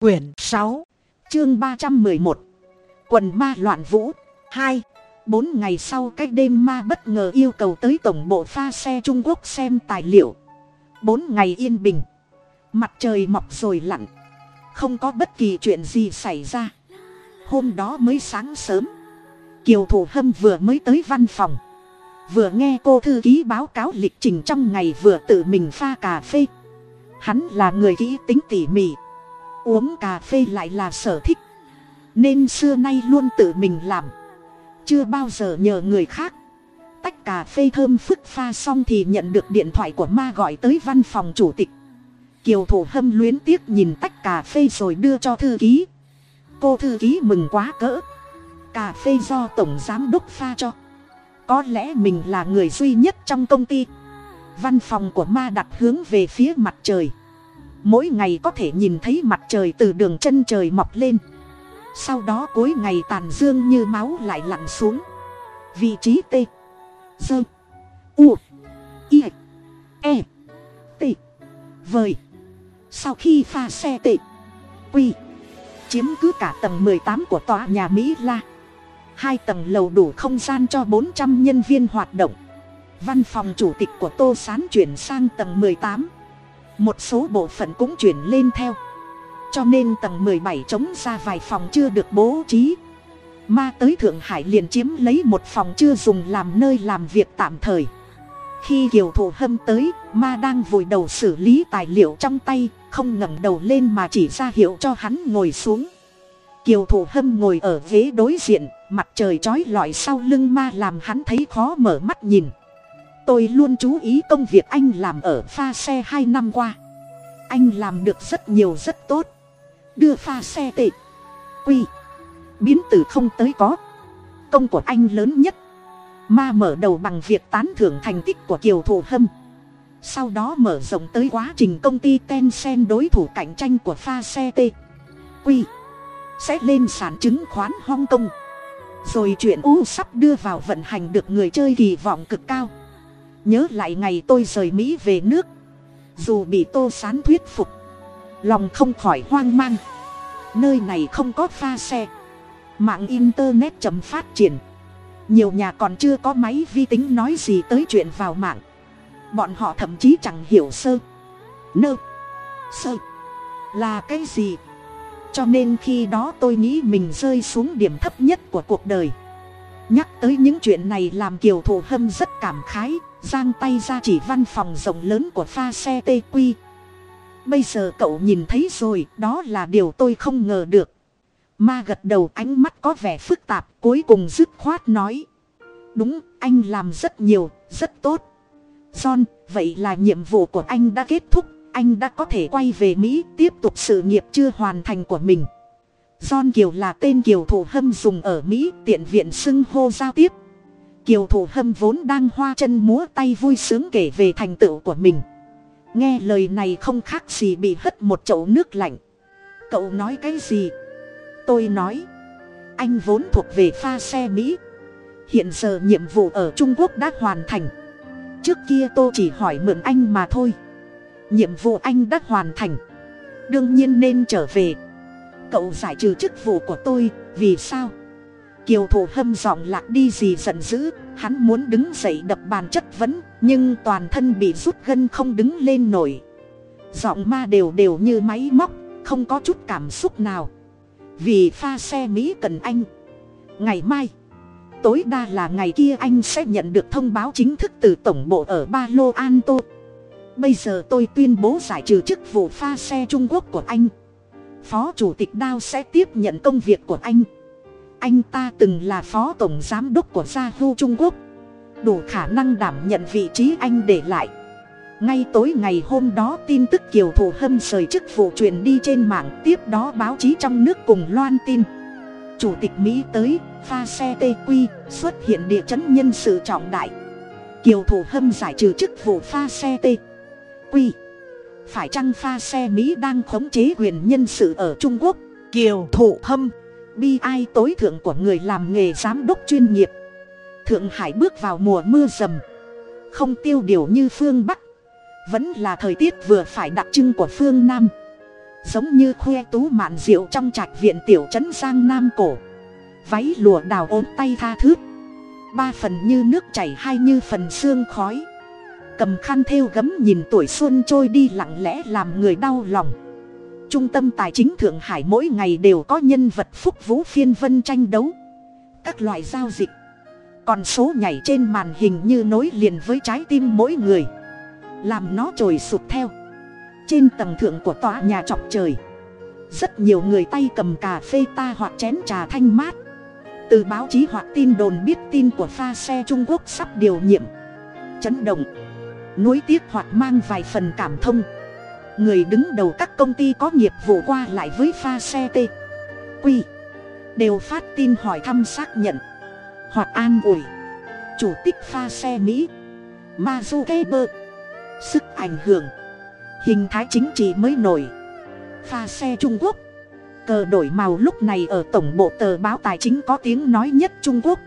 quyển sáu, chương ba trăm mười một, quần ma loạn vũ, hai. Bốn ngày sau cách đêm ma bất ngờ yêu cầu tới tổng bộ pha xe trung quốc xem tài liệu. Bốn ngày yên bình, mặt trời mọc rồi lặn, không có bất kỳ chuyện gì xảy ra. Hôm đó mới sáng sớm, kiều thủ hâm vừa mới tới văn phòng, vừa nghe cô thư ký báo cáo lịch trình trong ngày vừa tự mình pha cà phê. Hắn là người kỹ tính tỉ mỉ uống cà phê lại là sở thích. Nên xưa nay luôn tự mình làm. Chưa bao giờ nhờ người khác. Tách cà phê thơm phức pha xong thì nhận được điện thoại của ma gọi tới văn phòng chủ tịch. Kiều thủ hâm luyến tiếc nhìn tách cà phê rồi đưa cho thư ký. Cô thư ký mừng quá cỡ. Cà phê do tổng giám đốc pha cho. Có lẽ mình là người duy nhất trong công ty. Văn phòng của ma đặt hướng về phía mặt trời mỗi ngày có thể nhìn thấy mặt trời từ đường chân trời mọc lên. Sau đó cuối ngày tàn dương như máu lại lặn xuống. Vị trí t dơ u, i e t vời sau khi pha xe t quy chiếm cứ cả tầng mười tám của tòa nhà mỹ la. Hai tầng lầu đủ không gian cho bốn trăm nhân viên hoạt động. Văn phòng chủ tịch của tô s á n chuyển sang tầng mười tám một số bộ phận cũng chuyển lên theo. Cho nên tầng mười bảy trống ra vài phòng chưa được bố trí. Ma tới thượng hải liền chiếm lấy một phòng chưa dùng làm nơi làm việc tạm thời. Khi kiều thủ hâm tới, ma đang vùi đầu xử lý tài liệu trong tay, không ngẩng đầu lên mà chỉ ra hiệu cho hắn ngồi xuống. Kiều thủ hâm ngồi ở ghế đối diện, mặt trời trói lọi sau lưng ma làm hắn thấy khó mở mắt nhìn tôi luôn chú ý công việc anh làm ở pha xe hai năm qua. Anh làm được rất nhiều rất tốt. Đưa pha xe tệ, quy, biến từ không tới có. Công của anh lớn nhất. Ma mở đầu bằng việc tán thưởng thành tích của kiều thủ hâm. Sau đó mở rộng tới quá trình công ty ten sen đối thủ cạnh tranh của pha xe t quy, sẽ lên sản chứng khoán hong kong. Rồi chuyện u sắp đưa vào vận hành được người chơi kỳ vọng cực cao nhớ lại ngày tôi rời mỹ về nước. Dù bị tô sán thuyết phục, lòng không khỏi hoang mang. Nơi này không có pha xe. Mạng internet chậm phát triển. Nhiều nhà còn chưa có máy vi tính nói gì tới chuyện vào mạng. Bọn họ thậm chí chẳng hiểu sơ. Nơ. Sơ. Là cái gì? Cho nên khi đó tôi nghĩ mình rơi xuống điểm thấp nhất của cuộc đời nhắc tới những chuyện này làm kiều thủ hâm rất cảm khái, giang tay ra chỉ văn phòng rộng lớn của pha xe tê quy bây giờ cậu nhìn thấy rồi, đó là điều tôi không ngờ được. Ma gật đầu ánh mắt có vẻ phức tạp, cuối cùng dứt khoát nói. Đúng, anh làm rất nhiều, rất tốt. John, vậy là nhiệm vụ của anh đã kết thúc, anh đã có thể quay về mỹ, tiếp tục sự nghiệp chưa hoàn thành của mình john kiều là tên kiều thủ hâm dùng ở mỹ, tiện viện xưng hô giao tiếp. Kiều thủ hâm vốn đang hoa chân múa tay vui sướng kể về thành tựu của mình. Nghe lời này không khác gì bị hất một chậu nước lạnh. Cậu nói cái gì? Tôi nói, anh vốn thuộc về pha xe mỹ. Hiện giờ nhiệm vụ ở trung quốc đã hoàn thành. Trước kia tôi chỉ hỏi mượn anh mà thôi. Nhiệm vụ anh đã hoàn thành. Đương nhiên nên trở về cậu giải trừ chức vụ của tôi, vì sao? Kiều thủ hâm giọng lạc đi gì giận dữ, hắn muốn đứng dậy đập bàn chất vấn, nhưng toàn thân bị rút gân không đứng lên nổi. Giọng ma đều đều như máy móc, không có chút cảm xúc nào. Vì pha xe mỹ cần anh. Ngày mai, tối đa là ngày kia anh sẽ nhận được thông báo chính thức từ tổng bộ ở ba lô an tô. Bây giờ tôi tuyên bố giải trừ chức vụ pha xe trung quốc của anh phó chủ tịch đao sẽ tiếp nhận công việc của anh. Anh ta từng là phó tổng giám đốc của gia hu trung quốc. Đủ khả năng đảm nhận vị trí anh để lại. Ngay tối ngày hôm đó tin tức kiều thủ hâm rời chức vụ truyền đi trên mạng, tiếp đó báo chí trong nước cùng loan tin. Chủ tịch mỹ tới, pha xe tq xuất hiện địa chấn nhân sự trọng đại. Kiều thủ hâm giải trừ chức vụ pha xe tq phải chăng pha xe mỹ đang khống chế quyền nhân sự ở trung quốc? Kiều thụ hâm, bi ai tối thượng của người làm nghề giám đốc chuyên nghiệp. Thượng hải bước vào mùa mưa rầm. Không tiêu điều như phương bắc. Vẫn là thời tiết vừa phải đặc trưng của phương nam. Giống như khoe tú mạn diệu trong trạch viện tiểu trấn giang nam cổ. Váy lụa đào ốm tay tha thước ba phần như nước chảy hai như phần xương khói cầm khăn thêu gấm nhìn tuổi xuân trôi đi lặng lẽ làm người đau lòng. Trung tâm tài chính thượng hải mỗi ngày đều có nhân vật phúc vũ phiên vân tranh đấu. Các loại giao dịch. Còn số nhảy trên màn hình như nối liền với trái tim mỗi người. Làm nó trồi sụt theo. Trên tầng thượng của tòa nhà chọc trời. Rất nhiều người tay cầm cà phê ta hoặc chén trà thanh mát. Từ báo chí hoặc tin đồn biết tin của pha xe trung quốc sắp điều nhiệm. Chấn động nuối tiếc hoặc mang vài phần cảm thông. Người đứng đầu các công ty có nghiệp vụ qua lại với pha xe t quy đều phát tin hỏi thăm xác nhận, hoặc an ủi. Chủ tịch pha xe mỹ mazukeber sức ảnh hưởng, hình thái chính trị mới nổi. Pha xe trung quốc, cờ đổi màu lúc này ở tổng bộ tờ báo tài chính có tiếng nói nhất trung quốc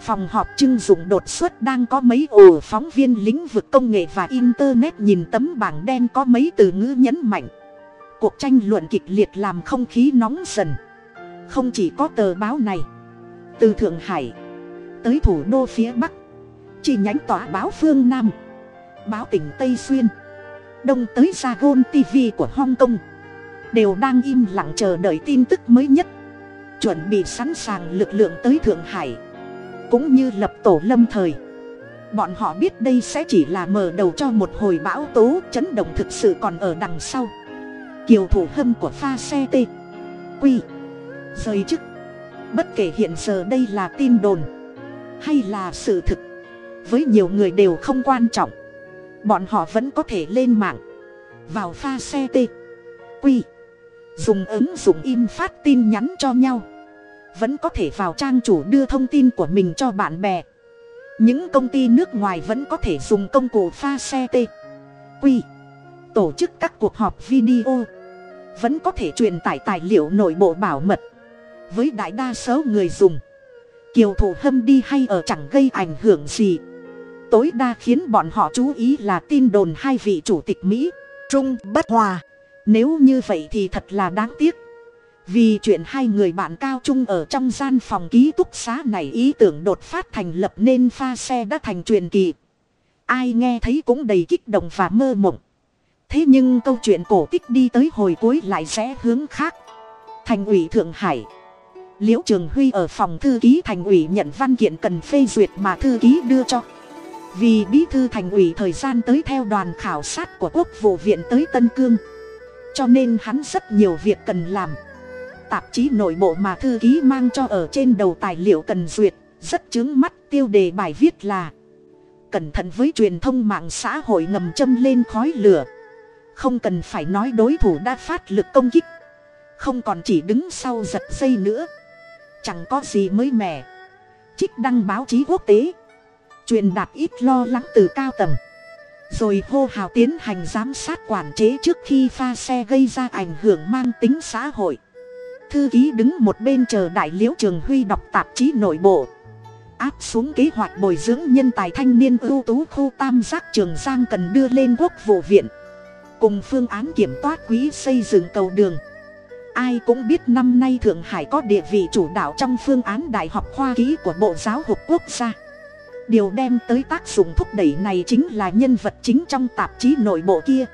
phòng họp trưng dụng đột xuất đang có mấy ổ phóng viên lĩnh vực công nghệ và internet nhìn tấm bảng đen có mấy từ ngữ nhấn mạnh. Cuộc tranh luận kịch liệt làm không khí nóng dần. Không chỉ có tờ báo này, từ thượng hải tới thủ đô phía bắc, chi nhánh tòa báo phương nam, báo tỉnh tây xuyên, đông tới ra gôn tv của hong kong, đều đang im lặng chờ đợi tin tức mới nhất, chuẩn bị sẵn sàng lực lượng tới thượng hải cũng như lập tổ lâm thời. Bọn họ biết đây sẽ chỉ là mở đầu cho một hồi bão tố chấn động thực sự còn ở đằng sau. Kiều thủ hâm của pha xe t quy. Rời chức. Bất kể hiện giờ đây là tin đồn hay là sự thực, với nhiều người đều không quan trọng. Bọn họ vẫn có thể lên mạng. Vào pha xe t quy. Dùng ứng dụng in phát tin nhắn cho nhau vẫn có thể vào trang chủ đưa thông tin của mình cho bạn bè. Những công ty nước ngoài vẫn có thể dùng công cụ pha xe t quy, tổ chức các cuộc họp video, vẫn có thể truyền tải tài liệu nội bộ bảo mật với đại đa số người dùng. Kiều thủ hâm đi hay ở chẳng gây ảnh hưởng gì. Tối đa khiến bọn họ chú ý là tin đồn hai vị chủ tịch mỹ, trung, bất hòa. Nếu như vậy thì thật là đáng tiếc vì chuyện hai người bạn cao trung ở trong gian phòng ký túc xá này ý tưởng đột phát thành lập nên pha xe đã thành truyền kỳ. Ai nghe thấy cũng đầy kích động và mơ mộng. Thế nhưng câu chuyện cổ tích đi tới hồi cuối lại sẽ hướng khác. Thành ủy thượng hải. Liễu trường huy ở phòng thư ký thành ủy nhận văn kiện cần phê duyệt mà thư ký đưa cho. Vì bí thư thành ủy thời gian tới theo đoàn khảo sát của quốc vụ viện tới tân cương. Cho nên hắn rất nhiều việc cần làm tạp chí nội bộ mà thư ký mang cho ở trên đầu tài liệu cần duyệt, rất chướng mắt, tiêu đề bài viết là, cẩn thận với truyền thông mạng xã hội ngầm châm lên khói lửa. Không cần phải nói đối thủ đã phát lực công kích. Không còn chỉ đứng sau giật dây nữa. Chẳng có gì mới mẻ. Trích đăng báo chí quốc tế. Truyền đạt ít lo lắng từ cao tầng. Rồi hô hào tiến hành giám sát quản chế trước khi pha xe gây ra ảnh hưởng mang tính xã hội thư ký đứng một bên chờ đại liễu trường huy đọc tạp chí nội bộ. Áp xuống kế hoạch bồi dưỡng nhân tài thanh niên ưu tú khu tam giác trường giang cần đưa lên quốc vụ viện. Cùng phương án kiểm toát quỹ xây dựng cầu đường. Ai cũng biết năm nay thượng hải có địa vị chủ đạo trong phương án đại học khoa ký của bộ giáo dục quốc gia. Điều đem tới tác dụng thúc đẩy này chính là nhân vật chính trong tạp chí nội bộ kia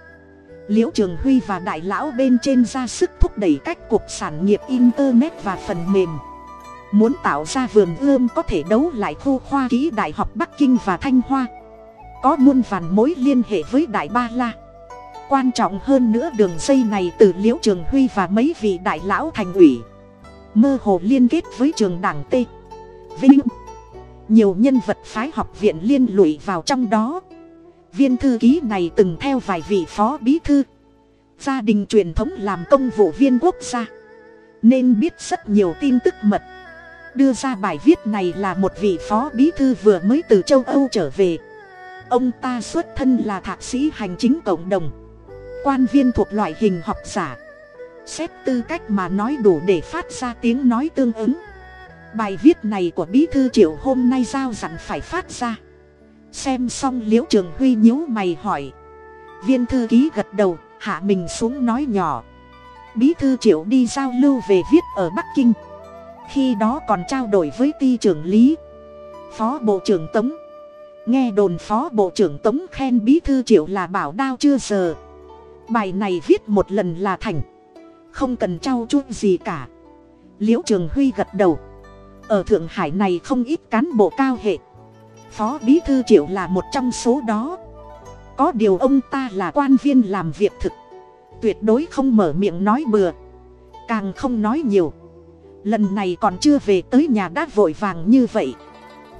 liễu trường huy và đại lão bên trên ra sức thúc đẩy cách cuộc sản nghiệp internet và phần mềm. Muốn tạo ra vườn ươm có thể đấu lại khu khoa ký đại học bắc kinh và thanh hoa. Có muôn vàn mối liên hệ với đại ba la. Quan trọng hơn nữa đường dây này từ liễu trường huy và mấy vị đại lão thành ủy. Mơ hồ liên kết với trường đảng t. Vinh. Nhiều nhân vật phái học viện liên lụy vào trong đó viên thư ký này từng theo vài vị phó bí thư. Gia đình truyền thống làm công vụ viên quốc gia. Nên biết rất nhiều tin tức mật. Đưa ra bài viết này là một vị phó bí thư vừa mới từ châu âu trở về. Ông ta xuất thân là thạc sĩ hành chính cộng đồng. Quan viên thuộc loại hình học giả. Xét tư cách mà nói đủ để phát ra tiếng nói tương ứng. Bài viết này của bí thư triệu hôm nay giao dặn phải phát ra xem xong liễu trường huy nhíu mày hỏi. Viên thư ký gật đầu, hạ mình xuống nói nhỏ. Bí thư triệu đi giao lưu về viết ở bắc kinh. Khi đó còn trao đổi với ty trưởng lý. Phó bộ trưởng tống. Nghe đồn phó bộ trưởng tống khen bí thư triệu là bảo đao chưa giờ. Bài này viết một lần là thành. Không cần trao chuông gì cả. Liễu trường huy gật đầu. Ở thượng hải này không ít cán bộ cao hệ phó bí thư triệu là một trong số đó. Có điều ông ta là quan viên làm việc thực. Tuyệt đối không mở miệng nói bừa. Càng không nói nhiều. Lần này còn chưa về tới nhà đã vội vàng như vậy.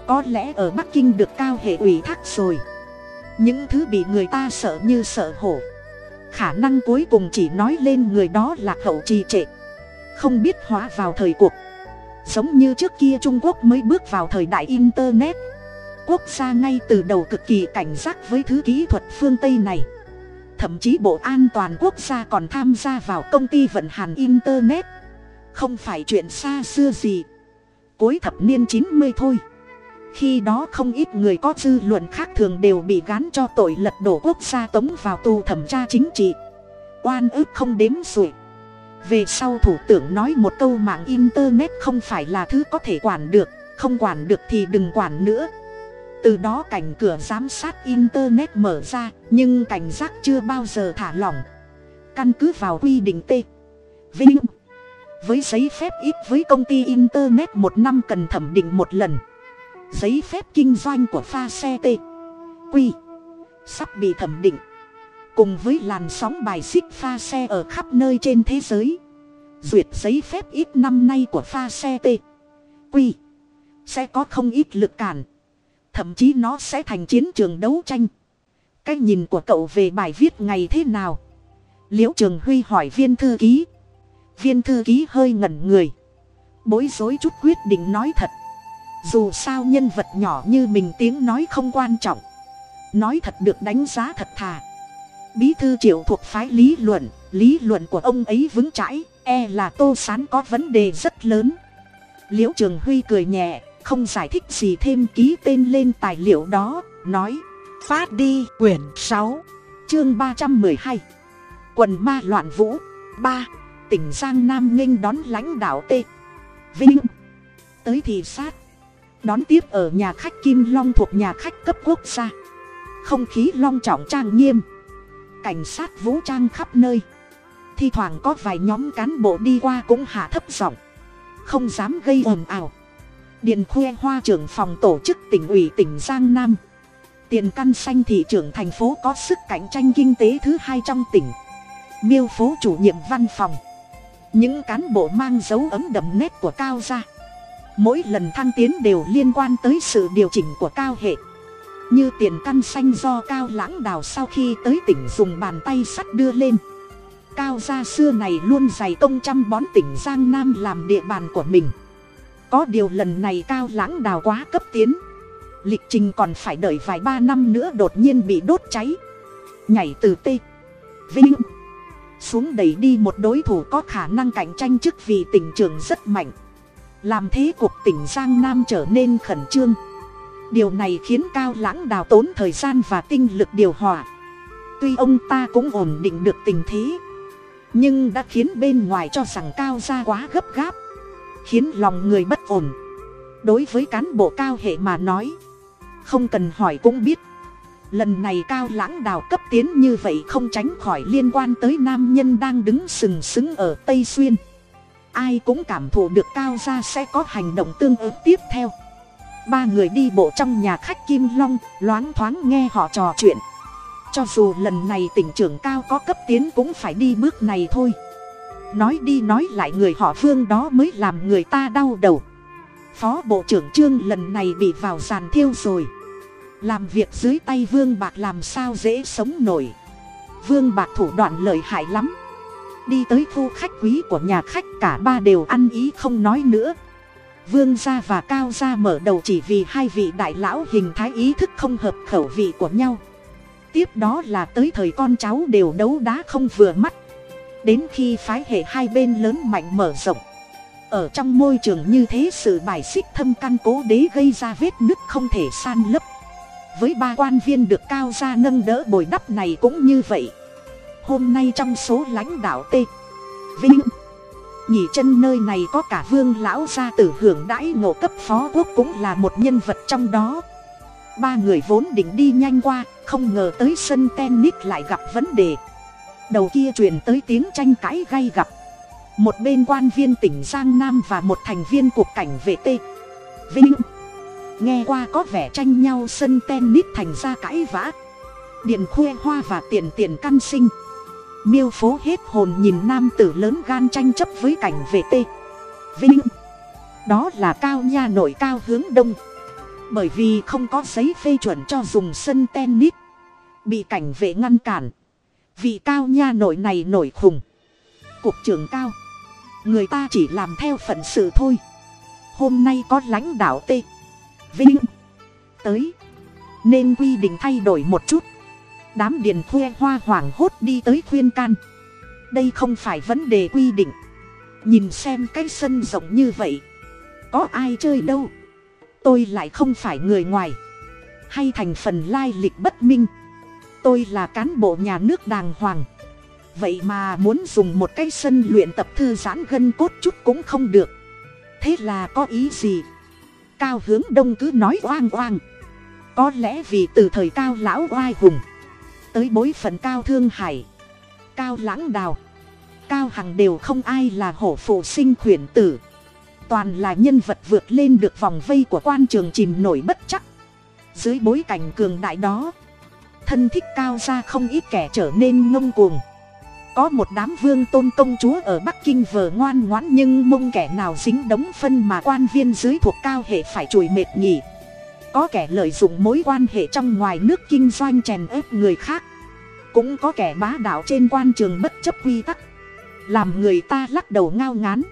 Có lẽ ở bắc kinh được cao hệ ủy thác rồi. Những thứ bị người ta sợ như sợ hổ. Khả năng cuối cùng chỉ nói lên người đó là hậu trì trệ. Không biết hóa vào thời cuộc. Giống như trước kia trung quốc mới bước vào thời đại internet quốc gia ngay từ đầu cực kỳ cảnh giác với thứ kỹ thuật phương tây này. Thậm chí bộ an toàn quốc gia còn tham gia vào công ty vận hành internet. Không phải chuyện xa xưa gì. Cuối thập niên chín mươi thôi. Khi đó không ít người có dư luận khác thường đều bị gán cho tội lật đổ quốc gia tống vào tù thẩm tra chính trị. Oan ức không đếm xuể. Về sau thủ tướng nói một câu mạng internet không phải là thứ có thể quản được, không quản được thì đừng quản nữa từ đó cảnh cửa giám sát internet mở ra, nhưng cảnh giác chưa bao giờ thả lỏng. Căn cứ vào quy định t. Vinh. Với giấy phép ít với công ty internet một năm cần thẩm định một lần. Giấy phép kinh doanh của pha xe t. Quy. Sắp bị thẩm định. Cùng với làn sóng bài xích pha xe ở khắp nơi trên thế giới. Duyệt giấy phép ít năm nay của pha xe t. Quy. Sẽ có không ít lực cản thậm chí nó sẽ thành chiến trường đấu tranh. Cái nhìn của cậu về bài viết ngày thế nào? Liễu trường huy hỏi viên thư ký. Viên thư ký hơi ngẩn người. Bối rối chút quyết định nói thật. Dù sao nhân vật nhỏ như mình tiếng nói không quan trọng. Nói thật được đánh giá thật thà. Bí thư triệu thuộc phái lý luận lý luận của ông ấy vững chãi e là tô sán có vấn đề rất lớn. Liễu trường huy cười nhẹ không giải thích gì thêm ký tên lên tài liệu đó, nói, phát đi, quyển sáu, chương ba trăm mười hai, quần ma loạn vũ, ba, tỉnh giang nam nghênh đón lãnh đạo t, vinh, tới thị sát, đón tiếp ở nhà khách kim long thuộc nhà khách cấp quốc gia. Không khí long trọng trang nghiêm, cảnh sát vũ trang khắp nơi. Thi thoảng có vài nhóm cán bộ đi qua cũng hạ thấp giọng, không dám gây ồn ào. Điền Khuê hoa trưởng phòng tổ chức tỉnh ủy tỉnh giang nam. Tiền căn xanh thị trưởng thành phố có sức cạnh tranh kinh tế thứ hai trong tỉnh. Miêu phố chủ nhiệm văn phòng. Những cán bộ mang dấu ấm đậm nét của cao ra mỗi lần thăng tiến đều liên quan tới sự điều chỉnh của cao hệ. Như tiền căn xanh do cao lãng đào sau khi tới tỉnh dùng bàn tay sắt đưa lên. Cao gia xưa này luôn dày công chăm bón tỉnh giang nam làm địa bàn của mình có điều lần này cao lãng đào quá cấp tiến. Lịch trình còn phải đợi vài ba năm nữa đột nhiên bị đốt cháy. Nhảy từ t. Vinh. Xuống đẩy đi một đối thủ có khả năng cạnh tranh chức vì tỉnh trường rất mạnh. Làm thế cuộc tỉnh giang nam trở nên khẩn trương. Điều này khiến cao lãng đào tốn thời gian và tinh lực điều hòa. Tuy ông ta cũng ổn định được tình thế, nhưng đã khiến bên ngoài cho rằng cao ra quá gấp gáp khiến lòng người bất ổn. Đối với cán bộ cao hệ mà nói, không cần hỏi cũng biết. Lần này cao lãng đào cấp tiến như vậy không tránh khỏi liên quan tới nam nhân đang đứng sừng sững ở tây xuyên. Ai cũng cảm thụ được cao gia sẽ có hành động tương ứng tiếp theo. Ba người đi bộ trong nhà khách kim long, loáng thoáng nghe họ trò chuyện. Cho dù lần này tỉnh trưởng cao có cấp tiến cũng phải đi bước này thôi nói đi nói lại người họ vương đó mới làm người ta đau đầu. Phó bộ trưởng trương lần này bị vào giàn thiêu rồi. Làm việc dưới tay vương bạc làm sao dễ sống nổi. Vương bạc thủ đoạn lợi hại lắm. Đi tới thu khách quý của nhà khách cả ba đều ăn ý không nói nữa. Vương gia và cao gia mở đầu chỉ vì hai vị đại lão hình thái ý thức không hợp khẩu vị của nhau. Tiếp đó là tới thời con cháu đều đấu đá không vừa mắt đến khi phái hệ hai bên lớn mạnh mở rộng. Ở trong môi trường như thế sự bài xích thâm căn cố đế gây ra vết nứt không thể san lấp. Với ba quan viên được cao gia nâng đỡ bồi đắp này cũng như vậy. Hôm nay trong số lãnh đạo t. Vinh nhỉ chân nơi này có cả vương lão gia tử hưởng đãi ngộ cấp phó quốc cũng là một nhân vật trong đó. Ba người vốn định đi nhanh qua, không ngờ tới sân tennis lại gặp vấn đề đầu kia truyền tới tiếng tranh cãi gay gặp một bên quan viên tỉnh giang nam và một thành viên cục cảnh vệ t vinh. Nghe qua có vẻ tranh nhau sân tennis thành ra cãi vã. Điện khuê hoa và tiền tiền căn sinh. Miêu phố hết hồn nhìn nam tử lớn gan tranh chấp với cảnh vệ t vinh. Đó là cao nha nội cao hướng đông. Bởi vì không có giấy phê chuẩn cho dùng sân tennis bị cảnh vệ ngăn cản vì cao nha nội này nổi khùng. Cục trưởng cao. Người ta chỉ làm theo phận sự thôi. Hôm nay có lãnh đạo t vinh. Tới. Nên quy định thay đổi một chút. Đám điền khoe hoa hoảng hốt đi tới khuyên can. Đây không phải vấn đề quy định. Nhìn xem cái sân rộng như vậy. Có ai chơi đâu? Tôi lại không phải người ngoài. Hay thành phần lai lịch bất minh tôi là cán bộ nhà nước đàng hoàng. Vậy mà muốn dùng một cái sân luyện tập thư giãn gân cốt chút cũng không được. Thế là có ý gì? Cao hướng đông cứ nói oang oang. Có lẽ vì từ thời cao lão oai hùng, tới bối phận cao thương hải cao lãng đào, cao hằng đều không ai là hổ phụ sinh khuyển tử. Toàn là nhân vật vượt lên được vòng vây của quan trường chìm nổi bất chắc. Dưới bối cảnh cường đại đó thân thích cao ra không ít kẻ trở nên ngông cuồng. Có một đám vương tôn công chúa ở bắc kinh vờ ngoan ngoãn nhưng mông kẻ nào dính đống phân mà quan viên dưới thuộc cao hệ phải chùi mệt nhỉ. Có kẻ lợi dụng mối quan hệ trong ngoài nước kinh doanh chèn ép người khác. Cũng có kẻ bá đạo trên quan trường bất chấp quy tắc. Làm người ta lắc đầu ngao ngán.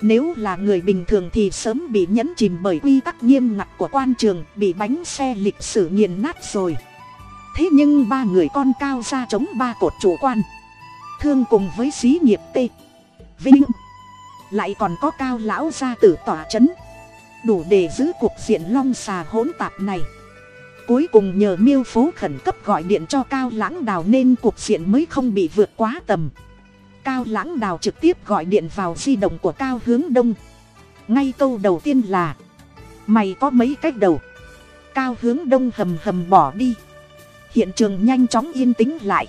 Nếu là người bình thường thì sớm bị nhẫn chìm bởi quy tắc nghiêm ngặt của quan trường, bị bánh xe lịch sử nghiền nát rồi thế nhưng ba người con cao ra chống ba cột chủ quan. Thương cùng với xí nghiệp t vinh. Lại còn có cao lão gia tử tỏa c h ấ n đủ để giữ cuộc diện long xà hỗn tạp này. Cuối cùng nhờ miêu phố khẩn cấp gọi điện cho cao lãng đào nên cuộc diện mới không bị vượt quá tầm. Cao lãng đào trực tiếp gọi điện vào di động của cao hướng đông. Ngay câu đầu tiên là, mày có mấy cách đầu? Cao hướng đông hầm hầm bỏ đi hiện trường nhanh chóng yên tĩnh lại.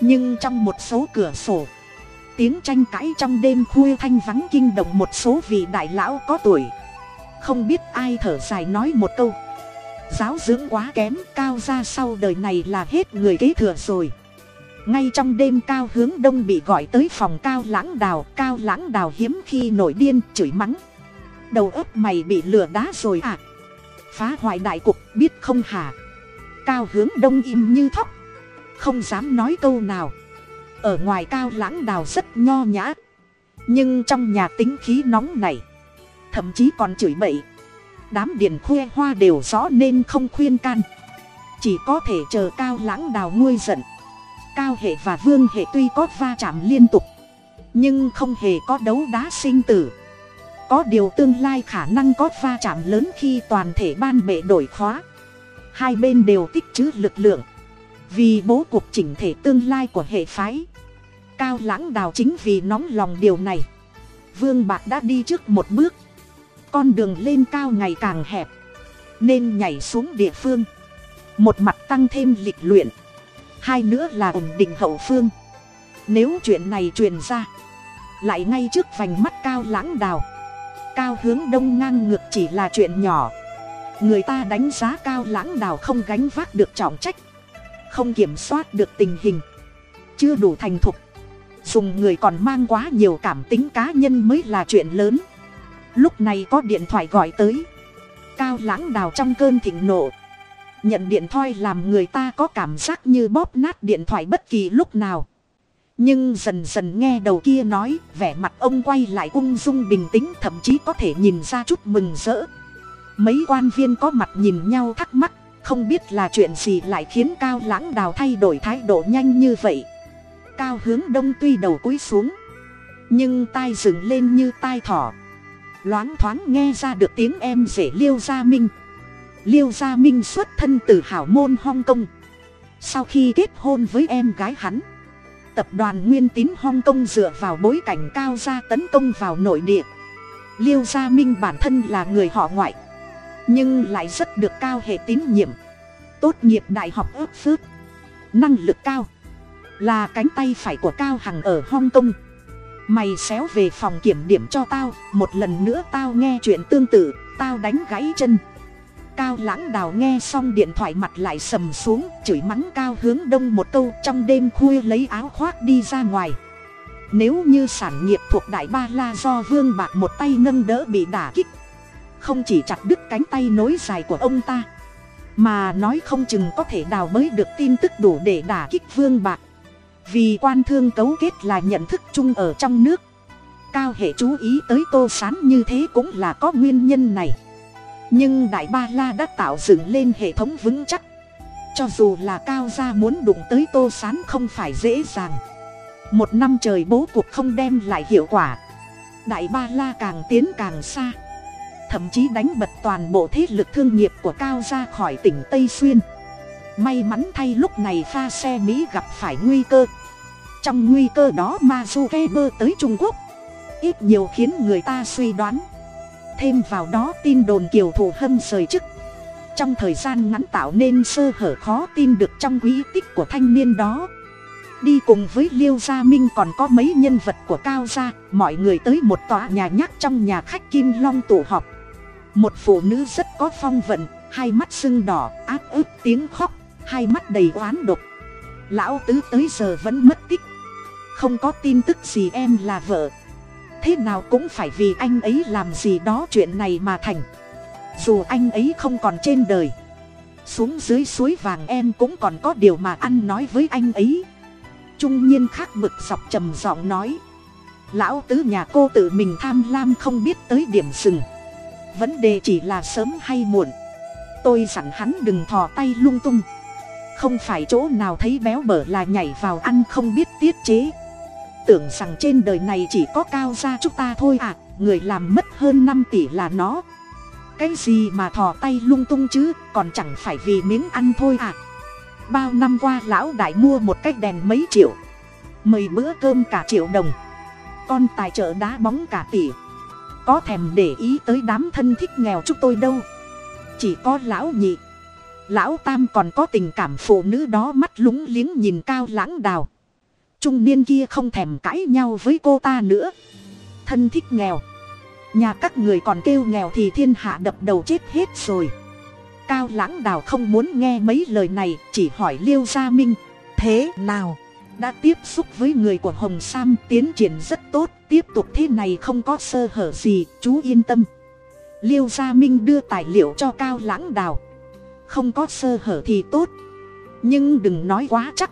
Nhưng trong một số cửa sổ, tiếng tranh cãi trong đêm khuya thanh vắng kinh động một số vị đại lão có tuổi. Không biết ai thở dài nói một câu. Giáo dưỡng quá kém, cao ra sau đời này là hết người kế thừa rồi. Ngay trong đêm cao hướng đông bị gọi tới phòng cao lãng đào, cao lãng đào hiếm khi nổi điên, chửi mắng. Đầu óc mày bị lừa đá rồi à? Phá hoại đại cục, biết không hả? Cao hướng đông im như thóc. Không dám nói câu nào. Ở ngoài cao lãng đào rất nho nhã. Nhưng trong nhà tính khí nóng này, thậm chí còn chửi bậy. Đám điền khuê hoa đều rõ nên không khuyên can. Chỉ có thể chờ cao lãng đào nguôi giận. Cao hệ và vương hệ tuy có va chạm liên tục, nhưng không hề có đấu đá sinh tử. Có điều tương lai khả năng có va chạm lớn khi toàn thể ban bệ đổi khóa hai bên đều tích trữ lực lượng. Vì bố cục chỉnh thể tương lai của hệ phái. Cao lãng đào chính vì nóng lòng điều này. Vương bạc đã đi trước một bước. Con đường lên cao ngày càng hẹp. Nên nhảy xuống địa phương. Một mặt tăng thêm lịch luyện. Hai nữa là ổn định hậu phương. Nếu chuyện này truyền ra, lại ngay trước vành mắt cao lãng đào. Cao hướng đông ngang ngược chỉ là chuyện nhỏ người ta đánh giá cao lãng đào không gánh vác được trọng trách, không kiểm soát được tình hình, chưa đủ thành thục. Dùng người còn mang quá nhiều cảm tính cá nhân mới là chuyện lớn. Lúc này có điện thoại gọi tới. Cao lãng đào trong cơn thịnh nộ. Nhận điện thoại làm người ta có cảm giác như bóp nát điện thoại bất kỳ lúc nào. Nhưng dần dần nghe đầu kia nói, vẻ mặt ông quay lại ung dung bình tĩnh, thậm chí có thể nhìn ra chút mừng rỡ mấy quan viên có mặt nhìn nhau thắc mắc, không biết là chuyện gì lại khiến cao lãng đào thay đổi thái độ nhanh như vậy. Cao hướng đông tuy đầu cúi xuống, nhưng tai dừng lên như tai thỏ. Loáng thoáng nghe ra được tiếng em rể liêu gia minh. Liêu gia minh xuất thân từ hảo môn hong kong sau khi kết hôn với em gái hắn, tập đoàn nguyên tín hong kong dựa vào bối cảnh cao gia tấn công vào nội địa. Liêu gia minh bản thân là người họ ngoại nhưng lại rất được cao hệ tín nhiệm. Tốt nghiệp đại học ước phước. Năng lực cao. Là cánh tay phải của cao hằng ở hong kong. Mày xéo về phòng kiểm điểm cho tao, một lần nữa tao nghe chuyện tương tự, tao đánh gãy chân. Cao lãng đào nghe xong điện thoại mặt lại sầm xuống, chửi mắng cao hướng đông một câu trong đêm khuya lấy áo khoác đi ra ngoài. Nếu như sản nghiệp thuộc đại ba la do vương bạc một tay nâng đỡ bị đả kích không chỉ chặt đứt cánh tay nối dài của ông ta, mà nói không chừng có thể đào bới được tin tức đủ để đả kích vương bạc. Vì quan thương cấu kết là nhận thức chung ở trong nước, cao hệ chú ý tới tô sán như thế cũng là có nguyên nhân này. Nhưng đại ba la đã tạo dựng lên hệ thống vững chắc. Cho dù là cao gia muốn đụng tới tô sán không phải dễ dàng. Một năm trời bố cuộc không đem lại hiệu quả. Đại ba la càng tiến càng xa thậm chí đánh bật toàn bộ thế lực thương nghiệp của cao gia khỏi tỉnh tây xuyên. May mắn thay lúc này pha xe mỹ gặp phải nguy cơ. Trong nguy cơ đó mazu bơ tới trung quốc. Ít nhiều khiến người ta suy đoán. Thêm vào đó tin đồn kiều thủ hâm rời chức. Trong thời gian ngắn tạo nên sơ hở khó tin được trong quỹ tích của thanh niên đó. Đi cùng với liêu gia minh còn có mấy nhân vật của cao gia, mọi người tới một tòa nhà nhắc trong nhà khách kim long tụ họp một phụ nữ rất có phong vận, hai mắt sưng đỏ áp ức tiếng khóc, hai mắt đầy oán độc. Lão tứ tới giờ vẫn mất tích. Không có tin tức gì em là vợ. Thế nào cũng phải vì anh ấy làm gì đó chuyện này mà thành. Dù anh ấy không còn trên đời. Xuống dưới suối vàng em cũng còn có điều mà ăn nói với anh ấy. Trung nhiên khác bực dọc trầm giọng nói. Lão tứ nhà cô tự mình tham lam không biết tới điểm dừng vấn đề chỉ là sớm hay muộn. Tôi dặn hắn đừng thò tay lung tung. Không phải chỗ nào thấy béo bở là nhảy vào ăn không biết tiết chế. Tưởng rằng trên đời này chỉ có cao gia chúng ta thôi à người làm mất hơn năm tỷ là nó. Cái gì mà thò tay lung tung chứ, còn chẳng phải vì miếng ăn thôi à. Bao năm qua lão đại mua một cái đèn mấy triệu. Mười bữa cơm cả triệu đồng. Con tài trợ đá bóng cả tỷ có thèm để ý tới đám thân thích nghèo chúng tôi đâu. Chỉ có lão nhị. Lão tam còn có tình cảm phụ nữ đó mắt lúng liếng nhìn cao lãng đào. Trung niên kia không thèm cãi nhau với cô ta nữa. Thân thích nghèo. Nhà các người còn kêu nghèo thì thiên hạ đập đầu chết hết rồi. Cao lãng đào không muốn nghe mấy lời này, chỉ hỏi liêu gia minh, thế nào? Đã tiếp xúc với người của hồng sam, tiến triển rất tốt, tiếp tục thế này không có sơ hở gì, chú yên tâm. Liêu gia minh đưa tài liệu cho cao lãng đào. Không có sơ hở thì tốt, nhưng đừng nói quá chắc.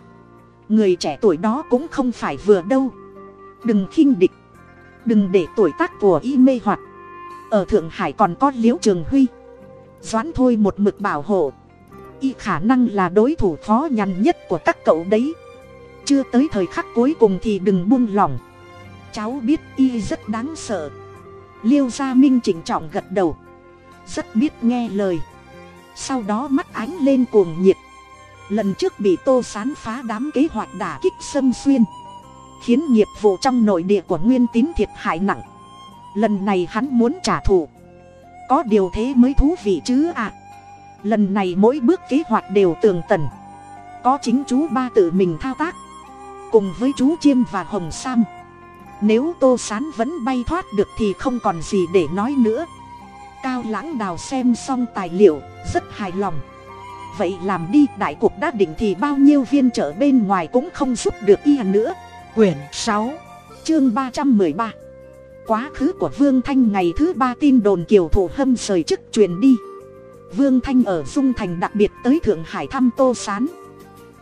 Người trẻ tuổi đó cũng không phải vừa đâu. Đừng khinh địch, đừng để tuổi tác của y mê hoặc. Ở thượng hải còn có liễu trường huy. Doãn thôi một mực bảo hộ. Y khả năng là đối thủ khó nhằn nhất của các cậu đấy chưa tới thời khắc cuối cùng thì đừng buông lỏng. Cháu biết y rất đáng sợ. Liêu gia minh chỉnh trọng gật đầu. Rất biết nghe lời. Sau đó mắt ánh lên cuồng nhiệt. Lần trước bị tô sán phá đám kế hoạch đả kích xâm xuyên, khiến nghiệp vụ trong nội địa của nguyên tín thiệt hại nặng. Lần này hắn muốn trả thù. Có điều thế mới thú vị chứ ạ à. lần này mỗi bước kế hoạch đều tường tần có chính chú ba tự mình thao tác cùng với chú chiêm và hồng sam. Nếu tô sán vẫn bay thoát được thì không còn gì để nói nữa. Cao lãng đào xem xong tài liệu, rất hài lòng. Vậy làm đi, đại cuộc đã định thì bao nhiêu viên trợ bên ngoài cũng không giúp được y nữa. Quyển sáu, chương ba trăm mười ba. Quá khứ của vương thanh ngày thứ ba tin đồn kiều thủ hâm rời chức truyền đi. Vương thanh ở dung thành đặc biệt tới thượng hải thăm tô s á n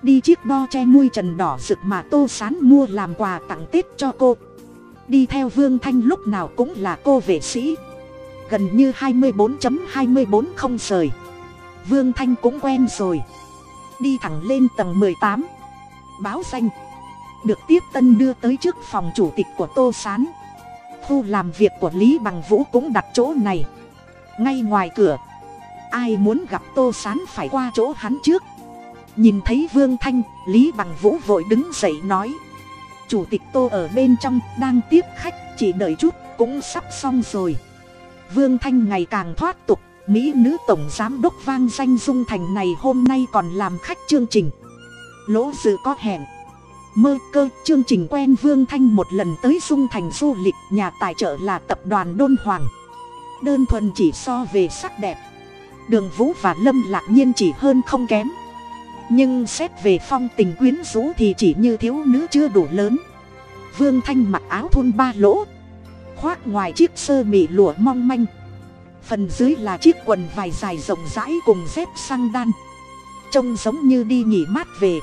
đi chiếc đo che mui trần đỏ rực mà tô s á n mua làm quà tặng tết cho cô. Đi theo vương thanh lúc nào cũng là cô vệ sĩ. Gần như hai mươi bốn hai mươi bốn không rời. Vương thanh cũng quen rồi. Đi thẳng lên tầng mười tám. Báo danh. Được tiếp tân đưa tới trước phòng chủ tịch của tô s á n khu làm việc của lý bằng vũ cũng đặt chỗ này. Ngay ngoài cửa. Ai muốn gặp tô sán phải qua chỗ hắn trước nhìn thấy vương thanh, lý bằng vũ vội đứng dậy nói. Chủ tịch tô ở bên trong, đang tiếp khách, chỉ đợi chút, cũng sắp xong rồi. Vương thanh ngày càng thoát tục, mỹ nữ tổng giám đốc vang danh dung thành này hôm nay còn làm khách chương trình. Lỗ dự có hẹn. Mơ cơ, chương trình quen vương thanh một lần tới dung thành du lịch, nhà tài trợ là tập đoàn đôn hoàng. Đơn thuần chỉ so về sắc đẹp. Đường vũ và lâm lạc nhiên chỉ hơn không kém nhưng xét về phong tình quyến rũ thì chỉ như thiếu nữ chưa đủ lớn. Vương thanh mặc áo thun ba lỗ, khoác ngoài chiếc sơ mì lụa mong manh. Phần dưới là chiếc quần vải dài rộng rãi cùng dép xăng đan. Trông giống như đi nghỉ mát về.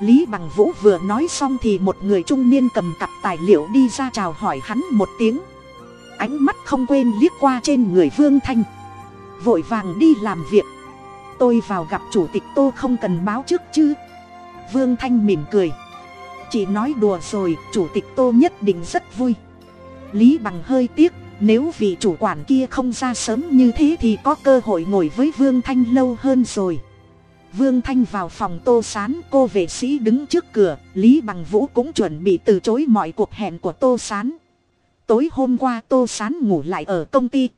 Lý bằng vũ vừa nói xong thì một người trung niên cầm cặp tài liệu đi ra chào hỏi hắn một tiếng. Ánh mắt không quên liếc qua trên người vương thanh. Vội vàng đi làm việc tôi vào gặp chủ tịch tô không cần báo trước chứ? Vương thanh mỉm cười. Chỉ nói đùa rồi, chủ tịch tô nhất định rất vui. Lý bằng hơi tiếc, nếu vị chủ quản kia không ra sớm như thế thì có cơ hội ngồi với vương thanh lâu hơn rồi. Vương thanh vào phòng tô sán, cô vệ sĩ đứng trước cửa, lý bằng vũ cũng chuẩn bị từ chối mọi cuộc hẹn của tô sán. Tối hôm qua tô sán ngủ lại ở công ty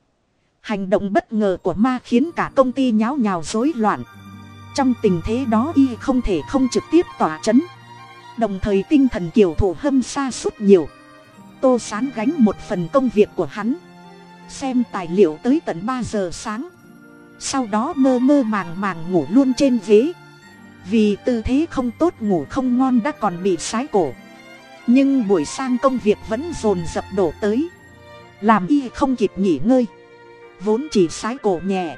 hành động bất ngờ của ma khiến cả công ty nháo nhào rối loạn. Trong tình thế đó y không thể không trực tiếp tỏa c h ấ n đồng thời tinh thần kiều thủ hâm xa suốt nhiều. Tô sán gánh một phần công việc của hắn. Xem tài liệu tới tận ba giờ sáng. Sau đó mơ mơ màng màng ngủ luôn trên ghế. Vì tư thế không tốt ngủ không ngon đã còn bị sái cổ. Nhưng buổi sang công việc vẫn dồn dập đổ tới. Làm y không kịp nghỉ ngơi vốn chỉ sái cổ nhẹ.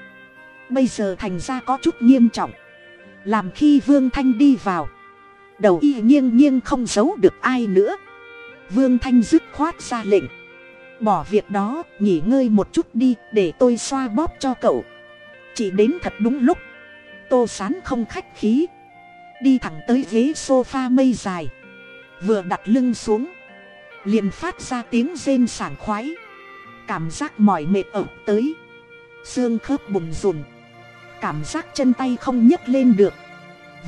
Bây giờ thành ra có chút nghiêm trọng. Làm khi vương thanh đi vào, đầu y nghiêng nghiêng không giấu được ai nữa. Vương thanh dứt khoát ra lệnh. Bỏ việc đó, nghỉ ngơi một chút đi, để tôi xoa bóp cho cậu. Chỉ đến thật đúng lúc, tô sán không khách khí. Đi thẳng tới ghế s o f a mây dài. Vừa đặt lưng xuống, liền phát ra tiếng rên sảng khoái cảm giác mỏi mệt ập tới. Xương khớp bùn rùn. Cảm giác chân tay không nhấc lên được.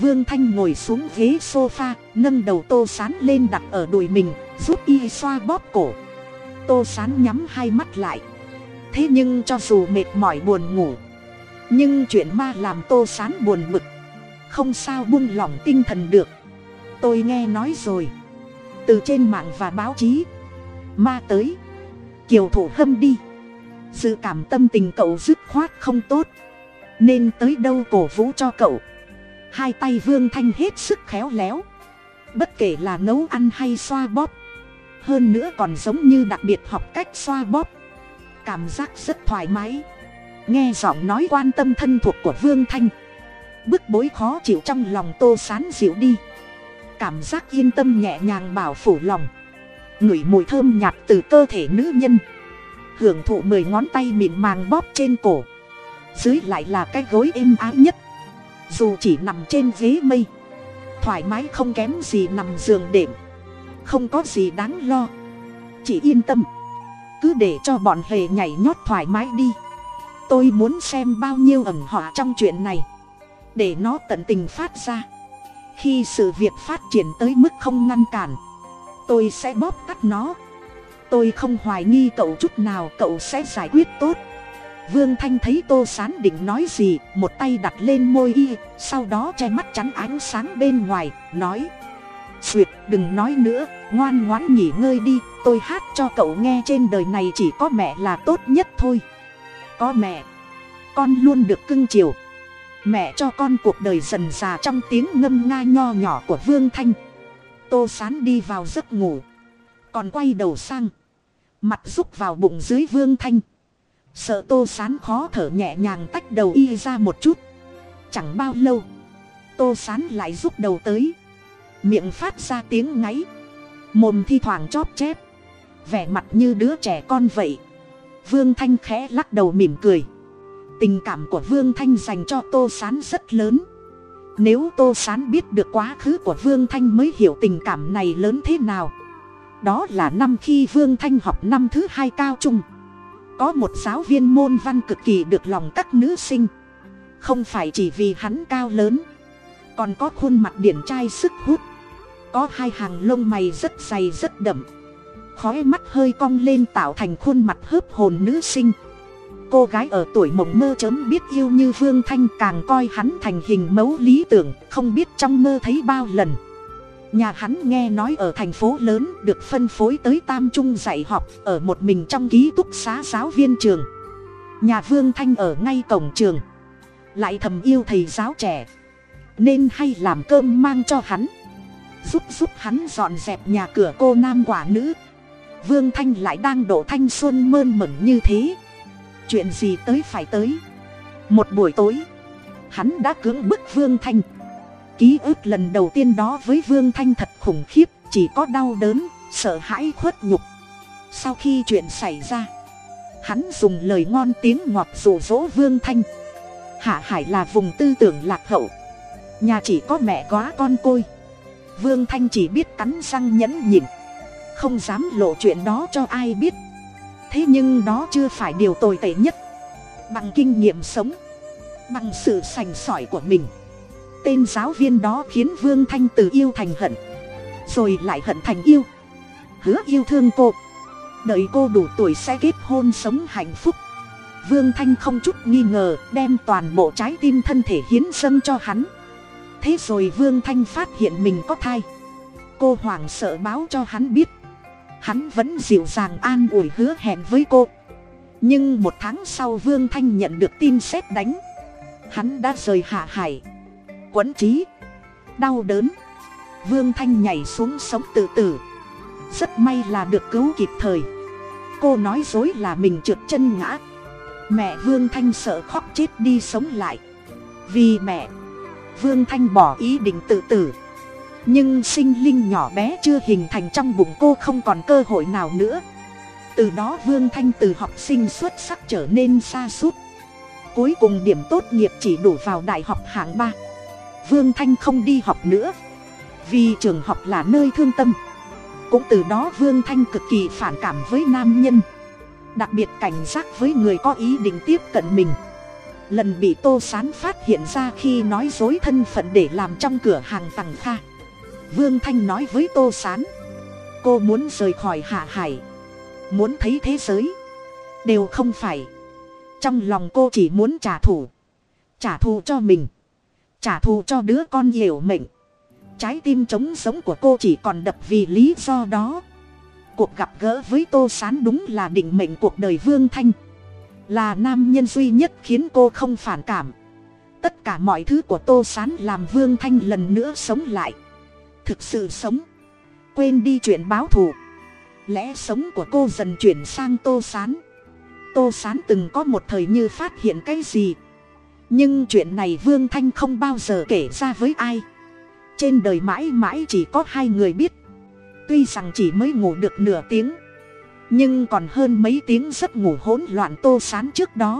Vương thanh ngồi xuống ghế sofa, nâng đầu tô sán lên đặt ở đùi mình, giúp y xoa bóp cổ. Tô sán nhắm hai mắt lại. Thế nhưng cho dù mệt mỏi buồn ngủ, nhưng chuyện ma làm tô sán buồn bực. Không sao buông lỏng tinh thần được. Tôi nghe nói rồi. Từ trên mạng và báo chí, ma tới kiều thủ hâm đi. Sự cảm tâm tình cậu dứt khoát không tốt. Nên tới đâu cổ vũ cho cậu. Hai tay vương thanh hết sức khéo léo. Bất kể là nấu ăn hay xoa bóp. Hơn nữa còn giống như đặc biệt học cách xoa bóp. Cảm giác rất thoải mái. Nghe giọng nói quan tâm thân thuộc của vương thanh. Bức bối khó chịu trong lòng tô sán dịu đi. Cảm giác yên tâm nhẹ nhàng bảo phủ lòng ngửi mùi thơm nhạt từ cơ thể nữ nhân. Hưởng thụ mười ngón tay mịn màng bóp trên cổ. Dưới lại là cái gối êm ái nhất. Dù chỉ nằm trên ghế mây, thoải mái không kém gì nằm giường đệm. Không có gì đáng lo. Chỉ yên tâm. Cứ để cho bọn hề nhảy nhót thoải mái đi. Tôi muốn xem bao nhiêu ẩn họa trong chuyện này. Để nó tận tình phát ra. Khi sự việc phát triển tới mức không ngăn cản tôi sẽ bóp tắt nó. Tôi không hoài nghi cậu chút nào, cậu sẽ giải quyết tốt. Vương thanh thấy tô sán định nói gì, một tay đặt lên môi y, sau đó che mắt chắn ánh sáng bên ngoài, nói, xuyệt, đừng nói nữa, ngoan ngoãn nghỉ ngơi đi, tôi hát cho cậu nghe trên đời này chỉ có mẹ là tốt nhất thôi. Có mẹ, con luôn được cưng chiều. Mẹ cho con cuộc đời dần già trong tiếng ngâm nga nho nhỏ của vương thanh tô sán đi vào giấc ngủ, còn quay đầu sang, mặt rúc vào bụng dưới vương thanh. Sợ tô sán khó thở nhẹ nhàng tách đầu y ra một chút, chẳng bao lâu, tô sán lại rút đầu tới, miệng phát ra tiếng ngáy, mồm thi thoảng chóp chép, vẻ mặt như đứa trẻ con vậy. Vương thanh khẽ lắc đầu mỉm cười, tình cảm của vương thanh dành cho tô sán rất lớn nếu tô sán biết được quá khứ của vương thanh mới hiểu tình cảm này lớn thế nào. Đó là năm khi vương thanh học năm thứ hai cao trung. Có một giáo viên môn văn cực kỳ được lòng các nữ sinh. Không phải chỉ vì hắn cao lớn, còn có khuôn mặt điển trai sức hút. Có hai hàng lông mày rất dày rất đậm. Khói mắt hơi cong lên tạo thành khuôn mặt hớp hồn nữ sinh cô gái ở tuổi mộng mơ chớm biết yêu như vương thanh càng coi hắn thành hình mẫu lý tưởng, không biết trong mơ thấy bao lần. Nhà hắn nghe nói ở thành phố lớn được phân phối tới tam trung dạy học, ở một mình trong ký túc xá giáo viên trường. Nhà vương thanh ở ngay cổng trường, lại thầm yêu thầy giáo trẻ, nên hay làm cơm mang cho hắn. Giúp giúp hắn dọn dẹp nhà cửa cô nam quả nữ. Vương thanh lại đang độ thanh xuân mơn mẩn như thế chuyện gì tới phải tới. Một buổi tối, hắn đã cưỡng bức vương thanh. Ký ức lần đầu tiên đó với vương thanh thật khủng khiếp, chỉ có đau đớn, sợ hãi khuất nhục. Sau khi chuyện xảy ra, hắn dùng lời ngon tiếng ngọt rụ rỗ vương thanh. Hạ hải là vùng tư tưởng lạc hậu. Nhà chỉ có mẹ quá con côi. Vương thanh chỉ biết cắn răng nhẫn nhịn. Không dám lộ chuyện đó cho ai biết thế nhưng đó chưa phải điều tồi tệ nhất. Bằng kinh nghiệm sống, bằng sự sành sỏi của mình, tên giáo viên đó khiến vương thanh từ yêu thành hận, rồi lại hận thành yêu. Hứa yêu thương cô. Đợi cô đủ tuổi sẽ kết hôn sống hạnh phúc. Vương thanh không chút nghi ngờ đem toàn bộ trái tim thân thể hiến dâng cho hắn. Thế rồi vương thanh phát hiện mình có thai. Cô hoảng sợ báo cho hắn biết hắn vẫn dịu dàng an ủi hứa hẹn với cô. Nhưng một tháng sau vương thanh nhận được tin xét đánh. Hắn đã rời hạ hải. Quẫn trí. Đau đớn. Vương thanh nhảy xuống sống tự tử. Rất may là được cứu kịp thời. Cô nói dối là mình trượt chân ngã. Mẹ vương thanh sợ khóc chết đi sống lại. Vì mẹ, vương thanh bỏ ý định tự tử nhưng sinh linh nhỏ bé chưa hình thành trong bụng cô không còn cơ hội nào nữa. Từ đó vương thanh từ học sinh xuất sắc trở nên xa suốt cuối cùng điểm tốt nghiệp chỉ đủ vào đại học hạng ba. Vương thanh không đi học nữa. Vì trường học là nơi thương tâm. Cũng từ đó vương thanh cực kỳ phản cảm với nam nhân. Đặc biệt cảnh giác với người có ý định tiếp cận mình. Lần bị tô sán phát hiện ra khi nói dối thân phận để làm trong cửa hàng tằng kha vương thanh nói với tô sán. Cô muốn rời khỏi hạ hải. Muốn thấy thế giới. Đều không phải. Trong lòng cô chỉ muốn trả thù. Trả thù cho mình. Trả thù cho đứa con hiểu mệnh. Trái tim trống sống của cô chỉ còn đập vì lý do đó. Cuộc gặp gỡ với tô s á n đúng là định mệnh cuộc đời vương thanh. Là nam nhân duy nhất khiến cô không phản cảm. Tất cả mọi thứ của tô s á n làm vương thanh lần nữa sống lại thực sự sống. Quên đi chuyện báo thù. Lẽ sống của cô dần chuyển sang tô s á n tô s á n từng có một thời như phát hiện cái gì. Nhưng chuyện này vương thanh không bao giờ kể ra với ai. Trên đời mãi mãi chỉ có hai người biết. Tuy rằng chỉ mới ngủ được nửa tiếng, nhưng còn hơn mấy tiếng giấc ngủ hỗn loạn tô sán trước đó.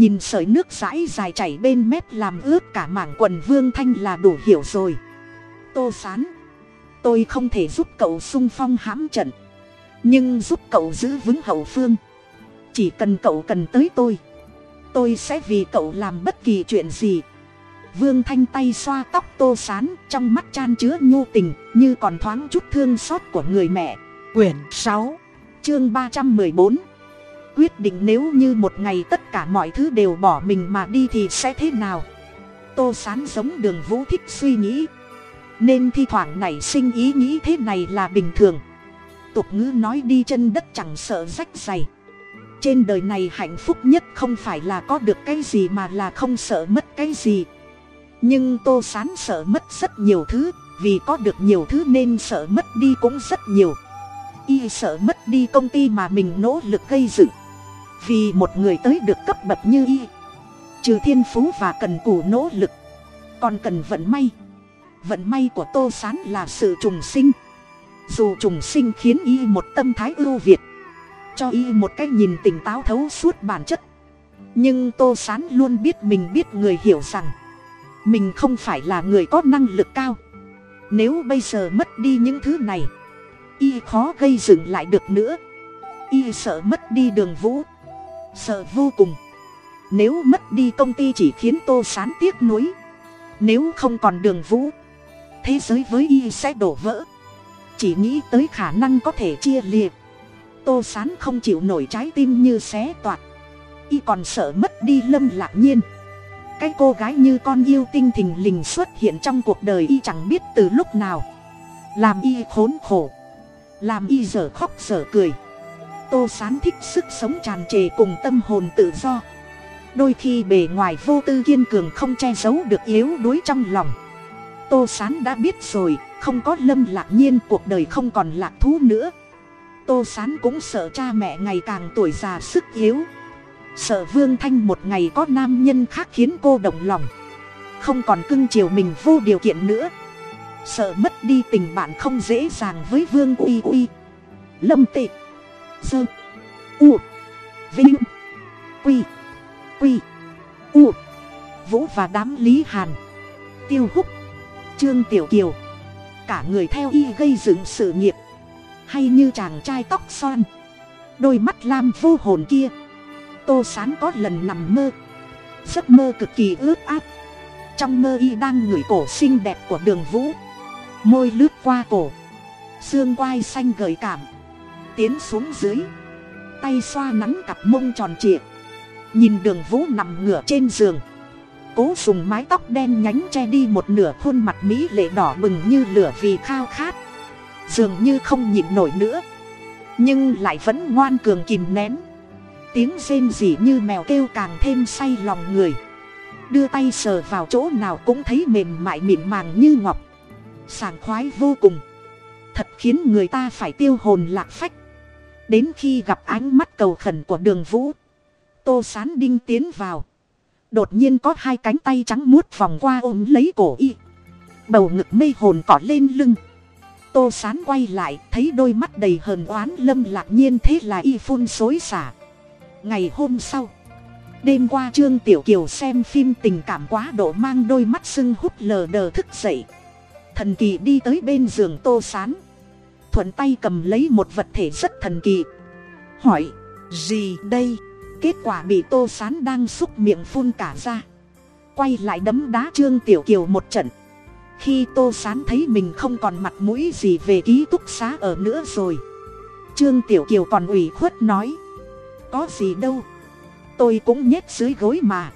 Nhìn sợi nước dãi dài chảy bên mép làm ướt cả mảng quần vương thanh là đủ hiểu rồi tô sán tôi không thể giúp cậu sung phong hãm trận, nhưng giúp cậu giữ vững hậu phương. Chỉ cần cậu cần tới tôi tôi sẽ vì cậu làm bất kỳ chuyện gì. Vương thanh tay xoa tóc tô sán trong mắt chan chứa nhu tình, như còn thoáng chút thương xót của người mẹ. Quyển sáu, chương ba trăm mười bốn. Quyết định nếu như một ngày tất cả mọi thứ đều bỏ mình mà đi thì sẽ thế nào? Tô sán giống đường vũ thích suy nghĩ nên thi thoảng nảy sinh ý nghĩ thế này là bình thường. Tục ngữ nói đi chân đất chẳng sợ rách dày trên đời này hạnh phúc nhất không phải là có được cái gì mà là không sợ mất cái gì. Nhưng tô sán sợ mất rất nhiều thứ, vì có được nhiều thứ nên sợ mất đi cũng rất nhiều. Y sợ mất đi công ty mà mình nỗ lực gây dựng. Vì một người tới được cấp bậc như y, trừ thiên phú và cần cù nỗ lực, còn cần vận may vận may của tô sán là sự trùng sinh. Dù trùng sinh khiến y một tâm thái ưu việt, cho y một cái nhìn tỉnh táo thấu suốt bản chất. Nhưng tô sán luôn biết mình biết người hiểu rằng, mình không phải là người có năng lực cao. Nếu bây giờ mất đi những thứ này, y khó gây dựng lại được nữa. Y sợ mất đi đường vũ, sợ vô cùng. Nếu mất đi công ty chỉ khiến tô sán tiếc nuối, nếu không còn đường vũ thế giới với y sẽ đổ vỡ. Chỉ nghĩ tới khả năng có thể chia lìa. Tô sán không chịu nổi trái tim như xé toạc. Y còn sợ mất đi lâm lạc nhiên. Cái cô gái như con yêu tinh thình lình xuất hiện trong cuộc đời y chẳng biết từ lúc nào. Làm y khốn khổ. Làm y dở khóc dở cười. Tô sán thích sức sống tràn trề cùng tâm hồn tự do. Đôi khi bề ngoài vô tư kiên cường không che giấu được yếu đuối trong lòng tô sán đã biết rồi, không có lâm lạc nhiên, cuộc đời không còn lạc thú nữa. Tô sán cũng sợ cha mẹ ngày càng tuổi già sức yếu. Sợ vương thanh một ngày có nam nhân khác khiến cô động lòng. Không còn cưng chiều mình vô điều kiện nữa. Sợ mất đi tình bạn không dễ dàng với vương uy uy. Lâm tị. Sơ. U. Vinh. Quy. Quy. U. Vũ và đám lý hàn. Tiêu húc trương tiểu kiều. Cả người theo y gây dựng sự nghiệp. Hay như chàng trai tóc xoan đôi mắt lam vô hồn kia. Tô sán có lần nằm mơ. Giấc mơ cực kỳ ướt át. Trong mơ y đang ngửi cổ xinh đẹp của đường vũ. Môi lướt qua cổ. Xương quai xanh gợi cảm. Tiến xuống dưới. Tay xoa nắn cặp mông tròn trịa. Nhìn đường vũ nằm ngửa trên giường cố dùng mái tóc đen nhánh che đi một nửa khuôn mặt mỹ lệ đỏ bừng như lửa vì khao khát. Dường như không nhịn nổi nữa. Nhưng lại vẫn ngoan cường kìm nén. Tiếng rên rỉ như mèo kêu càng thêm say lòng người. Đưa tay sờ vào chỗ nào cũng thấy mềm mại mịn màng như ngọc. Sảng khoái vô cùng. Thật khiến người ta phải tiêu hồn lạc phách. Đến khi gặp ánh mắt cầu khẩn của đường vũ, tô sán đinh tiến vào đột nhiên có hai cánh tay trắng muốt vòng qua ôm lấy cổ y. Bầu ngực mê hồn cỏ lên lưng. Tô sán quay lại, thấy đôi mắt đầy hờn oán lâm lạc nhiên thế là y phun xối xả. Ngày hôm sau, đêm qua trương tiểu kiều xem phim tình cảm quá độ mang đôi mắt sưng hút lờ đờ thức dậy. Thần kỳ đi tới bên giường tô sán. Thuận tay cầm lấy một vật thể rất thần kỳ. Hỏi, gì đây? Kết quả bị tô sán đang xúc miệng phun cả ra. Quay lại đấm đá trương tiểu kiều một trận. Khi tô sán thấy mình không còn mặt mũi gì về ký túc xá ở nữa rồi. Trương tiểu kiều còn ủy khuất nói, có gì đâu, tôi cũng nhét dưới gối mà.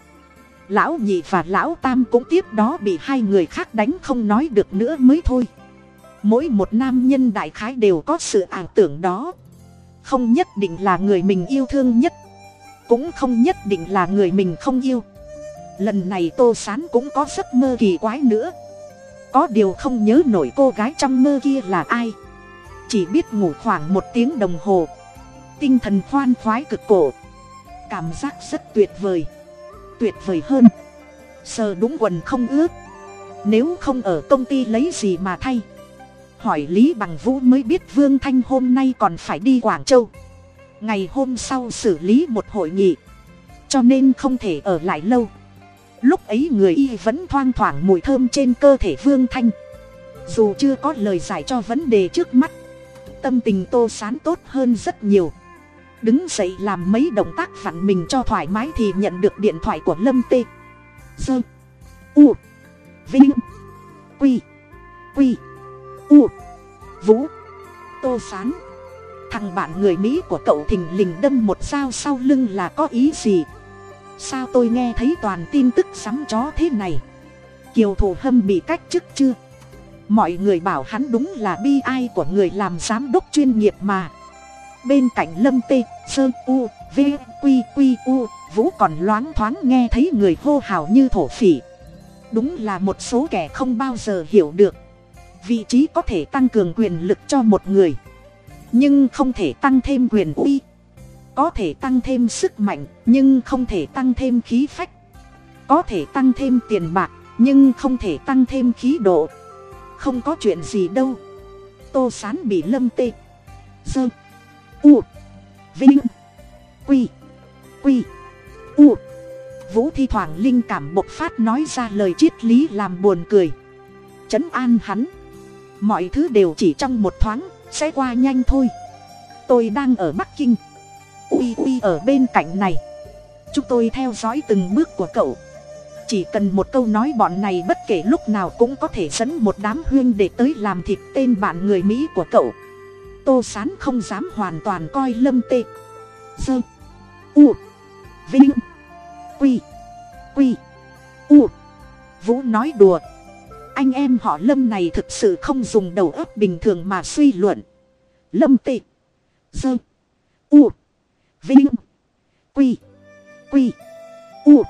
Lão nhị và lão tam cũng tiếp đó bị hai người khác đánh không nói được nữa mới thôi. Mỗi một nam nhân đại khái đều có sự ảo tưởng đó. Không nhất định là người mình yêu thương nhất cũng không nhất định là người mình không yêu. Lần này tô sán cũng có giấc mơ kỳ quái nữa. Có điều không nhớ nổi cô gái trong mơ kia là ai. Chỉ biết ngủ khoảng một tiếng đồng hồ. Tinh thần khoan khoái cực cổ. Cảm giác rất tuyệt vời. Tuyệt vời hơn. Sờ đúng quần không ướt. Nếu không ở công ty lấy gì mà thay? Hỏi lý bằng vũ mới biết vương thanh hôm nay còn phải đi quảng châu ngày hôm sau xử lý một hội nghị. Cho nên không thể ở lại lâu. Lúc ấy người y vẫn thoang thoảng mùi thơm trên cơ thể vương thanh. Dù chưa có lời giải cho vấn đề trước mắt, tâm tình tô sán tốt hơn rất nhiều. Đứng dậy làm mấy động tác vặn mình cho thoải mái thì nhận được điện thoại của lâm tê. Dơ u, vinh, quy quy, u, vũ. Tô sán thằng bạn người mỹ của cậu thình lình đâm một dao sau lưng là có ý gì? Sao tôi nghe thấy toàn tin tức sắm chó thế này? Kiều thủ hâm bị cách chức chưa? Mọi người bảo hắn đúng là bi ai của người làm giám đốc chuyên nghiệp mà. Bên cạnh lâm tê sơ u, v q q u, vũ còn loáng thoáng nghe thấy người hô hào như thổ phỉ. Đúng là một số kẻ không bao giờ hiểu được. Vị trí có thể tăng cường quyền lực cho một người nhưng không thể tăng thêm quyền uy. Có thể tăng thêm sức mạnh, nhưng không thể tăng thêm khí phách. Có thể tăng thêm tiền bạc, nhưng không thể tăng thêm khí độ. Không có chuyện gì đâu. Tô sán bị lâm tê, dơ, u, vinh, quy quy, u. Vũ thi thoảng linh cảm bộc phát nói ra lời triết lý làm buồn cười. Trấn an hắn. Mọi thứ đều chỉ trong một thoáng sẽ qua nhanh thôi. Tôi đang ở bắc kinh. Uy uy ở bên cạnh này. Chúng tôi theo dõi từng bước của cậu. Chỉ cần một câu nói bọn này bất kể lúc nào cũng có thể dẫn một đám huyên để tới làm thịt tên bạn người mỹ của cậu. Tô sán không dám hoàn toàn coi lâm tê. Dơ u. Vinh. Quy. Quy. U. Vũ nói đùa anh em họ lâm này thực sự không dùng đầu óc bình thường mà suy luận. Lâm tị, dơ, u, vinh, quy quy, u.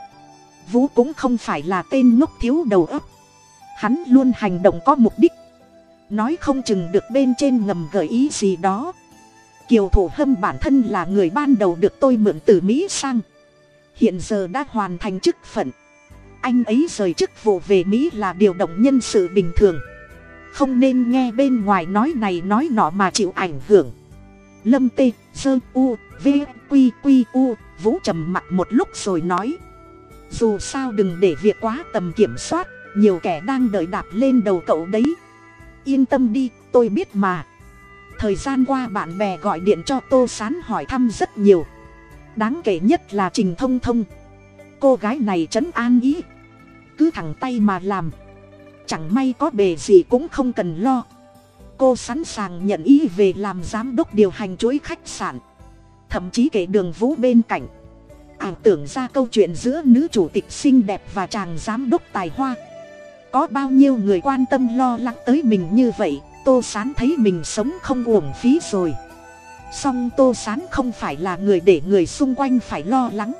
Vũ cũng không phải là tên ngốc thiếu đầu óc. Hắn luôn hành động có mục đích. Nói không chừng được bên trên ngầm gợi ý gì đó. Kiều thủ hâm bản thân là người ban đầu được tôi mượn từ mỹ sang. Hiện giờ đã hoàn thành chức phận anh ấy rời chức vụ về mỹ là điều động nhân sự bình thường. Không nên nghe bên ngoài nói này nói nọ mà chịu ảnh hưởng. Lâm tê, sơ, u, v q q u, vũ trầm mặt một lúc rồi nói. Dù sao đừng để việc quá tầm kiểm soát, nhiều kẻ đang đợi đạp lên đầu cậu đấy. Yên tâm đi, tôi biết mà. Thời gian qua bạn bè gọi điện cho tô sán hỏi thăm rất nhiều. Đáng kể nhất là trình thông thông. Cô gái này trấn an ý cứ thẳng tay mà làm. Chẳng may có bề gì cũng không cần lo. Cô sẵn sàng nhận ý về làm giám đốc điều hành chuỗi khách sạn. Thậm chí kể đường vũ bên cạnh. Ảo tưởng ra câu chuyện giữa nữ chủ tịch xinh đẹp và chàng giám đốc tài hoa. Có bao nhiêu người quan tâm lo lắng tới mình như vậy, tô sán thấy mình sống không uổng phí rồi. Song tô sán không phải là người để người xung quanh phải lo lắng.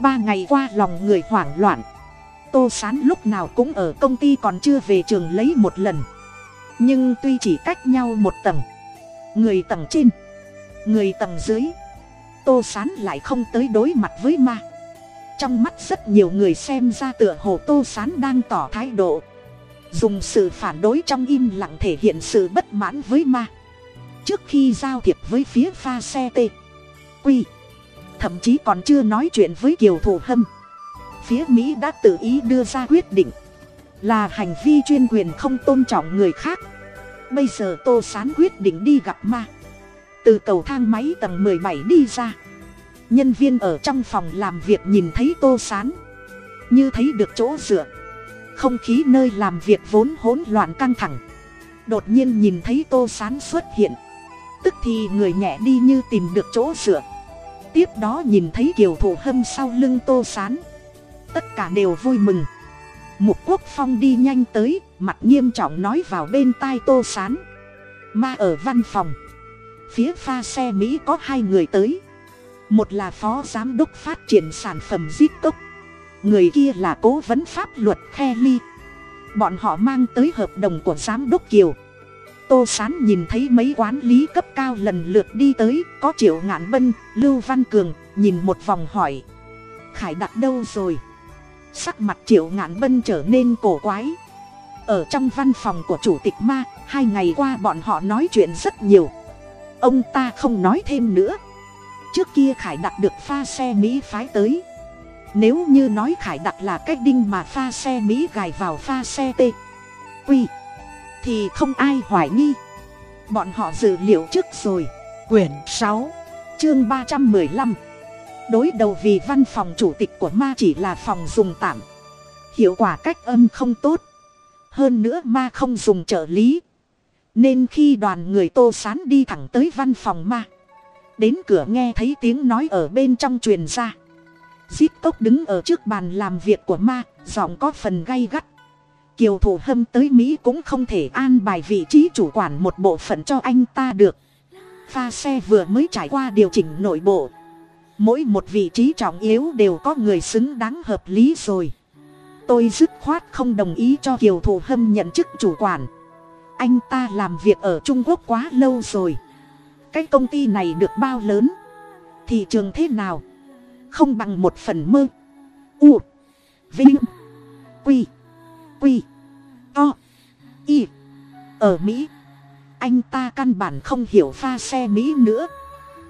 Ba ngày qua lòng người hoảng loạn tô sán lúc nào cũng ở công ty còn chưa về trường lấy một lần. Nhưng tuy chỉ cách nhau một tầng, người tầng trên, người tầng dưới, tô sán lại không tới đối mặt với ma. Trong mắt rất nhiều người xem ra tựa hồ tô sán đang tỏ thái độ, dùng sự phản đối trong im lặng thể hiện sự bất mãn với ma. Trước khi giao thiệp với phía pha xe t, quy, thậm chí còn chưa nói chuyện với kiều thủ hâm phía mỹ đã tự ý đưa ra quyết định là hành vi chuyên quyền không tôn trọng người khác. Bây giờ tô sán quyết định đi gặp ma. Từ cầu thang máy tầng mười bảy đi ra. Nhân viên ở trong phòng làm việc nhìn thấy tô sán. Như thấy được chỗ dựa. Không khí nơi làm việc vốn hỗn loạn căng thẳng. Đột nhiên nhìn thấy tô sán xuất hiện. Tức thì người nhẹ đi như tìm được chỗ dựa. Tiếp đó nhìn thấy kiều thủ hâm sau lưng tô sán tất cả đều vui mừng. Mục quốc phong đi nhanh tới, mặt nghiêm trọng nói vào bên tai tô sán. Ma ở văn phòng. Phía pha xe mỹ có hai người tới. Một là phó giám đốc phát triển sản phẩm zip cốc người kia là cố vấn pháp luật khe ly bọn họ mang tới hợp đồng của giám đốc kiều. Tô sán nhìn thấy mấy quán lý cấp cao lần lượt đi tới, có triệu ngạn bân, lưu văn cường, nhìn một vòng hỏi. Khải đặt đâu rồi? Sắc mặt triệu ngạn bân trở nên cổ quái. Ở trong văn phòng của chủ tịch ma, hai ngày qua bọn họ nói chuyện rất nhiều. Ông ta không nói thêm nữa. Trước kia khải đặt được pha xe mỹ phái tới. Nếu như nói khải đặt là cái đinh mà pha xe mỹ gài vào pha xe t quy thì không ai hoài nghi. Bọn họ dự liệu trước rồi. Quyển sáu, chương ba trăm mười lăm đối đầu vì văn phòng chủ tịch của ma chỉ là phòng dùng tạm. Hiệu quả cách âm không tốt. Hơn nữa ma không dùng trợ lý. Nên khi đoàn người tô sán đi thẳng tới văn phòng ma. Đến cửa nghe thấy tiếng nói ở bên trong truyền ra. Zip cốc đứng ở trước bàn làm việc của ma, giọng có phần gay gắt. Kiều thủ hâm tới mỹ cũng không thể an bài vị trí chủ quản một bộ phận cho anh ta được. Pha xe vừa mới trải qua điều chỉnh nội bộ mỗi một vị trí trọng yếu đều có người xứng đáng hợp lý rồi. Tôi dứt khoát không đồng ý cho kiều thủ hâm nhận chức chủ quản. Anh ta làm việc ở trung quốc quá lâu rồi. Cái công ty này được bao lớn? Thị trường thế nào? Không bằng một phần mơ. U, vinh, quy quy to y ở mỹ, anh ta căn bản không hiểu pha xe mỹ nữa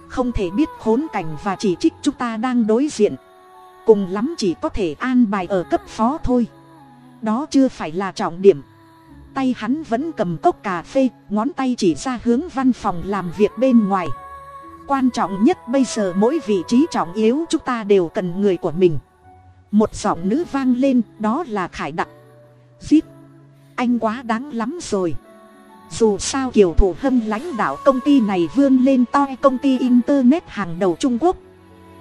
không thể biết khốn cảnh và chỉ trích chúng ta đang đối diện. Cùng lắm chỉ có thể an bài ở cấp phó thôi. Đó chưa phải là trọng điểm. Tay hắn vẫn cầm cốc cà phê, ngón tay chỉ ra hướng văn phòng làm việc bên ngoài. Quan trọng nhất bây giờ mỗi vị trí trọng yếu chúng ta đều cần người của mình. Một giọng nữ vang lên, đó là khải đặc zip anh quá đáng lắm rồi dù sao kiều thủ hâm lãnh đạo công ty này vươn lên toi công ty internet hàng đầu trung quốc.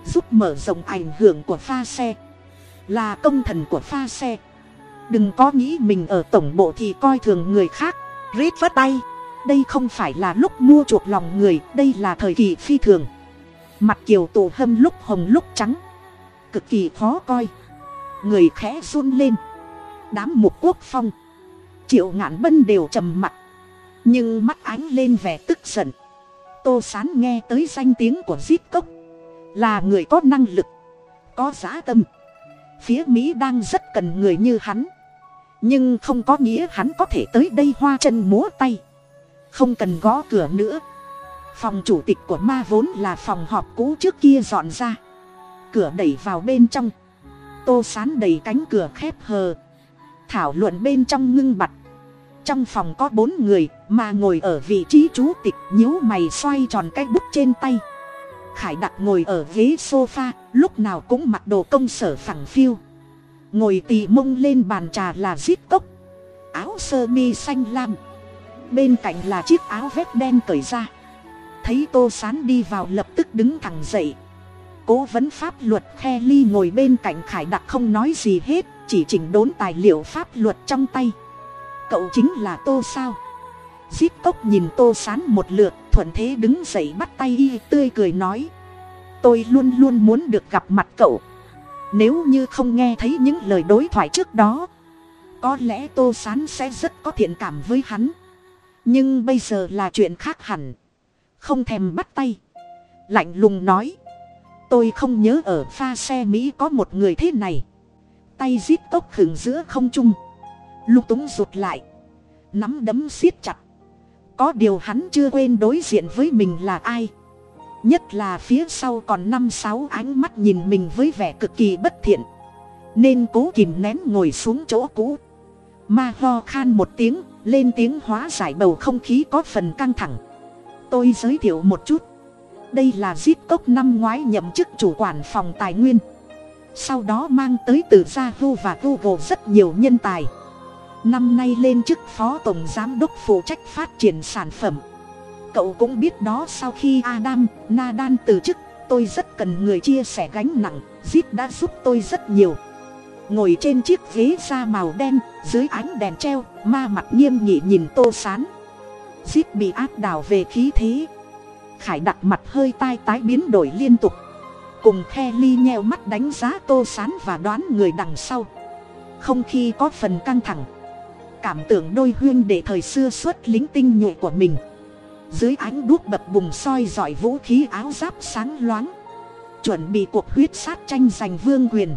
Giúp mở rộng ảnh hưởng của pha xe. Là công thần của pha xe. Đừng có nghĩ mình ở tổng bộ thì coi thường người khác. Rít vất tay. Đây không phải là lúc mua chuộc lòng người, đây là thời kỳ phi thường. Mặt kiều tù hâm lúc hồng lúc trắng. Cực kỳ khó coi. Người khẽ run lên. Đám mục quốc phong. Triệu ngạn bân đều trầm mặt nhưng mắt ánh lên vẻ tức giận. Tô sán nghe tới danh tiếng của zip cốc. Là người có năng lực, có giá tâm. Phía mỹ đang rất cần người như hắn. Nhưng không có nghĩa hắn có thể tới đây hoa chân múa tay. Không cần gõ cửa nữa. Phòng chủ tịch của ma vốn là phòng họp cũ trước kia dọn ra. Cửa đẩy vào bên trong. Tô sán đầy cánh cửa khép hờ. Thảo luận bên trong ngưng bặt trong phòng có bốn người, mà ngồi ở vị trí chú tịch nhíu mày xoay tròn cái bút trên tay. Khải đặc ngồi ở ghế sofa, lúc nào cũng mặc đồ công sở phẳng phiu. Ngồi tì mông lên bàn trà là zip cốc. Áo sơ mi xanh lam. Bên cạnh là chiếc áo vét đen cởi ra. Thấy tô sán đi vào lập tức đứng thẳng dậy. Cố vấn pháp luật khe ly ngồi bên cạnh khải đặc không nói gì hết, chỉ chỉnh đốn tài liệu pháp luật trong tay cậu chính là tô sao. Zip cốc nhìn tô sán một lượt, thuận thế đứng dậy bắt tay y tươi cười nói. Tôi luôn luôn muốn được gặp mặt cậu. Nếu như không nghe thấy những lời đối thoại trước đó, có lẽ tô sán sẽ rất có thiện cảm với hắn. Nhưng bây giờ là chuyện khác hẳn. Không thèm bắt tay. Lạnh lùng nói. Tôi không nhớ ở pha xe mỹ có một người thế này. Tay zip tốc khửng giữa không trung lục túng rụt lại. Nắm đấm siết chặt. Có điều hắn chưa quên đối diện với mình là ai. Nhất là phía sau còn năm sáu ánh mắt nhìn mình với vẻ cực kỳ bất thiện. Nên cố kìm nén ngồi xuống chỗ cũ. Ma ho khan một tiếng, lên tiếng hóa giải bầu không khí có phần căng thẳng. Tôi giới thiệu một chút. Đây là zip cốc năm ngoái nhậm chức chủ quản phòng tài nguyên. Sau đó mang tới từ yahoo và google rất nhiều nhân tài năm nay lên chức phó tổng giám đốc phụ trách phát triển sản phẩm. Cậu cũng biết đó sau khi adam nadan từ chức, tôi rất cần người chia sẻ gánh nặng, zip đã giúp tôi rất nhiều. Ngồi trên chiếc ghế da màu đen, dưới ánh đèn treo, ma mặt nghiêm nghị nhìn tô sán. Zip bị áp đảo về khí thế. Khải đặt mặt hơi tai tái biến đổi liên tục. Cùng khe ly nheo mắt đánh giá tô sán và đoán người đằng sau. Không khi có phần căng thẳng cảm tưởng đôi huyên để thời xưa xuất lính tinh nhuệ của mình. Dưới ánh đuốc bập bùng soi dọi vũ khí áo giáp sáng loáng, chuẩn bị cuộc huyết sát tranh giành vương quyền.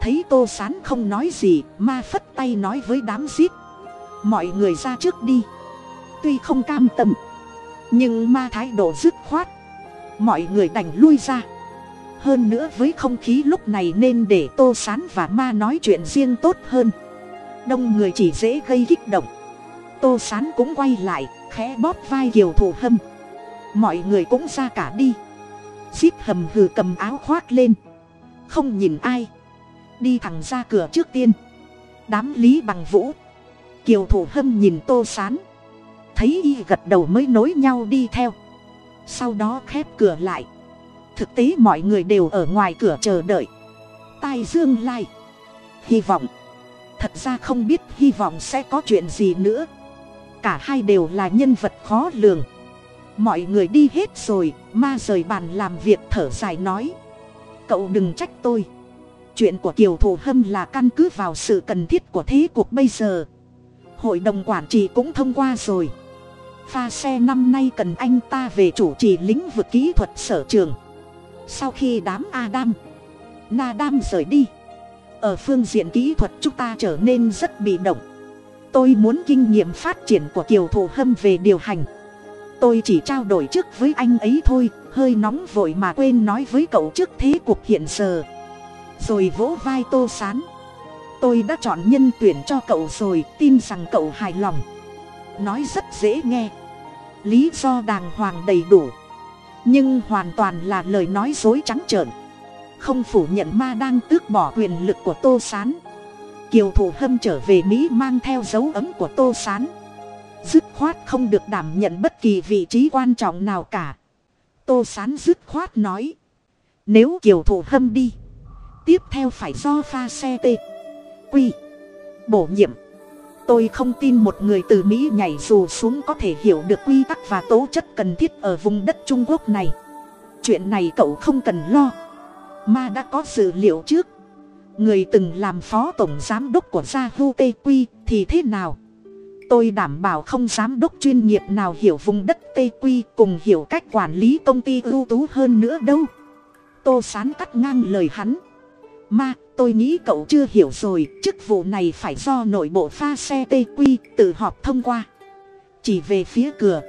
Thấy tô sán không nói gì, ma phất tay nói với đám giết, mọi người ra trước đi. Tuy không cam tâm, nhưng ma thái độ dứt khoát, mọi người đành lui ra. Hơn nữa với không khí lúc này nên để tô sán và ma nói chuyện riêng tốt hơn đông người chỉ dễ gây kích động. Tô sán cũng quay lại, khẽ bóp vai kiều thủ hâm. Mọi người cũng ra cả đi. Zip hầm hừ cầm áo khoác lên. Không nhìn ai. Đi thẳng ra cửa trước tiên. Đám lý bằng vũ. Kiều thủ hâm nhìn tô sán. Thấy y gật đầu mới nối nhau đi theo. Sau đó khép cửa lại. Thực tế mọi người đều ở ngoài cửa chờ đợi. Tai dương lai. Hy vọng thật ra không biết hy vọng sẽ có chuyện gì nữa. Cả hai đều là nhân vật khó lường. Mọi người đi hết rồi, ma rời bàn làm việc thở dài nói. Cậu đừng trách tôi. Chuyện của kiều thù hâm là căn cứ vào sự cần thiết của thế cuộc bây giờ. Hội đồng quản trị cũng thông qua rồi. Pha xe năm nay cần anh ta về chủ trì lĩnh vực kỹ thuật sở trường. Sau khi đám adam, nadam rời đi ở phương diện kỹ thuật chúng ta trở nên rất bị động. Tôi muốn kinh nghiệm phát triển của kiều thủ hâm về điều hành. Tôi chỉ trao đổi trước với anh ấy thôi, hơi nóng vội mà quên nói với cậu trước thế cuộc hiện giờ. Rồi vỗ vai tô sán. Tôi đã chọn nhân tuyển cho cậu rồi, tin rằng cậu hài lòng. Nói rất dễ nghe. Lý do đàng hoàng đầy đủ. Nhưng hoàn toàn là lời nói dối trắng trợn không phủ nhận ma đang tước bỏ quyền lực của tô s á n kiều thủ hâm trở về mỹ mang theo dấu ấm của tô s á n dứt khoát không được đảm nhận bất kỳ vị trí quan trọng nào cả. Tô s á n dứt khoát nói, nếu kiều thủ hâm đi, tiếp theo phải do pha xe t quy, bổ nhiệm. Tôi không tin một người từ mỹ nhảy dù xuống có thể hiểu được quy tắc và tố chất cần thiết ở vùng đất trung quốc này. Chuyện này cậu không cần lo ma đã có dự liệu trước. Người từng làm phó tổng giám đốc của gia hu tê quy thì thế nào? Tôi đảm bảo không giám đốc chuyên nghiệp nào hiểu vùng đất tê quy cùng hiểu cách quản lý công ty ưu tú hơn nữa đâu. Tô sán cắt ngang lời hắn. Ma, tôi nghĩ cậu chưa hiểu rồi, chức vụ này phải do nội bộ pha xe tê quy tự họp thông qua. Chỉ về phía cửa.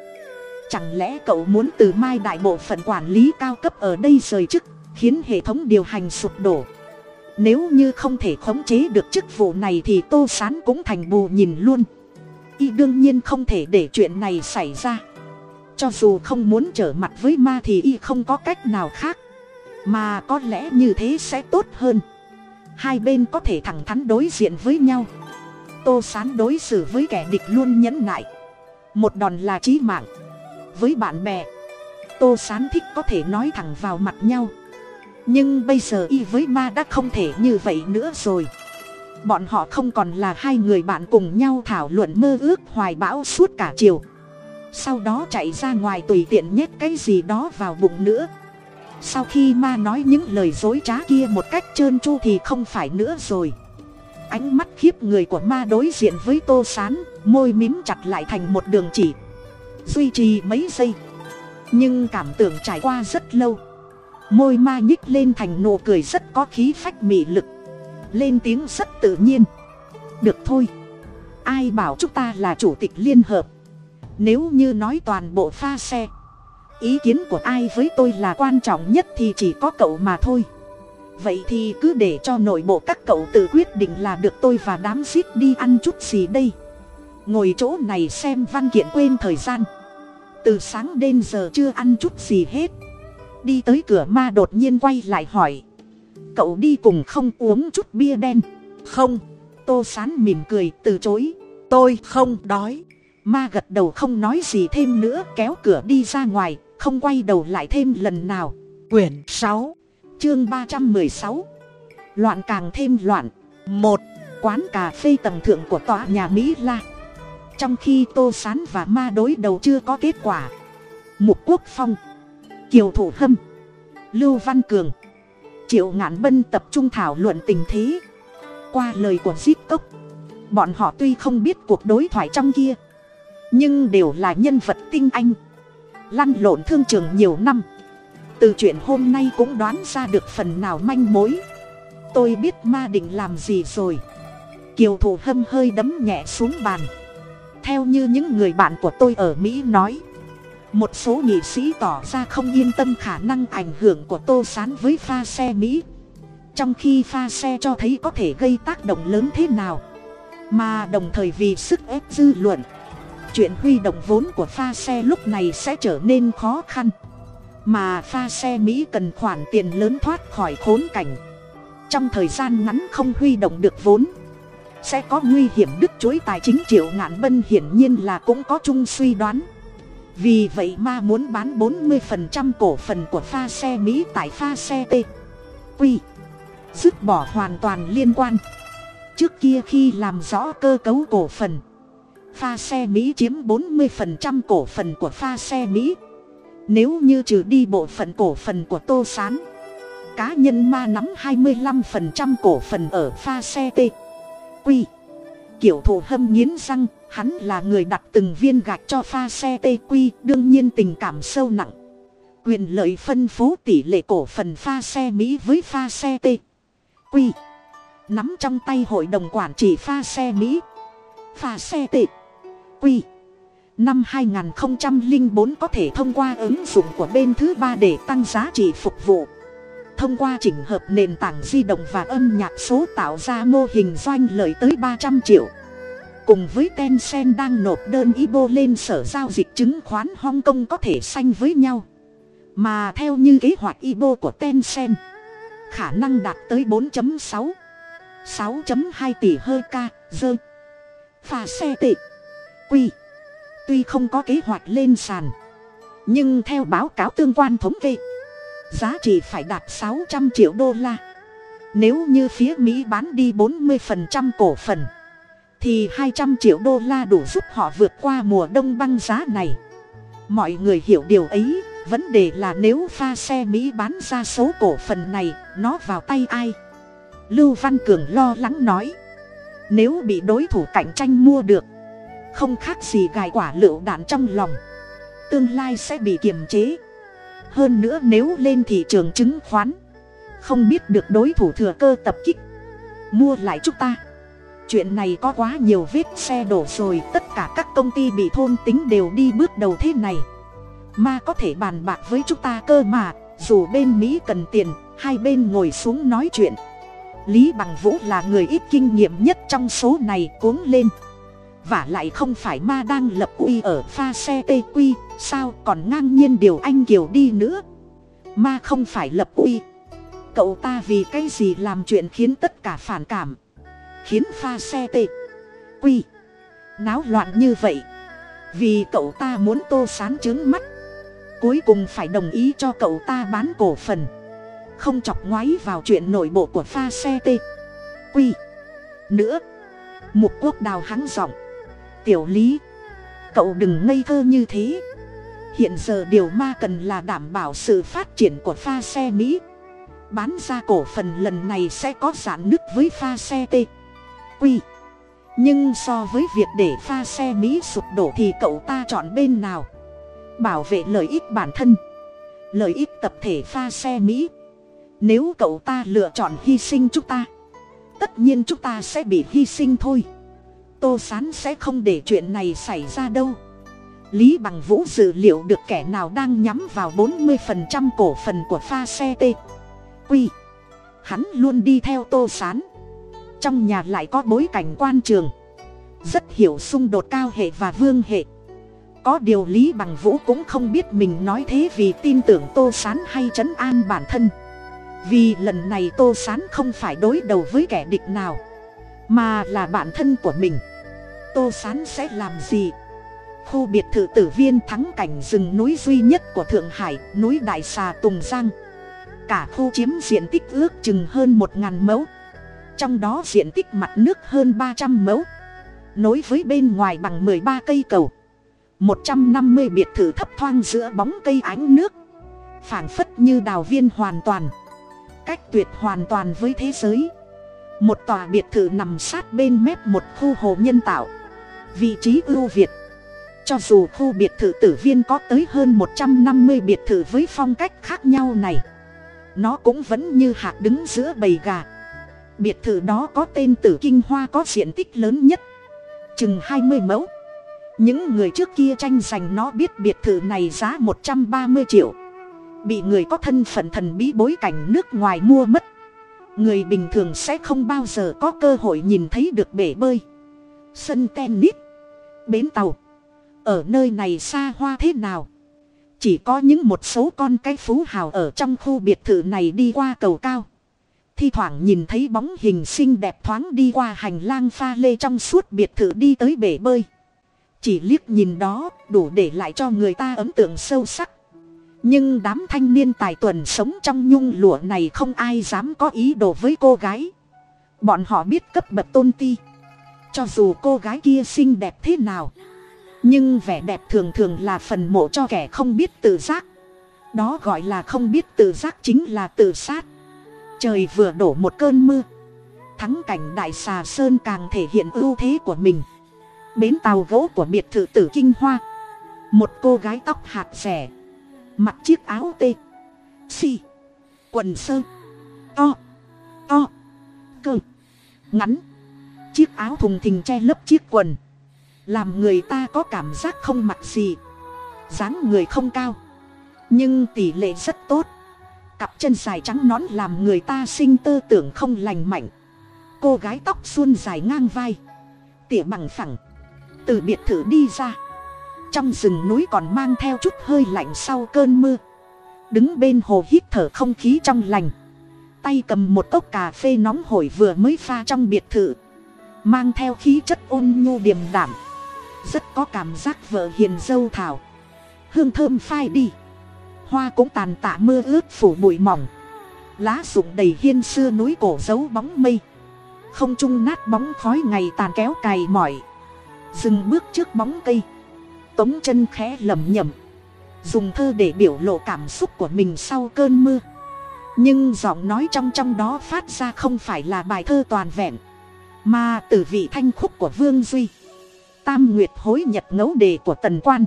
Chẳng lẽ cậu muốn từ mai đại bộ phận quản lý cao cấp ở đây rời chức? Khiến hệ thống điều hành sụp đổ. Nếu như không thể khống chế được chức vụ này thì tô sán cũng thành bù nhìn luôn. Y đương nhiên không thể để chuyện này xảy ra. Cho dù không muốn trở mặt với ma thì y không có cách nào khác. Mà có lẽ như thế sẽ tốt hơn. Hai bên có thể thẳng thắn đối diện với nhau. Tô sán đối xử với kẻ địch luôn nhẫn nại. Một đòn là trí mạng. Với bạn bè, tô sán thích có thể nói thẳng vào mặt nhau nhưng bây giờ y với ma đã không thể như vậy nữa rồi. Bọn họ không còn là hai người bạn cùng nhau thảo luận mơ ước hoài bão suốt cả chiều. Sau đó chạy ra ngoài tùy tiện nhét cái gì đó vào bụng nữa. Sau khi ma nói những lời dối trá kia một cách trơn tru thì không phải nữa rồi. Ánh mắt khiếp người của ma đối diện với tô sán, môi mím chặt lại thành một đường chỉ. Duy trì mấy giây. Nhưng cảm tưởng trải qua rất lâu môi ma nhích lên thành nụ cười rất có khí phách mị lực. Lên tiếng rất tự nhiên. Được thôi. Ai bảo chúng ta là chủ tịch liên hợp? Nếu như nói toàn bộ pha xe, ý kiến của ai với tôi là quan trọng nhất thì chỉ có cậu mà thôi. Vậy thì cứ để cho nội bộ các cậu tự quyết định là được tôi và đám xít đi ăn chút gì đây. Ngồi chỗ này xem văn kiện quên thời gian. Từ sáng đến giờ chưa ăn chút gì hết đi tới cửa ma đột nhiên quay lại hỏi. Cậu đi cùng không uống chút bia đen? Không. Tô sán mỉm cười từ chối. Tôi không đói. Ma gật đầu không nói gì thêm nữa kéo cửa đi ra ngoài không quay đầu lại thêm lần nào. Quyển sáu. Chương ba trăm mười sáu. Loạn càng thêm loạn. Một. Quán cà phê tầng thượng của tòa nhà mỹ la. Trong khi tô sán và ma đối đầu chưa có kết quả. Mục quốc phong kiều thủ hâm, lưu văn cường, triệu ngạn bân tập trung thảo luận tình thế. Qua lời của zip cốc, bọn họ tuy không biết cuộc đối thoại trong kia, nhưng đều là nhân vật tinh anh, lăn lộn thương trường nhiều năm. Từ chuyện hôm nay cũng đoán ra được phần nào manh mối. Tôi biết ma định làm gì rồi. Kiều thủ hâm hơi đấm nhẹ xuống bàn. Theo như những người bạn của tôi ở mỹ nói một số nghị sĩ tỏ ra không yên tâm khả năng ảnh hưởng của tô s á n với pha xe mỹ. Trong khi pha xe cho thấy có thể gây tác động lớn thế nào, mà đồng thời vì sức ép dư luận, chuyện huy động vốn của pha xe lúc này sẽ trở nên khó khăn. Mà pha xe mỹ cần khoản tiền lớn thoát khỏi khốn cảnh. Trong thời gian ngắn không huy động được vốn, sẽ có nguy hiểm đứt chuỗi tài chính triệu ngạn bân hiển nhiên là cũng có chung suy đoán vì vậy ma muốn bán bốn mươi phần trăm cổ phần của pha xe mỹ tại pha xe t. Quy dứt bỏ hoàn toàn liên quan. Trước kia khi làm rõ cơ cấu cổ phần, pha xe mỹ chiếm bốn mươi phần trăm cổ phần của pha xe mỹ. Nếu như trừ đi bộ phận cổ phần của tô s á n cá nhân ma nắm hai mươi năm phần trăm cổ phần ở pha xe t. Quy kiểu thù hâm nghiến răng hắn là người đặt từng viên gạch cho pha xe tê quy đương nhiên tình cảm sâu nặng. Quyền lợi phân phối tỷ lệ cổ phần pha xe mỹ với pha xe tê quy nắm trong tay hội đồng quản trị pha xe mỹ. Pha xe tê quy năm 2004 có thể thông qua ứng dụng của bên thứ ba để tăng giá trị phục vụ. Thông qua chỉnh hợp nền tảng di động và âm nhạc số tạo ra mô hình doanh lợi tới ba trăm triệu cùng với Tencent đang nộp đơn IBO lên sở giao dịch chứng khoán Hong Kong có thể sanh với nhau. Mà theo như kế hoạch IBO của Tencent, khả năng đạt tới 4.6 6.2 tỷ hơi ca dơ pha xe tị, quy tuy không có kế hoạch lên sàn nhưng theo báo cáo tương quan thống kê giá trị phải đạt 600 triệu đô la nếu như phía mỹ bán đi 40% cổ phần thì 200 triệu đô la đủ giúp họ vượt qua mùa đông băng giá này. Mọi người hiểu điều ấy, vấn đề là nếu pha xe mỹ bán ra số cổ phần này, nó vào tay ai? Lưu văn cường lo lắng nói. Nếu bị đối thủ cạnh tranh mua được, không khác gì gài quả lựu đạn trong lòng. Tương lai sẽ bị kiềm chế. Hơn nữa nếu lên thị trường chứng khoán, không biết được đối thủ thừa cơ tập kích, mua lại chúng ta chuyện này có quá nhiều vết xe đổ rồi, tất cả các công ty bị thôn tính đều đi bước đầu thế này. Ma có thể bàn bạc với chúng ta cơ mà, dù bên mỹ cần tiền, hai bên ngồi xuống nói chuyện. Lý bằng vũ là người ít kinh nghiệm nhất trong số này, cuống lên. Và lại không phải ma đang lập uy ở pha xe tq quy sao còn ngang nhiên điều anh kiều đi nữa? Ma không phải lập uy cậu ta vì cái gì làm chuyện khiến tất cả phản cảm? Khiến pha xe tê. Quy. Náo loạn như vậy. Vì cậu ta muốn tô sán trướng mắt. Cuối cùng phải đồng ý cho cậu ta bán cổ phần. Không chọc ngoáy vào chuyện nội bộ của pha xe t quy. Nữa. Mục quốc đào hắng giọng. Tiểu lý. Cậu đừng ngây thơ như thế. Hiện giờ điều ma cần là đảm bảo sự phát triển của pha xe mỹ. Bán ra cổ phần lần này sẽ có giãn nứt với pha xe t quy. Nhưng so với việc để pha xe mỹ sụp đổ thì cậu ta chọn bên nào? Bảo vệ lợi ích bản thân. Lợi ích tập thể pha xe mỹ. Nếu cậu ta lựa chọn hy sinh chúng ta, tất nhiên chúng ta sẽ bị hy sinh thôi. Tô sán sẽ không để chuyện này xảy ra đâu. Lý bằng vũ dự liệu được kẻ nào đang nhắm vào bốn mươi phần trăm cổ phần của pha xe t. Quy. Hắn luôn đi theo tô sán trong nhà lại có bối cảnh quan trường. Rất hiểu xung đột cao hệ và vương hệ. Có điều lý bằng vũ cũng không biết mình nói thế vì tin tưởng tô sán hay trấn an bản thân. Vì lần này tô sán không phải đối đầu với kẻ địch nào, mà là bản thân của mình. Tô sán sẽ làm gì? Khu biệt thự tử viên thắng cảnh rừng núi duy nhất của thượng hải, núi đại xà tùng giang. Cả khu chiếm diện tích ước chừng hơn một ngàn mẫu trong đó diện tích mặt nước hơn ba trăm mẫu. Nối với bên ngoài bằng mười ba cây cầu. một trăm năm mươi biệt thự thấp thoang giữa bóng cây ánh nước. Phảng phất như đào viên hoàn toàn. Cách tuyệt hoàn toàn với thế giới. Một tòa biệt thự nằm sát bên mép một khu hồ nhân tạo. Vị trí ưu việt. Cho dù khu biệt thự tử viên có tới hơn một trăm năm mươi biệt thự với phong cách khác nhau này, nó cũng vẫn như hạt đứng giữa bầy gà biệt thự đó có tên tử kinh hoa có diện tích lớn nhất. Chừng hai mươi mẫu. Những người trước kia tranh giành nó biết biệt thự này giá một trăm ba mươi triệu. Bị người có thân phận thần bí bối cảnh nước ngoài mua mất. Người bình thường sẽ không bao giờ có cơ hội nhìn thấy được bể bơi. Sân tennis. Bến tàu. Ở nơi này xa hoa thế nào? Chỉ có những một số con cái phú hào ở trong khu biệt thự này đi qua cầu cao thi thoảng nhìn thấy bóng hình xinh đẹp thoáng đi qua hành lang pha lê trong suốt biệt thự đi tới bể bơi. Chỉ liếc nhìn đó, đủ để lại cho người ta ấn tượng sâu sắc. Nhưng đám thanh niên tài tuần sống trong nhung lụa này không ai dám có ý đồ với cô gái. Bọn họ biết cấp bậc tôn ti. Cho dù cô gái kia xinh đẹp thế nào, nhưng vẻ đẹp thường thường là phần mộ cho kẻ không biết tự giác. Đó gọi là không biết tự giác chính là tự sát trời vừa đổ một cơn mưa. Thắng cảnh đại xà sơn càng thể hiện ưu thế của mình. Bến tàu gỗ của biệt thự tử kinh hoa. Một cô gái tóc hạt rẻ. Mặc chiếc áo tê. Xi、si. quần sơ. To. To. Cơ. Ngắn. Chiếc áo thùng thình che lấp chiếc quần. Làm người ta có cảm giác không mặc gì. dáng người không cao. Nhưng tỷ lệ rất tốt cặp chân dài trắng nón làm người ta sinh tơ tưởng không lành mạnh. Cô gái tóc xuôn dài ngang vai. Tỉa bằng phẳng. Từ biệt thự đi ra. Trong rừng núi còn mang theo chút hơi lạnh sau cơn mưa. Đứng bên hồ hít thở không khí trong lành. Tay cầm một cốc cà phê nóng hổi vừa mới pha trong biệt thự. Mang theo khí chất ôn nhu điềm đạm. Rất có cảm giác vợ hiền dâu thảo. Hương thơm phai đi hoa cũng tàn tạ mưa ướt phủ bụi mỏng. Lá rụng đầy hiên xưa núi cổ giấu bóng mây. Không trung nát bóng khói ngày tàn kéo cày mỏi. Dừng bước trước bóng cây. Tống chân khẽ lẩm nhẩm. Dùng thơ để biểu lộ cảm xúc của mình sau cơn mưa. Nhưng giọng nói trong trong đó phát ra không phải là bài thơ toàn vẹn, mà từ vị thanh khúc của vương duy. Tam nguyệt hối nhật ngẫu đề của tần quan.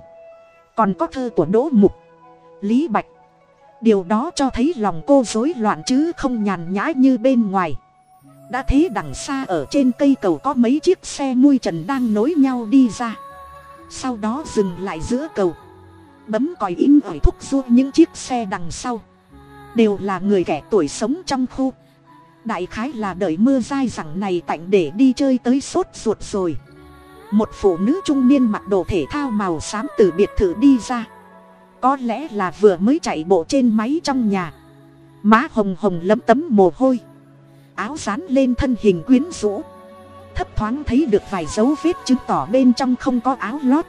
Còn có thơ của đỗ mục lý bạch. Điều đó cho thấy lòng cô rối loạn chứ không nhàn nhã như bên ngoài. Đã thế đằng xa ở trên cây cầu có mấy chiếc xe mui trần đang nối nhau đi ra. Sau đó dừng lại giữa cầu. Bấm còi in ỏi thúc giục những chiếc xe đằng sau. Đều là người kẻ tuổi sống trong khu. Đại khái là đợi mưa dai rằng này tạnh để đi chơi tới sốt ruột rồi. Một phụ nữ trung niên mặc đồ thể thao màu xám từ biệt thự đi ra có lẽ là vừa mới chạy bộ trên máy trong nhà. Má hồng hồng lấm tấm mồ hôi. Áo dán lên thân hình quyến rũ. Thấp thoáng thấy được vài dấu vết chứng tỏ bên trong không có áo lót.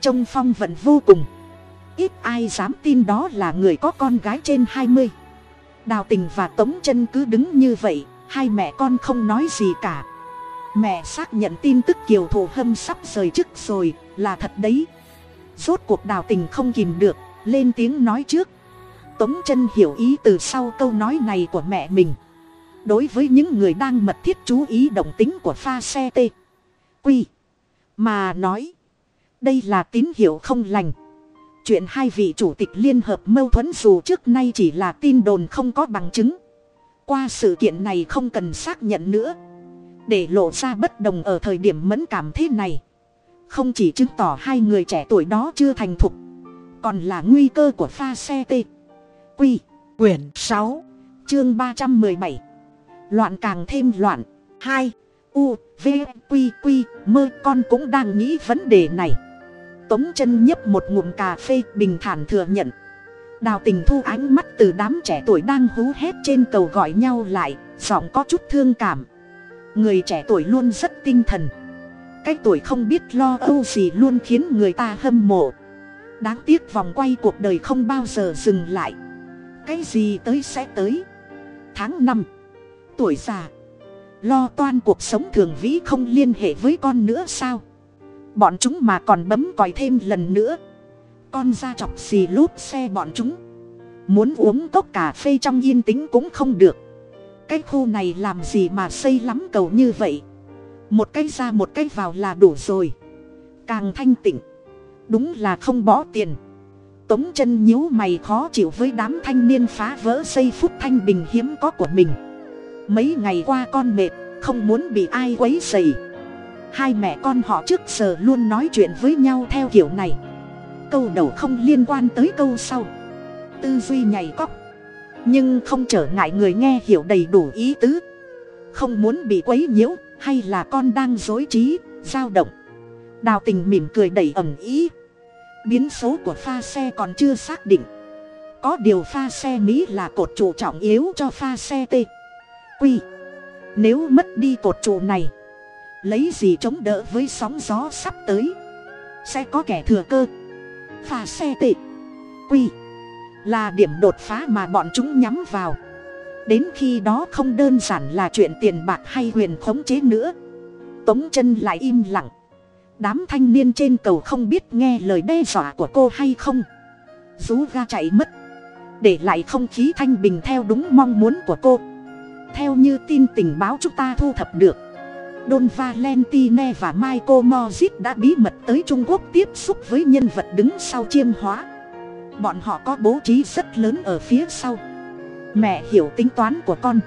Trông phong vận vô cùng. Ít ai dám tin đó là người có con gái trên hai mươi. Đào tình và tống chân cứ đứng như vậy, hai mẹ con không nói gì cả. Mẹ xác nhận tin tức kiều thù hâm sắp rời chức rồi, là thật đấy rốt cuộc đào tình không kìm được, lên tiếng nói trước. Tống chân hiểu ý từ sau câu nói này của mẹ mình. Đối với những người đang mật thiết chú ý động tính của pha xe t quy mà nói, đây là tín hiệu không lành. Chuyện hai vị chủ tịch liên hợp mâu thuẫn dù trước nay chỉ là tin đồn không có bằng chứng. Qua sự kiện này không cần xác nhận nữa. Để lộ ra bất đồng ở thời điểm mẫn cảm thế này không chỉ chứng tỏ hai người trẻ tuổi đó chưa thành thục, còn là nguy cơ của pha xe t quy, quyển sáu, chương ba trăm mười bảy. Loạn càng thêm loạn. Hai, u, v q q mơ, con cũng đang nghĩ vấn đề này. Tống chân nhấp một ngụm cà phê, bình thản thừa nhận. Đào tình thu ánh mắt từ đám trẻ tuổi đang hú hét trên cầu gọi nhau lại, giọng có chút thương cảm. Người trẻ tuổi luôn rất tinh thần cái tuổi không biết lo âu gì luôn khiến người ta hâm mộ. Đáng tiếc vòng quay cuộc đời không bao giờ dừng lại. Cái gì tới sẽ tới. Tháng năm, tuổi già. Lo toan cuộc sống thường vĩ không liên hệ với con nữa sao? Bọn chúng mà còn bấm còi thêm lần nữa. Con ra chọc xì lốp xe bọn chúng. Muốn uống cốc cà phê trong yên tĩnh cũng không được. Cái khu này làm gì mà xây lắm cầu như vậy? Một cái ra một cái vào là đủ rồi. Càng thanh tịnh. Đúng là không bỏ tiền. Tống chân nhíu mày khó chịu với đám thanh niên phá vỡ giây phút thanh bình hiếm có của mình. Mấy ngày qua con mệt, không muốn bị ai quấy dày hai mẹ con họ trước giờ luôn nói chuyện với nhau theo kiểu này. Câu đầu không liên quan tới câu sau. Tư duy nhảy cóc. Nhưng không trở ngại người nghe hiểu đầy đủ ý tứ. Không muốn bị quấy nhiễu hay là con đang dối trí, dao động. Đào tình mỉm cười đầy ẩm ý. Biến số của pha xe còn chưa xác định. Có điều pha xe mỹ là cột trụ trọng yếu cho pha xe t. Quy. Nếu mất đi cột trụ này, lấy gì chống đỡ với sóng gió sắp tới? Sẽ có kẻ thừa cơ. Pha xe t. Quy. Là điểm đột phá mà bọn chúng nhắm vào đến khi đó không đơn giản là chuyện tiền bạc hay quyền khống chế nữa. Tống chân lại im lặng. Đám thanh niên trên cầu không biết nghe lời đe dọa của cô hay không. Rú ga chạy mất. Để lại không khí thanh bình theo đúng mong muốn của cô. Theo như tin tình báo chúng ta thu thập được, don valentine và michael mozit đã bí mật tới trung quốc tiếp xúc với nhân vật đứng sau chiêm hóa. Bọn họ có bố trí rất lớn ở phía sau mẹ hiểu tính toán của con.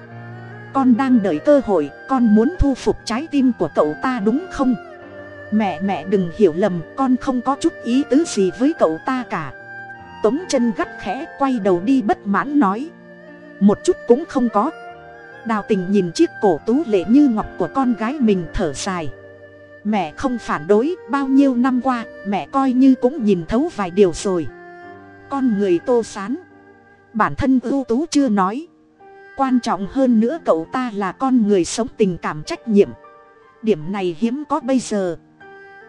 Con đang đợi cơ hội, con muốn thu phục trái tim của cậu ta đúng không? Mẹ mẹ đừng hiểu lầm, con không có chút ý tứ gì với cậu ta cả. Tống chân gắt khẽ quay đầu đi bất mãn nói. Một chút cũng không có. Đào tình nhìn chiếc cổ tú lệ như ngọc của con gái mình thở dài. Mẹ không phản đối, bao nhiêu năm qua, mẹ coi như cũng nhìn thấu vài điều rồi. Con người tô sán bản thân ưu tú chưa nói. Quan trọng hơn nữa cậu ta là con người sống tình cảm trách nhiệm. Điểm này hiếm có bây giờ.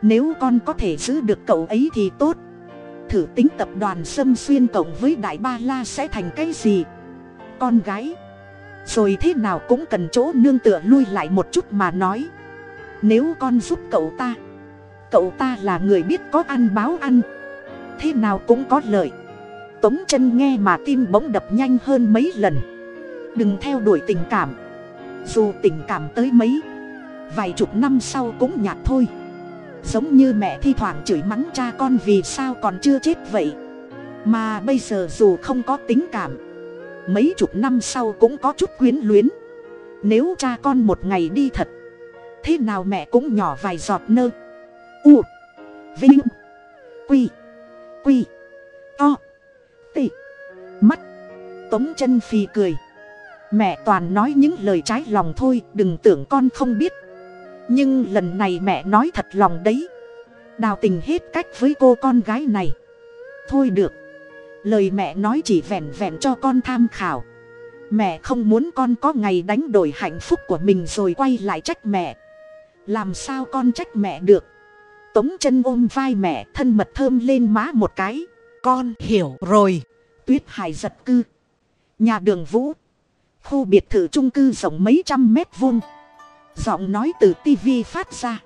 Nếu con có thể giữ được cậu ấy thì tốt. Thử tính tập đoàn xâm xuyên cộng với đại ba la sẽ thành cái gì? Con gái. Rồi thế nào cũng cần chỗ nương tựa lui lại một chút mà nói. Nếu con giúp cậu ta cậu ta là người biết có ăn báo ăn. Thế nào cũng có lợi tống chân nghe mà tim bỗng đập nhanh hơn mấy lần. Đừng theo đuổi tình cảm. Dù tình cảm tới mấy, vài chục năm sau cũng nhạt thôi. Giống như mẹ thi thoảng chửi mắng cha con vì sao còn chưa chết vậy. Mà bây giờ dù không có tính cảm, mấy chục năm sau cũng có chút quyến luyến. Nếu cha con một ngày đi thật, thế nào mẹ cũng nhỏ vài giọt nơ. U, vinh, quy quy, to mắt. Tống chân phì cười. Mẹ toàn nói những lời trái lòng thôi, đừng tưởng con không biết. Nhưng lần này mẹ nói thật lòng đấy. Đào tình hết cách với cô con gái này. Thôi được. Lời mẹ nói chỉ vẹn vẹn cho con tham khảo. Mẹ không muốn con có ngày đánh đổi hạnh phúc của mình rồi quay lại trách mẹ. Làm sao con trách mẹ được? Tống chân ôm vai mẹ, thân mật thơm lên má một cái. Con hiểu rồi tuyết hải giật cư. Nhà đường vũ. Khu biệt thự trung cư rộng mấy trăm mét vuông. Giọng nói từ tv phát ra.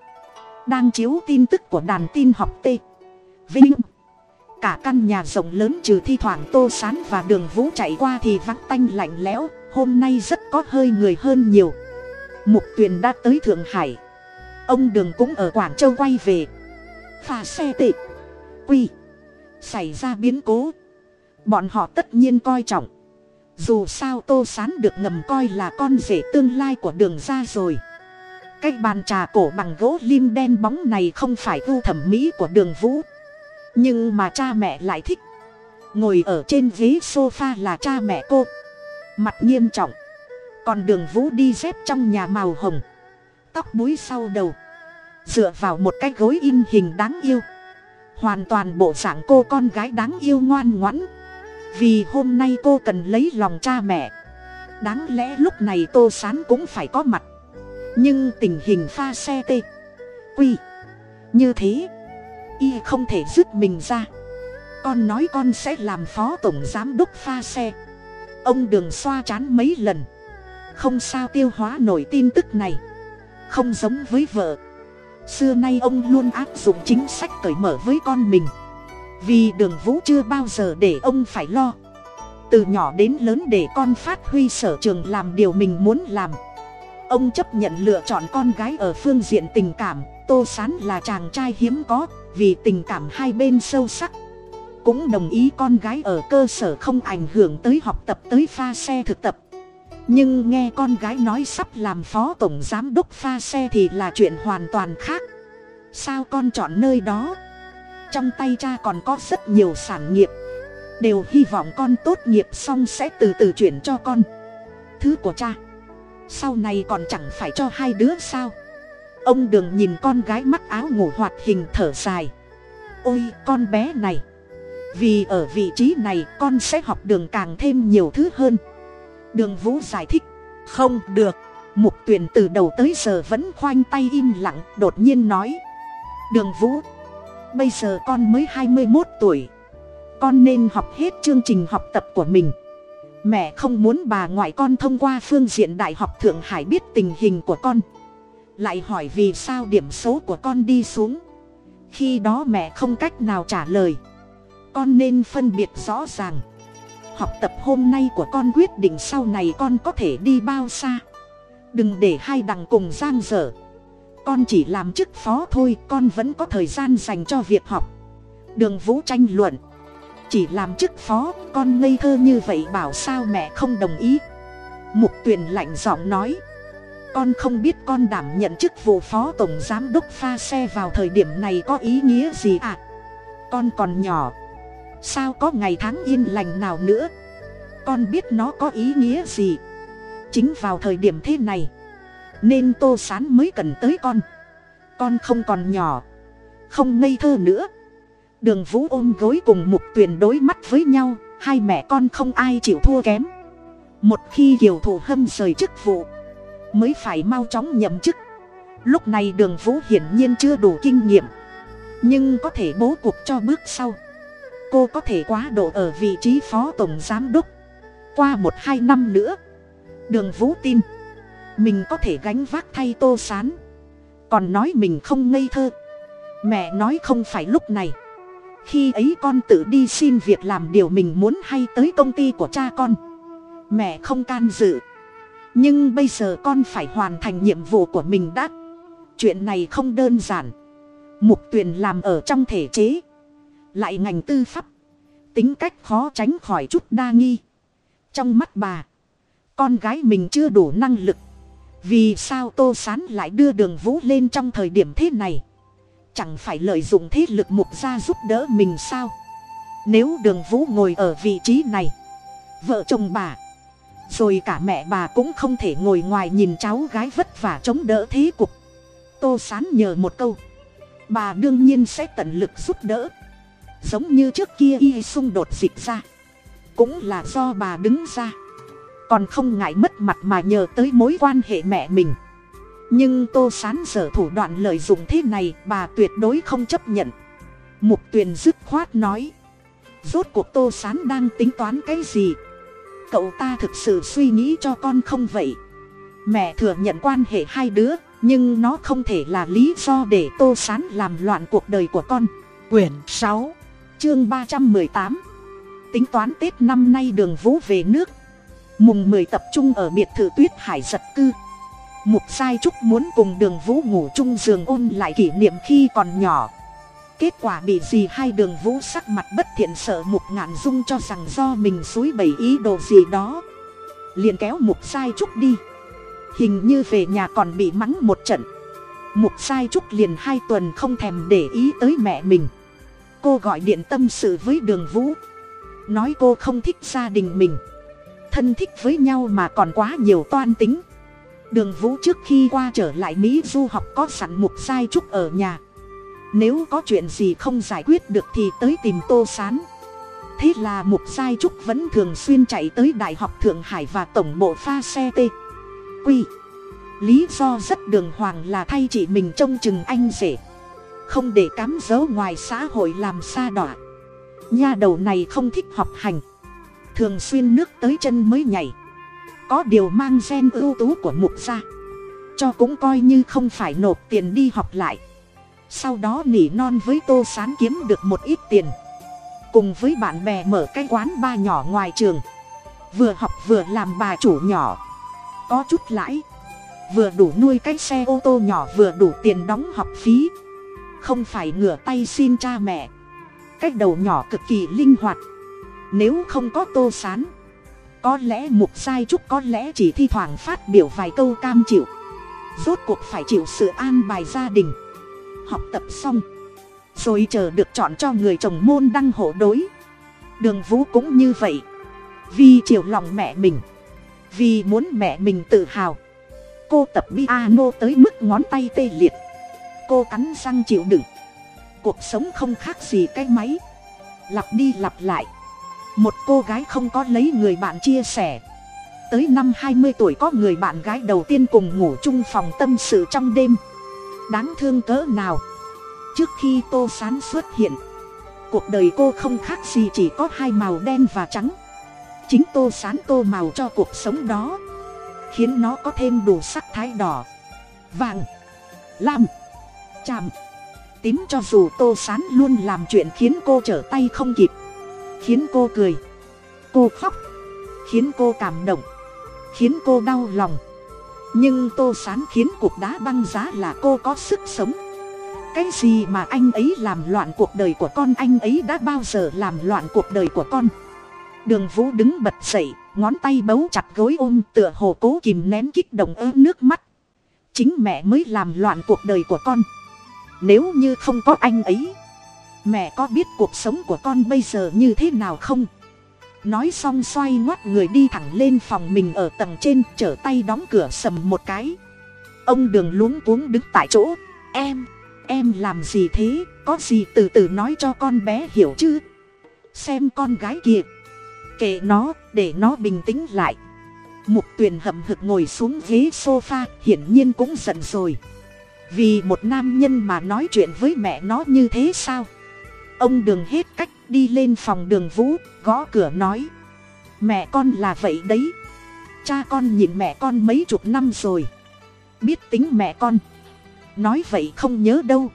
Đang chiếu tin tức của đàn tin học t. Vinh. Cả căn nhà rộng lớn trừ thi thoảng tô sán và đường vũ chạy qua thì vắng tanh lạnh lẽo. Hôm nay rất có hơi người hơn nhiều. Mục tuyền đã tới thượng hải. Ông đường cũng ở quảng châu quay về. Pha xe tệ. Quy. Xảy ra biến cố bọn họ tất nhiên coi trọng. Dù sao tô sán được ngầm coi là con rể tương lai của đường ra rồi. Cái bàn trà cổ bằng gỗ lim đen bóng này không phải ưu thẩm mỹ của đường vũ. Nhưng mà cha mẹ lại thích. Ngồi ở trên ghế sofa là cha mẹ cô. Mặt nghiêm trọng. Còn đường vũ đi dép trong nhà màu hồng. Tóc búi sau đầu. Dựa vào một cái gối in hình đáng yêu. Hoàn toàn bộ dạng cô con gái đáng yêu ngoan ngoãn vì hôm nay cô cần lấy lòng cha mẹ. Đáng lẽ lúc này tô sán cũng phải có mặt. Nhưng tình hình pha xe tê. Quy. Như thế, y không thể dứt mình ra. Con nói con sẽ làm phó tổng giám đốc pha xe. Ông đường xoa chán mấy lần. Không sao tiêu hóa nổi tin tức này. Không giống với vợ. Xưa nay ông luôn áp dụng chính sách cởi mở với con mình vì đường vũ chưa bao giờ để ông phải lo. Từ nhỏ đến lớn để con phát huy sở trường làm điều mình muốn làm. Ông chấp nhận lựa chọn con gái ở phương diện tình cảm, tô sán là chàng trai hiếm có, vì tình cảm hai bên sâu sắc. Cũng đồng ý con gái ở cơ sở không ảnh hưởng tới học tập tới pha xe thực tập. Nhưng nghe con gái nói sắp làm phó tổng giám đốc pha xe thì là chuyện hoàn toàn khác. Sao con chọn nơi đó? Trong tay cha còn có rất nhiều sản nghiệp. Đều hy vọng con tốt nghiệp xong sẽ từ từ chuyển cho con. Thứ của cha, sau này còn chẳng phải cho hai đứa sao? Ông đường nhìn con gái mắt áo ngủ hoạt hình thở dài. Ôi, con bé này, vì ở vị trí này con sẽ học đường càng thêm nhiều thứ hơn. Đường vũ giải thích, không được. Mục tuyền từ đầu tới giờ vẫn khoanh tay im lặng, đột nhiên nói, đường vũ bây giờ con mới hai mươi một tuổi. Con nên học hết chương trình học tập của mình. Mẹ không muốn bà ngoại con thông qua phương diện đại học thượng hải biết tình hình của con. Lại hỏi vì sao điểm số của con đi xuống. Khi đó mẹ không cách nào trả lời. Con nên phân biệt rõ ràng. Học tập hôm nay của con quyết định sau này con có thể đi bao xa. Đừng để hai đằng cùng giang dở con chỉ làm chức phó thôi, con vẫn có thời gian dành cho việc học. Đường vũ tranh luận, chỉ làm chức phó, con ngây thơ như vậy bảo sao mẹ không đồng ý? Mục tuyền lạnh giọng nói, con không biết con đảm nhận chức vụ phó tổng giám đốc pha xe vào thời điểm này có ý nghĩa gì à? Con còn nhỏ, sao có ngày tháng yên lành nào nữa? Con biết nó có ý nghĩa gì? Chính vào thời điểm thế này nên tô sán mới cần tới con. Con không còn nhỏ, không ngây thơ nữa. Đường vũ ôm gối cùng mục tuyền đối mắt với nhau, hai mẹ con không ai chịu thua kém. Một khi kiều thủ hâm rời chức vụ, mới phải mau chóng nhậm chức. Lúc này đường vũ hiển nhiên chưa đủ kinh nghiệm, nhưng có thể bố cục cho bước sau. Cô có thể quá độ ở vị trí phó tổng giám đốc. Qua một hai năm nữa, đường vũ tin mình có thể gánh vác thay tô sán. Còn nói mình không ngây thơ. Mẹ nói không phải lúc này. Khi ấy con tự đi xin việc làm điều mình muốn hay tới công ty của cha con. Mẹ không can dự. Nhưng bây giờ con phải hoàn thành nhiệm vụ của mình đã. Chuyện này không đơn giản. Mục tuyền làm ở trong thể chế. Lại ngành tư pháp. Tính cách khó tránh khỏi chút đa nghi. Trong mắt bà, con gái mình chưa đủ năng lực vì sao tô sán lại đưa đường vũ lên trong thời điểm thế này? Chẳng phải lợi dụng thế lực mục gia giúp đỡ mình sao? Nếu đường vũ ngồi ở vị trí này, vợ chồng bà, rồi cả mẹ bà cũng không thể ngồi ngoài nhìn cháu gái vất vả chống đỡ thế cục tô sán nhờ một câu, bà đương nhiên sẽ tận lực giúp đỡ. Giống như trước kia y xung đột dịch ra, cũng là do bà đứng ra còn không ngại mất mặt mà nhờ tới mối quan hệ mẹ mình. Nhưng tô sán dở thủ đoạn lợi dụng thế này, bà tuyệt đối không chấp nhận. Mục tuyền dứt khoát nói, rốt cuộc tô sán đang tính toán cái gì? Cậu ta thực sự suy nghĩ cho con không vậy? Mẹ thừa nhận quan hệ hai đứa, nhưng nó không thể là lý do để tô sán làm loạn cuộc đời của con. Quyển sáu, chương ba trăm mười tám. Tính toán tết năm nay đường vũ về nước mùng mười tập trung ở biệt thự tuyết hải giật cư. Mục sai trúc muốn cùng đường vũ ngủ chung giường ôn lại kỷ niệm khi còn nhỏ. Kết quả bị gì hai đường vũ sắc mặt bất thiện sợ mục ngạn dung cho rằng do mình suối bày ý đồ gì đó. Liền kéo mục sai trúc đi. Hình như về nhà còn bị mắng một trận. Mục sai trúc liền hai tuần không thèm để ý tới mẹ mình. Cô gọi điện tâm sự với đường vũ. Nói cô không thích gia đình mình thân thích với nhau mà còn quá nhiều toan tính. Đường vũ trước khi qua trở lại mỹ du học có sẵn mục sai trúc ở nhà. Nếu có chuyện gì không giải quyết được thì tới tìm tô s á n thế là mục sai trúc vẫn thường xuyên chạy tới đại học thượng hải và tổng bộ pha xe t. Quy lý do rất đường hoàng là thay chị mình trông chừng anh rể. Không để cám dấu ngoài xã hội làm xa đọa. Nha đầu này không thích học hành thường xuyên nước tới chân mới nhảy. Có điều mang gen ưu tú của mục gia. Cho cũng coi như không phải nộp tiền đi học lại. Sau đó nỉ non với tô sán kiếm được một ít tiền. Cùng với bạn bè mở cái quán ba nhỏ ngoài trường. Vừa học vừa làm bà chủ nhỏ. Có chút lãi. Vừa đủ nuôi cái xe ô tô nhỏ vừa đủ tiền đóng học phí. Không phải ngửa tay xin cha mẹ. Cái đầu nhỏ cực kỳ linh hoạt nếu không có tô sán, có lẽ mục sai trúc có lẽ chỉ thi thoảng phát biểu vài câu cam chịu. Rốt cuộc phải chịu sự an bài gia đình, học tập xong, rồi chờ được chọn cho người chồng môn đăng hộ đối. Đường vũ cũng như vậy, vì chiều lòng mẹ mình, vì muốn mẹ mình tự hào. Cô tập piano tới mức ngón tay tê liệt. Cô cắn răng chịu đựng. Cuộc sống không khác gì cái máy. Lặp đi lặp lại một cô gái không có lấy người bạn chia sẻ. Tới năm hai mươi tuổi có người bạn gái đầu tiên cùng ngủ chung phòng tâm sự trong đêm. Đáng thương cỡ nào. Trước khi tô sán xuất hiện, cuộc đời cô không khác gì chỉ có hai màu đen và trắng. Chính tô sán tô màu cho cuộc sống đó, khiến nó có thêm đủ sắc thái đỏ, vàng, lam chạm tím cho dù tô sán luôn làm chuyện khiến cô trở tay không kịp khiến cô cười. Cô khóc, khiến cô cảm động, khiến cô đau lòng. Nhưng tô sán khiến cuộc đá băng giá là cô có sức sống. Cái gì mà anh ấy làm loạn cuộc đời của con, anh ấy đã bao giờ làm loạn cuộc đời của con? Đường vũ đứng bật dậy, ngón tay bấu chặt gối ôm tựa hồ cố kìm nén kích động ớ nước mắt. Chính mẹ mới làm loạn cuộc đời của con. Nếu như không có anh ấy mẹ có biết cuộc sống của con bây giờ như thế nào không? Nói xong xoay ngoắt người đi thẳng lên phòng mình ở tầng trên, trở tay đóng cửa sầm một cái. Ông đường luống cuống đứng tại chỗ. Em em làm gì thế? Có gì từ từ nói cho con bé hiểu chứ? Xem con gái kia. Kệ nó, để nó bình tĩnh lại. Mục tuyền hậm hực ngồi xuống ghế sofa, hiển nhiên cũng giận rồi. Vì một nam nhân mà nói chuyện với mẹ nó như thế sao? Ông đường hết cách đi lên phòng đường vũ, gõ cửa nói. Mẹ con là vậy đấy. Cha con nhìn mẹ con mấy chục năm rồi. Biết tính mẹ con. Nói vậy không nhớ đâu.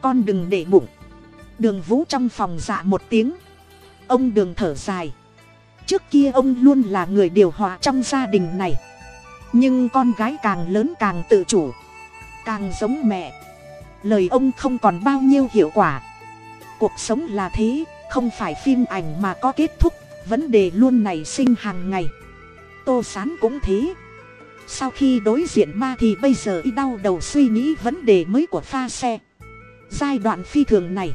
Con đừng để bụng. Đường vũ trong phòng dạ một tiếng. Ông đường thở dài. Trước kia ông luôn là người điều hòa trong gia đình này. Nhưng con gái càng lớn càng tự chủ. Càng giống mẹ. Lời ông không còn bao nhiêu hiệu quả cuộc sống là thế, không phải phim ảnh mà có kết thúc. Vấn đề luôn nảy sinh hàng ngày. Tô sán cũng thế. Sau khi đối diện ma thì bây giờ y đau đầu suy nghĩ vấn đề mới của pha xe. Giai đoạn phi thường này,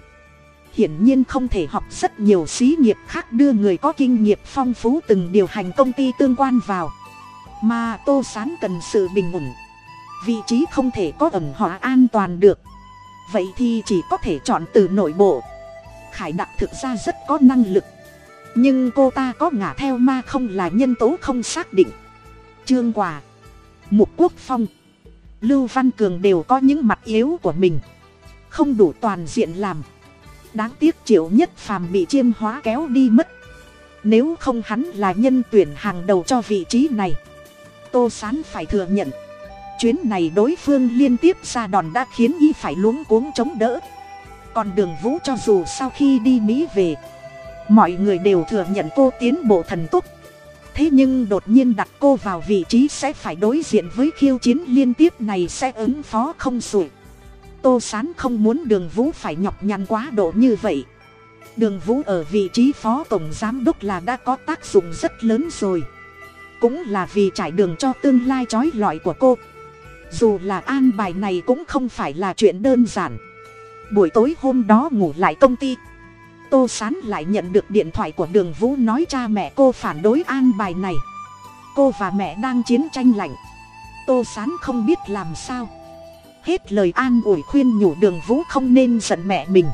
hiển nhiên không thể học rất nhiều xí nghiệp khác đưa người có kinh nghiệm phong phú từng điều hành công ty tương quan vào. Mà tô sán cần sự bình ổn, vị trí không thể có ẩn họa an toàn được. Vậy thì chỉ có thể chọn từ nội bộ khải đặc thực ra rất có năng lực. Nhưng cô ta có ngả theo ma không là nhân tố không xác định. Trương quả mục quốc phong, lưu văn cường đều có những mặt yếu của mình. Không đủ toàn diện làm. Đáng tiếc triệu nhất phàm bị chiêm hóa kéo đi mất. Nếu không hắn là nhân tuyển hàng đầu cho vị trí này, tô sán phải thừa nhận. Chuyến này đối phương liên tiếp ra đòn đã khiến y phải luống cuống chống đỡ còn đường vũ cho dù sau khi đi mỹ về, mọi người đều thừa nhận cô tiến bộ thần túc thế nhưng đột nhiên đặt cô vào vị trí sẽ phải đối diện với khiêu chiến liên tiếp này sẽ ứng phó không sủi tô sán không muốn đường vũ phải nhọc nhằn quá độ như vậy. Đường vũ ở vị trí phó tổng giám đốc là đã có tác dụng rất lớn rồi. Cũng là vì trải đường cho tương lai trói lọi của cô. Dù là an bài này cũng không phải là chuyện đơn giản buổi tối hôm đó ngủ lại công ty. Tô sán lại nhận được điện thoại của đường vũ nói cha mẹ cô phản đối an bài này. Cô và mẹ đang chiến tranh lạnh. Tô sán không biết làm sao. Hết lời an ủi khuyên nhủ đường vũ không nên giận mẹ mình.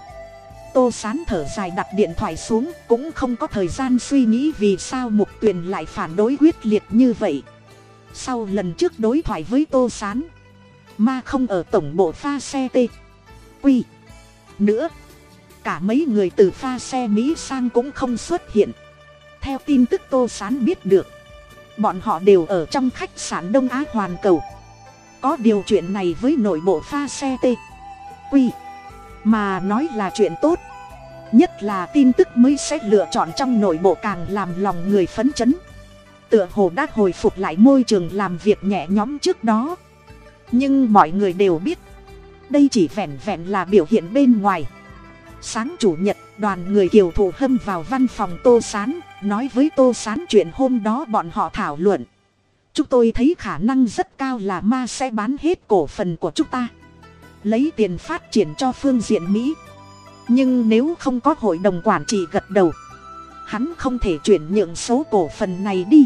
Tô sán thở dài đặt điện thoại xuống, cũng không có thời gian suy nghĩ vì sao mục tuyền lại phản đối quyết liệt như vậy. Sau lần trước đối thoại với tô sán, ma không ở tổng bộ pha xe t nữa. Cả mấy người từ pha xe mỹ sang cũng không xuất hiện. Theo tin tức tô sán biết được, bọn họ đều ở trong khách sạn đông á hoàn cầu. Có điều chuyện này với nội bộ pha xe t quy mà nói là chuyện tốt, nhất là tin tức mới sẽ lựa chọn trong nội bộ càng làm lòng người phấn chấn. Tựa hồ đã hồi phục lại môi trường làm việc nhẹ nhõm trước đó. Nhưng mọi người đều biết đây chỉ vẹn vẹn là biểu hiện bên ngoài. Sáng chủ nhật, đoàn người kiều thụ hâm vào văn phòng tô s á n nói với tô s á n chuyện hôm đó bọn họ thảo luận. Chúng tôi thấy khả năng rất cao là ma sẽ bán hết cổ phần của chúng ta. Lấy tiền phát triển cho phương diện mỹ. Nhưng nếu không có hội đồng quản trị gật đầu, hắn không thể chuyển nhượng số cổ phần này đi.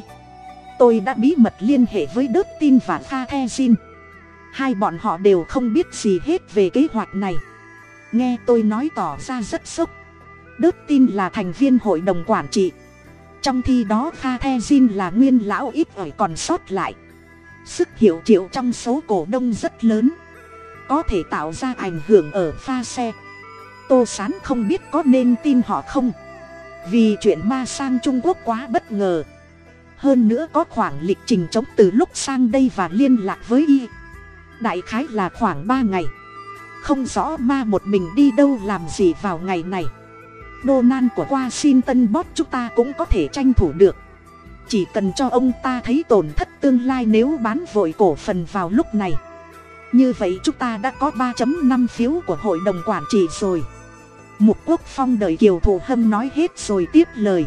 Tôi đã bí mật liên hệ với đớt tin và pha the xin hai bọn họ đều không biết gì hết về kế hoạch này. Nghe tôi nói tỏ ra rất sốc. Đớt tin là thành viên hội đồng quản trị. Trong khi đó kha the jin là nguyên lão ít ỏi còn sót lại. Sức hiệu triệu trong số cổ đông rất lớn. Có thể tạo ra ảnh hưởng ở pha xe. Tô sán không biết có nên tin họ không. Vì chuyện ma sang trung quốc quá bất ngờ. Hơn nữa có khoảng lịch trình chống từ lúc sang đây và liên lạc với y đại khái là khoảng ba ngày. Không rõ ma một mình đi đâu làm gì vào ngày này. Đô nan của Washington bot chúng ta cũng có thể tranh thủ được. Chỉ cần cho ông ta thấy tổn thất tương lai nếu bán vội cổ phần vào lúc này. Như vậy chúng ta đã có 3.5 phiếu của hội đồng quản trị rồi. Mục quốc phong đợi kiều thủ hâm nói hết rồi tiếp lời.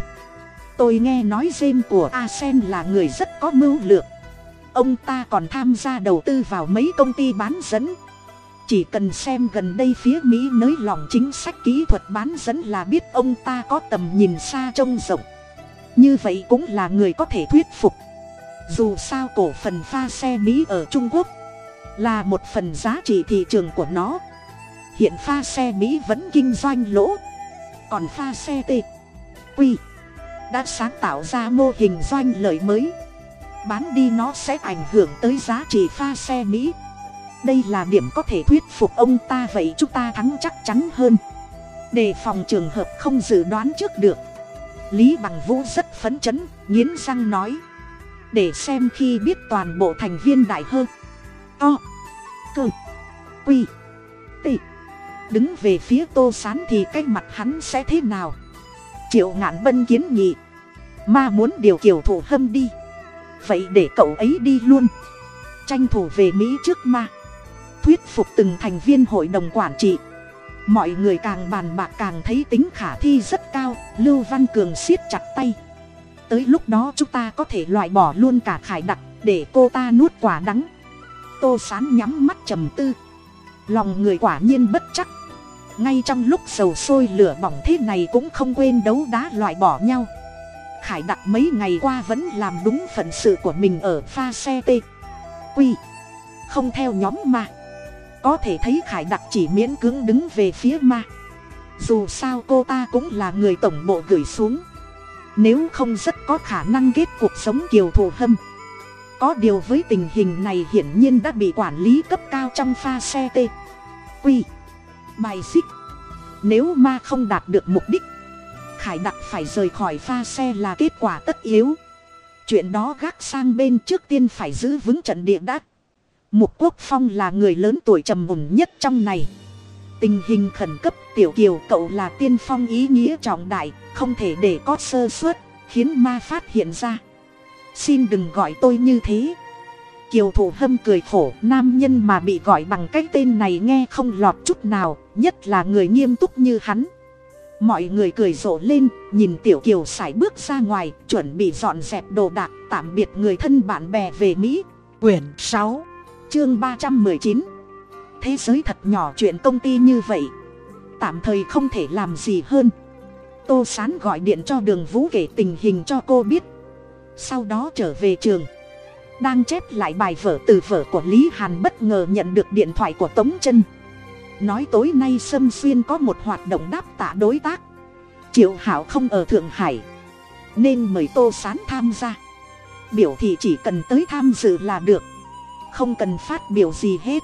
Tôi nghe nói james của A Sen là người rất có mưu lược ông ta còn tham gia đầu tư vào mấy công ty bán dẫn. Chỉ cần xem gần đây phía mỹ nới lỏng chính sách kỹ thuật bán dẫn là biết ông ta có tầm nhìn xa trông rộng. Như vậy cũng là người có thể thuyết phục. Dù sao cổ phần pha xe mỹ ở trung quốc là một phần giá trị thị trường của nó. Hiện pha xe mỹ vẫn kinh doanh lỗ. Còn pha xe t q đã sáng tạo ra mô hình doanh lợi mới bán đi nó sẽ ảnh hưởng tới giá trị pha xe mỹ. Đây là điểm có thể thuyết phục ông ta vậy chúng ta thắng chắc chắn hơn. Đề phòng trường hợp không dự đoán trước được. Lý bằng vũ rất phấn chấn, nghiến răng nói. Để xem khi biết toàn bộ thành viên đại hơn to cơ. Quy. Tị. Đứng về phía tô sán thì cái mặt hắn sẽ thế nào? Triệu ngạn bân kiến nghị. Ma muốn điều kiều thủ hâm đi vậy để cậu ấy đi luôn. Tranh thủ về mỹ trước ma. Thuyết phục từng thành viên hội đồng quản trị. Mọi người càng bàn bạc càng thấy tính khả thi rất cao, lưu văn cường siết chặt tay. Tới lúc đó chúng ta có thể loại bỏ luôn cả khải đặc, để cô ta nuốt quả đắng. Tô sán nhắm mắt trầm tư. Lòng người quả nhiên bất chắc. Ngay trong lúc dầu sôi lửa bỏng thế này cũng không quên đấu đá loại bỏ nhau khải đặc mấy ngày qua vẫn làm đúng phận sự của mình ở pha xe t. Quy. Không theo nhóm ma. Có thể thấy khải đặc chỉ miễn cưỡng đứng về phía ma. Dù sao cô ta cũng là người tổng bộ gửi xuống. Nếu không rất có khả năng kết cuộc sống kiều thù hâm. Có điều với tình hình này hiển nhiên đã bị quản lý cấp cao trong pha xe t. Quy. Bài xích. Nếu ma không đạt được mục đích khải đặc phải rời khỏi pha xe là kết quả tất yếu. Chuyện đó gác sang bên trước tiên phải giữ vững trận địa đắc mục quốc phong là người lớn tuổi trầm mùng nhất trong này. Tình hình khẩn cấp tiểu kiều cậu là tiên phong ý nghĩa trọng đại, không thể để có sơ suất, khiến ma phát hiện ra. Xin đừng gọi tôi như thế. Kiều thủ hâm cười khổ, nam nhân mà bị gọi bằng cái tên này nghe không lọt chút nào, nhất là người nghiêm túc như hắn mọi người cười rộ lên, nhìn tiểu kiều x i bước ra ngoài, chuẩn bị dọn dẹp đồ đạc, tạm biệt người thân bạn bè về mỹ. Quyển sáu, chương ba trăm mười chín. Thế giới thật nhỏ chuyện công ty như vậy, tạm thời không thể làm gì hơn. Tô sán gọi điện cho đường vũ kể tình hình cho cô biết. Sau đó trở về trường, đang chép lại bài vở từ vở của lý hàn bất ngờ nhận được điện thoại của tống chân nói tối nay sâm xuyên có một hoạt động đáp tạ đối tác. Triệu hảo không ở thượng hải, nên mời tô sán tham gia. Biểu thị chỉ cần tới tham dự là được, không cần phát biểu gì hết.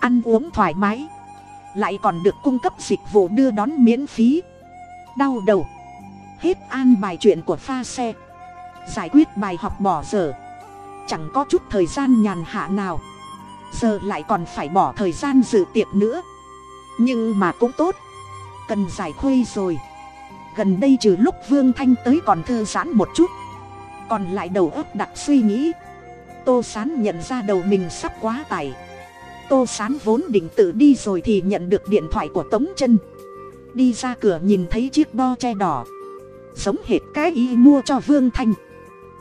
Ăn uống thoải mái, lại còn được cung cấp dịch vụ đưa đón miễn phí. Đau đầu, hết an bài chuyện của pha xe. Giải quyết bài học bỏ giờ, chẳng có chút thời gian nhàn hạ nào. Giờ lại còn phải bỏ thời gian dự tiệc nữa nhưng mà cũng tốt. Cần giải khuây rồi. Gần đây trừ lúc vương thanh tới còn thư giãn một chút. Còn lại đầu óc đặt suy nghĩ. Tô sán nhận ra đầu mình sắp quá tải. Tô sán vốn định tự đi rồi thì nhận được điện thoại của tống chân. Đi ra cửa nhìn thấy chiếc bo che đỏ. Giống hệt cái y mua cho vương thanh.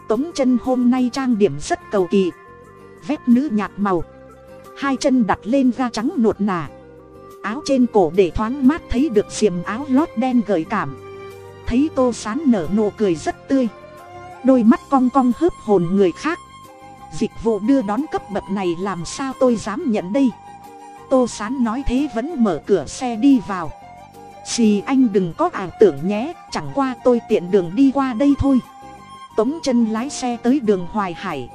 Tống chân hôm nay trang điểm rất cầu kỳ. Vét nữ nhạt màu. Hai chân đặt lên ga trắng nuột nà áo trên cổ để thoáng mát thấy được xiềm áo lót đen gợi cảm. Thấy tô sán nở nụ cười rất tươi. Đôi mắt cong cong hớp hồn người khác. Dịch vụ đưa đón cấp bậc này làm sao tôi dám nhận đây? Tô sán nói thế vẫn mở cửa xe đi vào. Xì anh đừng có ảo tưởng nhé, chẳng qua tôi tiện đường đi qua đây thôi. Tống chân lái xe tới đường hoài hải.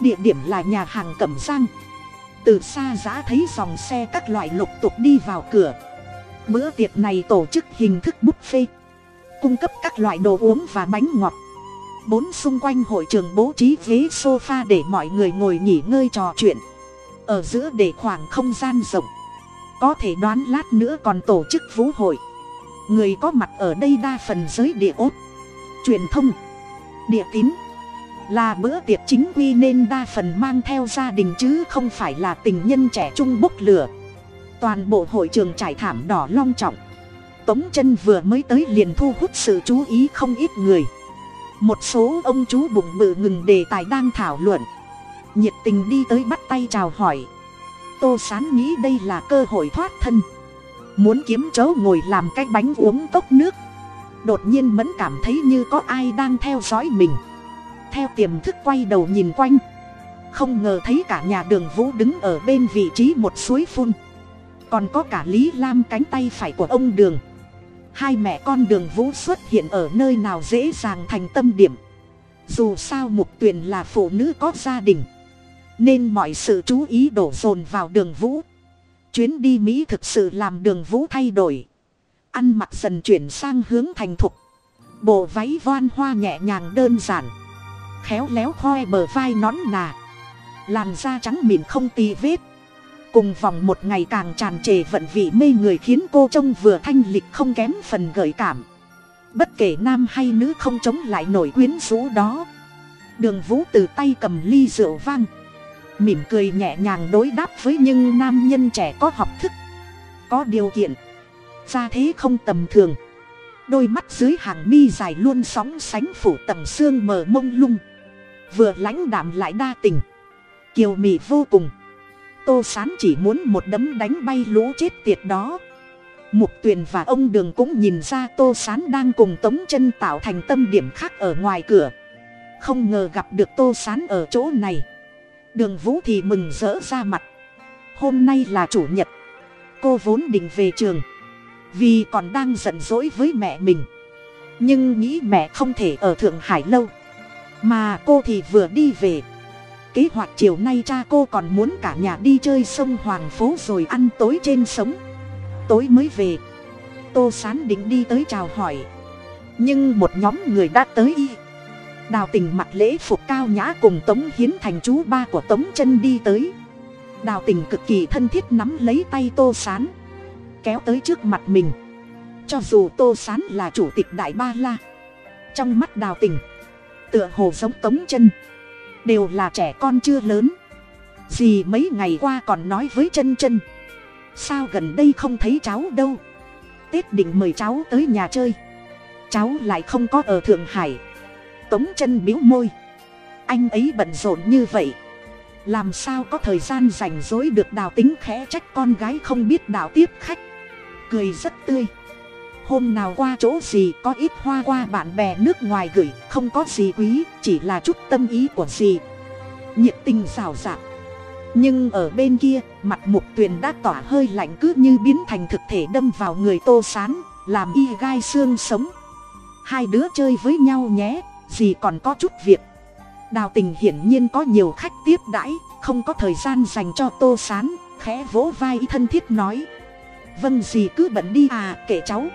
Địa điểm là nhà hàng cẩm giang từ xa giã thấy dòng xe các loại lục tục đi vào cửa. Bữa tiệc này tổ chức hình thức buffet, cung cấp các loại đồ uống và bánh ngọt. Bốn xung quanh hội trường bố trí ghế sofa để mọi người ngồi nghỉ ngơi trò chuyện. Ở giữa để khoảng không gian rộng, có thể đoán lát nữa còn tổ chức vũ hội. Người có mặt ở đây đa phần giới địa ốt, truyền thông, địa tín là bữa tiệc chính quy nên đa phần mang theo gia đình chứ không phải là tình nhân trẻ trung bốc lửa. Toàn bộ hội trường trải thảm đỏ long trọng. Tống chân vừa mới tới liền thu hút sự chú ý không ít người. Một số ông chú bụng bự ngừng đề tài đang thảo luận. Nhiệt tình đi tới bắt tay chào hỏi. Tô sán nghĩ đây là cơ hội thoát thân. Muốn kiếm chỗ ngồi làm cái bánh uống cốc nước. Đột nhiên mẫn cảm thấy như có ai đang theo dõi mình theo tiềm thức quay đầu nhìn quanh. Không ngờ thấy cả nhà đường vũ đứng ở bên vị trí một suối phun. Còn có cả lý lam cánh tay phải của ông đường. Hai mẹ con đường vũ xuất hiện ở nơi nào dễ dàng thành tâm điểm. Dù sao mục tuyền là phụ nữ có gia đình. Nên mọi sự chú ý đổ dồn vào đường vũ. Chuyến đi mỹ thực sự làm đường vũ thay đổi. Ăn mặc dần chuyển sang hướng thành thục. Bộ váy voan hoa nhẹ nhàng đơn giản khéo léo hoe bờ vai nón nà. Làn da trắng mịn không tì vết. Cùng vòng một ngày càng tràn trề vận vị mê người khiến cô trông vừa thanh lịch không kém phần gợi cảm. Bất kể nam hay nữ không chống lại nổi quyến rũ đó. Đường vũ từ tay cầm ly rượu vang. Mỉm cười nhẹ nhàng đối đáp với những nam nhân trẻ có học thức, có điều kiện ra thế không tầm thường. Đôi mắt dưới hàng mi dài luôn sóng sánh phủ tầng xương mờ mông lung vừa lãnh đạm lại đa tình. Kiều mị vô cùng. Tô sán chỉ muốn một đấm đánh bay lũ chết tiệt đó. Mục tuyền và ông đường cũng nhìn ra tô sán đang cùng tống chân tạo thành tâm điểm khác ở ngoài cửa. Không ngờ gặp được tô sán ở chỗ này. Đường vũ thì mừng rỡ ra mặt. Hôm nay là chủ nhật. Cô vốn định về trường. Vì còn đang giận dỗi với mẹ mình. Nhưng nghĩ mẹ không thể ở thượng hải lâu mà cô thì vừa đi về. Kế hoạch chiều nay cha cô còn muốn cả nhà đi chơi sông hoàng phố rồi ăn tối trên sống. Tối mới về. Tô sán định đi tới chào hỏi. Nhưng một nhóm người đã tới y. Đào tình mặt lễ phục cao nhã cùng tống hiến thành chú ba của tống chân đi tới. Đào tình cực kỳ thân thiết nắm lấy tay tô sán. Kéo tới trước mặt mình. Cho dù tô sán là chủ tịch đại ba la. Trong mắt đào tình tựa hồ giống tống chân. Đều là trẻ con chưa lớn. Dì mấy ngày qua còn nói với chân chân. Sao gần đây không thấy cháu đâu? Tết định mời cháu tới nhà chơi. Cháu lại không có ở thượng hải. Tống chân biếu môi. Anh ấy bận rộn như vậy. Làm sao có thời gian rảnh rỗi được đào tính khẽ trách con gái không biết đào tiếp khách? Cười rất tươi hôm nào qua chỗ gì, có ít hoa qua bạn bè nước ngoài gửi, không có gì quý, chỉ là chút tâm ý của gì nhiệt tình rào rạc. Nhưng ở bên kia, mặt mục tuyền đã tỏa hơi lạnh cứ như biến thành thực thể đâm vào người tô sán, làm y gai xương sống. Hai đứa chơi với nhau nhé gì còn có chút việc. Đào tình hiển nhiên có nhiều khách tiếp đãi, không có thời gian dành cho tô sán, khẽ vỗ vai thân thiết nói. Vâng gì cứ bận đi à kể cháu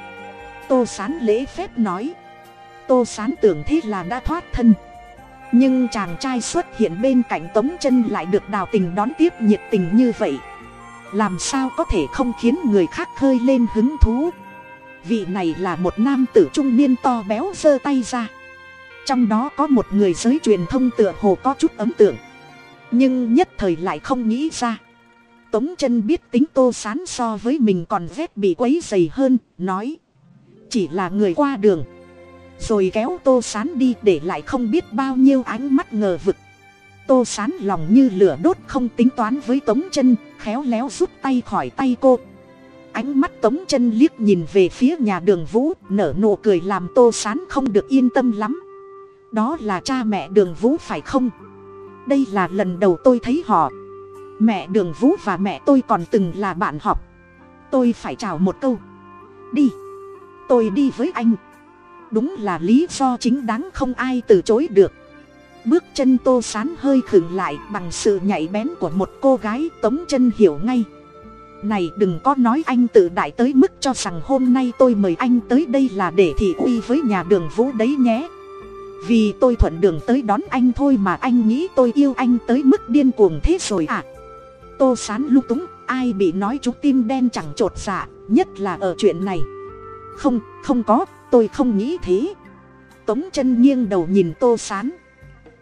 tô sán lễ phép nói. Tô sán tưởng thế là đã thoát thân. Nhưng chàng trai xuất hiện bên cạnh tống chân lại được đào tình đón tiếp nhiệt tình như vậy. Làm sao có thể không khiến người khác khơi lên hứng thú? Vị này là một nam tử trung niên to béo giơ tay ra. Trong đó có một người giới truyền thông tựa hồ có chút ấn tượng. Nhưng nhất thời lại không nghĩ ra. Tống chân biết tính tô sán so với mình còn vét bị quấy dày hơn, nói chỉ là người qua đường. Rồi kéo tô sán đi để lại không biết bao nhiêu ánh mắt ngờ vực. Tô sán lòng như lửa đốt không tính toán với tống chân, khéo léo rút tay khỏi tay cô. Ánh mắt tống chân liếc nhìn về phía nhà đường vũ, nở nụ cười làm tô sán không được yên tâm lắm. Đó là cha mẹ đường vũ phải không? Đây là lần đầu tôi thấy họ. Mẹ đường vũ và mẹ tôi còn từng là bạn học. Tôi phải chào một câu. Đi tôi đi với anh. Đúng là lý do chính đáng không ai từ chối được. Bước chân tô sán hơi khựng lại bằng sự nhạy bén của một cô gái tống chân hiểu ngay. Này đừng có nói anh tự đại tới mức cho rằng hôm nay tôi mời anh tới đây là để thị uy với nhà đường vũ đấy nhé. Vì tôi thuận đường tới đón anh thôi mà anh nghĩ tôi yêu anh tới mức điên cuồng thế rồi à tô sán lung túng, ai bị nói chú tim đen chẳng t r ộ t dạ nhất là ở chuyện này không không có, tôi không nghĩ thế. Tống chân nghiêng đầu nhìn tô sán.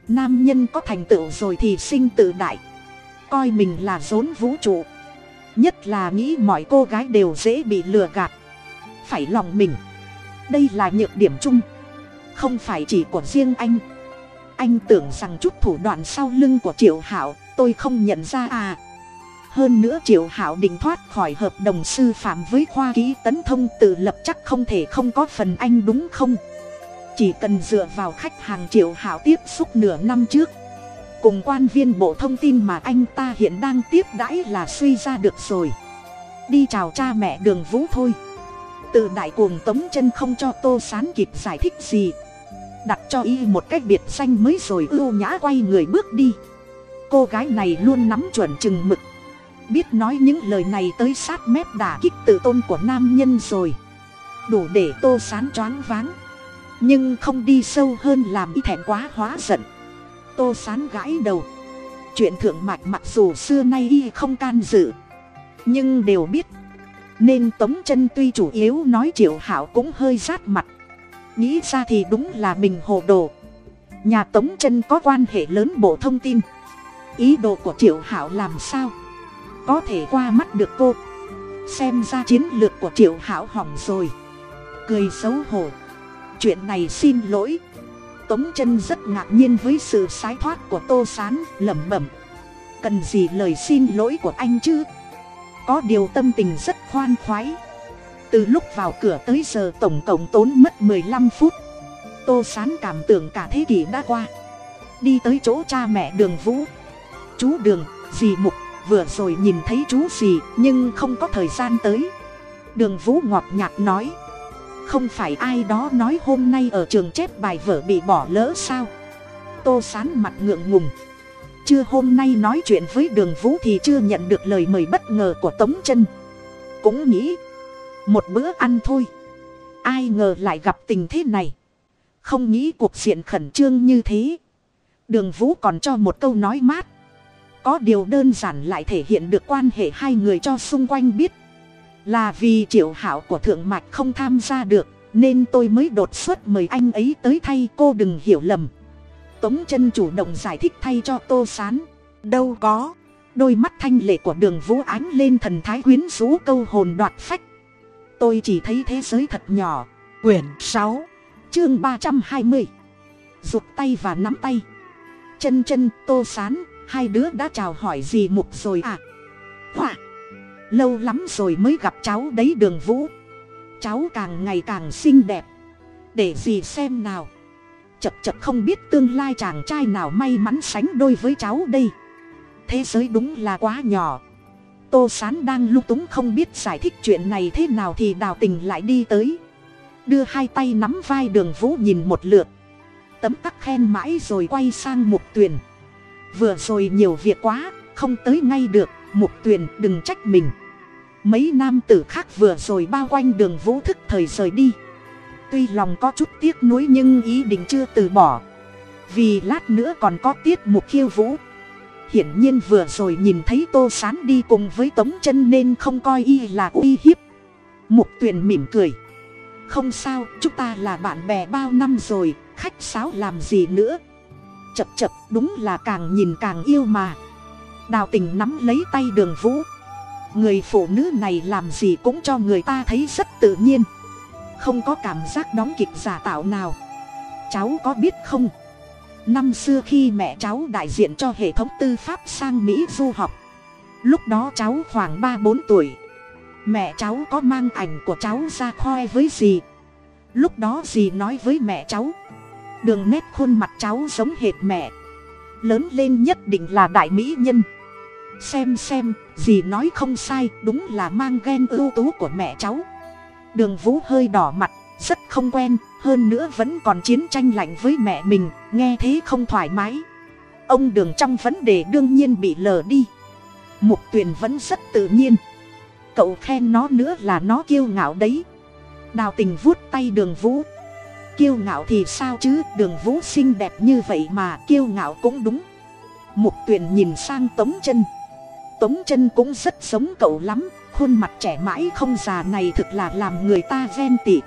Nam nhân có thành tựu rồi thì sinh tự đại. Coi mình là rốn vũ trụ. Nhất là nghĩ mọi cô gái đều dễ bị lừa gạt. Phải lòng mình. Đây là nhược điểm chung. Không phải chỉ của riêng anh. Anh tưởng rằng chút thủ đoạn sau lưng của triệu hảo tôi không nhận ra à hơn nữa triệu hảo định thoát khỏi hợp đồng sư phạm với khoa ký tấn thông tự lập chắc không thể không có phần anh đúng không? Chỉ cần dựa vào khách hàng triệu hảo tiếp xúc nửa năm trước. Cùng quan viên bộ thông tin mà anh ta hiện đang tiếp đãi là suy ra được rồi. Đi chào cha mẹ đường vũ thôi. Từ đại cuồng tống chân không cho tô sán kịp giải thích gì. Đặt cho y một cách biệt danh mới rồi ưu nhã quay người bước đi. Cô gái này luôn nắm chuẩn chừng mực biết nói những lời này tới sát mép đả kích tự tôn của nam nhân rồi. Đủ để tô sán choáng váng. Nhưng không đi sâu hơn làm y thẹn quá hóa giận. Tô sán gãi đầu. Chuyện thượng mạch mặc dù xưa nay y không can dự. Nhưng đều biết. Nên tống chân tuy chủ yếu nói triệu hảo cũng hơi rát mặt. Nghĩ ra thì đúng là mình hồ đồ. Nhà tống chân có quan hệ lớn bộ thông tin. Ý đồ của triệu hảo làm sao? Có thể qua mắt được cô. Xem ra chiến lược của triệu hảo hỏng rồi. Cười xấu hổ. Chuyện này xin lỗi. Tống chân rất ngạc nhiên với sự sái thoát của tô s á n lẩm bẩm. Cần gì lời xin lỗi của anh chứ? Có điều tâm tình rất khoan khoái. Từ lúc vào cửa tới giờ tổng cộng tốn mất mười lăm phút. Tô s á n cảm tưởng cả thế kỷ đã qua. Đi tới chỗ cha mẹ đường vũ. Chú đường, dì mục vừa rồi nhìn thấy chú gì, nhưng không có thời gian tới. Đường vũ ngọt nhạt nói, không phải ai đó nói hôm nay ở trường chép bài vở bị bỏ lỡ sao? Tô sán mặt ngượng ngùng, chưa hôm nay nói chuyện với đường vũ thì chưa nhận được lời mời bất ngờ của tống chân. Cũng nghĩ, một bữa ăn thôi. Ai ngờ lại gặp tình thế này. Không nghĩ cuộc diện khẩn trương như thế. Đường vũ còn cho một câu nói mát có điều đơn giản lại thể hiện được quan hệ hai người cho xung quanh biết. Là vì triệu hảo của thượng mạch không tham gia được nên tôi mới đột xuất mời anh ấy tới thay cô đừng hiểu lầm. Tống chân chủ động giải thích thay cho tô s á n đâu có. Đôi mắt thanh lệ của đường vũ ánh lên thần thái quyến rũ câu hồn đoạt phách. Tôi chỉ thấy thế giới thật nhỏ. Quyển sáu. Chương ba trăm hai mươi. Rụt tay và nắm tay. Chân chân tô s á n hai đứa đã chào hỏi gì mục rồi à? Hoa lâu lắm rồi mới gặp cháu đấy đường vũ. Cháu càng ngày càng xinh đẹp. Để gì xem nào. Chật chật không biết tương lai chàng trai nào may mắn sánh đôi với cháu đây. Thế giới đúng là quá nhỏ. Tô sán đang lung túng không biết giải thích chuyện này thế nào thì đào tình lại đi tới. Đưa hai tay nắm vai đường vũ nhìn một lượt. Tấm tắc khen mãi rồi quay sang mục tuyền vừa rồi nhiều việc quá, không tới ngay được, mục tuyền đừng trách mình. Mấy nam tử khác vừa rồi bao quanh đường vũ thức thời rời đi. Tuy lòng có chút tiếc nuối nhưng ý định chưa từ bỏ. Vì lát nữa còn có tiết mục khiêu vũ. Hiển nhiên vừa rồi nhìn thấy tô sán đi cùng với tống chân nên không coi y là uy hiếp. Mục tuyền mỉm cười. Không sao, chúng ta là bạn bè bao năm rồi, khách sáo làm gì nữa? Chập chập, đúng là càng nhìn càng yêu mà. Đào tình nắm lấy tay đường vũ. Người phụ nữ này làm gì cũng cho người ta thấy rất tự nhiên. Không có cảm giác đóng kịch giả tạo nào. Cháu có biết không? Năm xưa khi mẹ cháu đại diện cho hệ thống tư pháp sang mỹ du học. Lúc đó cháu khoảng ba bốn tuổi. Mẹ cháu có mang ảnh của cháu ra khoe với dì. Lúc đó dì nói với mẹ cháu đường nét khuôn mặt cháu giống hệt mẹ. Lớn lên nhất định là đại mỹ nhân. Xem xem dì nói không sai, đúng là mang ghen ưu tú của mẹ cháu. Đường vũ hơi đỏ mặt, rất không quen, hơn nữa vẫn còn chiến tranh lạnh với mẹ mình, nghe thế không thoải mái. Ông đường trong vấn đề đương nhiên bị lờ đi. Mục tuyền vẫn rất tự nhiên. Cậu khen nó nữa là nó kiêu ngạo đấy. Đào tình vuốt tay đường vũ kiêu ngạo thì sao chứ? Đường vũ xinh đẹp như vậy mà kiêu ngạo cũng đúng. Mục tuyền nhìn sang tống chân. Tống chân cũng rất giống cậu lắm, khuôn mặt trẻ mãi không già này thực là làm người ta ghen tị.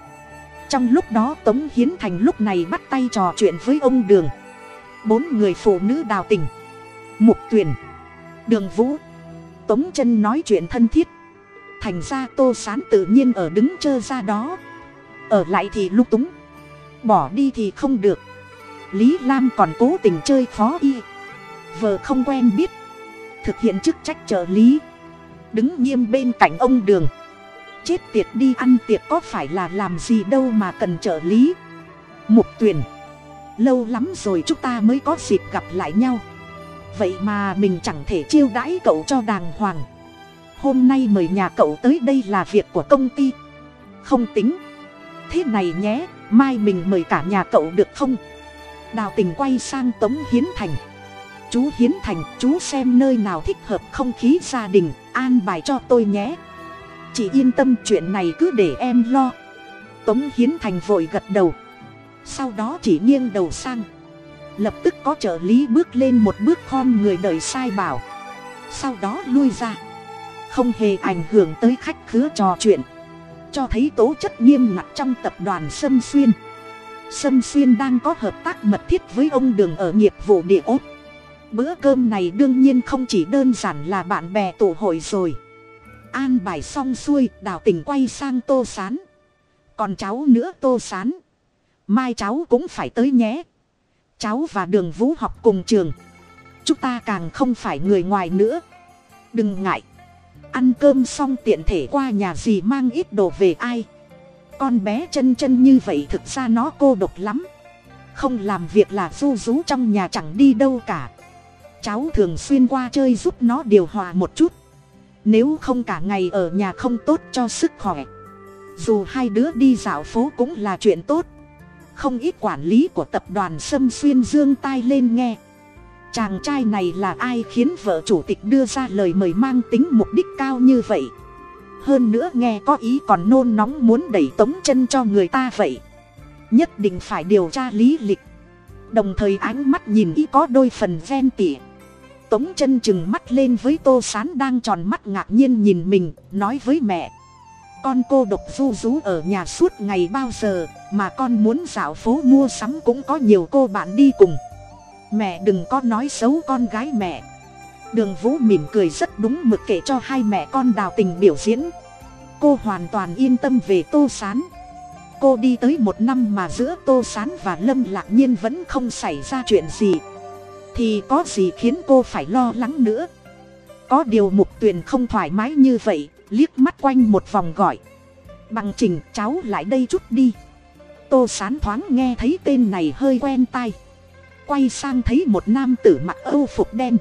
Trong lúc đó tống hiến thành lúc này bắt tay trò chuyện với ông đường. Bốn người phụ nữ đào tình. Mục tuyền. Đường vũ. Tống chân nói chuyện thân thiết. Thành ra tô sán tự nhiên ở đứng chơ ra đó. Ở lại thì lung túng bỏ đi thì không được. Lý lam còn cố tình chơi phó y. Vợ không quen biết. Thực hiện chức trách trợ lý. Đứng nghiêm bên cạnh ông đường. Chết tiệt đi ăn tiệc có phải là làm gì đâu mà cần trợ lý. Mục tuyền lâu lắm rồi chúng ta mới có dịp gặp lại nhau. Vậy mà mình chẳng thể chiêu đãi cậu cho đàng hoàng. Hôm nay mời nhà cậu tới đây là việc của công ty. Không tính. Thế này nhé mai mình mời cả nhà cậu được không? Đào tình quay sang tống hiến thành. Chú hiến thành, chú xem nơi nào thích hợp không khí gia đình, an bài cho tôi nhé. Chị yên tâm, chuyện này cứ để em lo. Tống hiến thành vội gật đầu. Sau đó chỉ nghiêng đầu sang. Lập tức có trợ lý bước lên một bước khom người đợi sai bảo. Sau đó lui ra. Không hề ảnh hưởng tới khách khứa trò chuyện cho thấy tố chất nghiêm ngặt trong tập đoàn sâm xuyên. Sâm xuyên đang có hợp tác mật thiết với ông đường ở nghiệp vụ địa ốt. Bữa cơm này đương nhiên không chỉ đơn giản là bạn bè tụ hội rồi. An bài xong xuôi, đào tình quay sang tô sán. Còn cháu nữa, tô sán. Mai cháu cũng phải tới nhé. Cháu và đường vũ học cùng trường. Chúng ta càng không phải người ngoài nữa. Đừng ngại ăn cơm xong tiện thể qua nhà gì mang ít đồ về ai. Con bé chân chân như vậy thực ra nó cô độc lắm. Không làm việc là du rú trong nhà chẳng đi đâu cả. Cháu thường xuyên qua chơi giúp nó điều hòa một chút. Nếu không cả ngày ở nhà không tốt cho sức khỏe. Dù hai đứa đi dạo phố cũng là chuyện tốt. Không ít quản lý của tập đoàn sâm xuyên dương tai lên nghe chàng trai này là ai khiến vợ chủ tịch đưa ra lời mời mang tính mục đích cao như vậy? Hơn nữa nghe có ý còn nôn nóng muốn đẩy tống chân cho người ta vậy. Nhất định phải điều tra lý lịch. Đồng thời ánh mắt nhìn ý có đôi phần ven tỉa. Tống chân chừng mắt lên với tô s á n đang tròn mắt ngạc nhiên nhìn mình, nói với mẹ. Con cô độc du rú ở nhà suốt ngày bao giờ, mà con muốn dạo phố mua sắm cũng có nhiều cô bạn đi cùng mẹ đừng có nói xấu con gái mẹ. Đường vũ mỉm cười rất đúng mực kể cho hai mẹ con đào tình biểu diễn. Cô hoàn toàn yên tâm về tô s á n cô đi tới một năm mà giữa tô s á n và lâm lạc nhiên vẫn không xảy ra chuyện gì. Thì có gì khiến cô phải lo lắng nữa? Có điều mục tuyền không thoải mái như vậy, liếc mắt quanh một vòng gọi. Bằng trình, cháu lại đây chút đi. Tô sán thoáng nghe thấy tên này hơi quen tai quay sang thấy một nam tử mặc âu phục đen,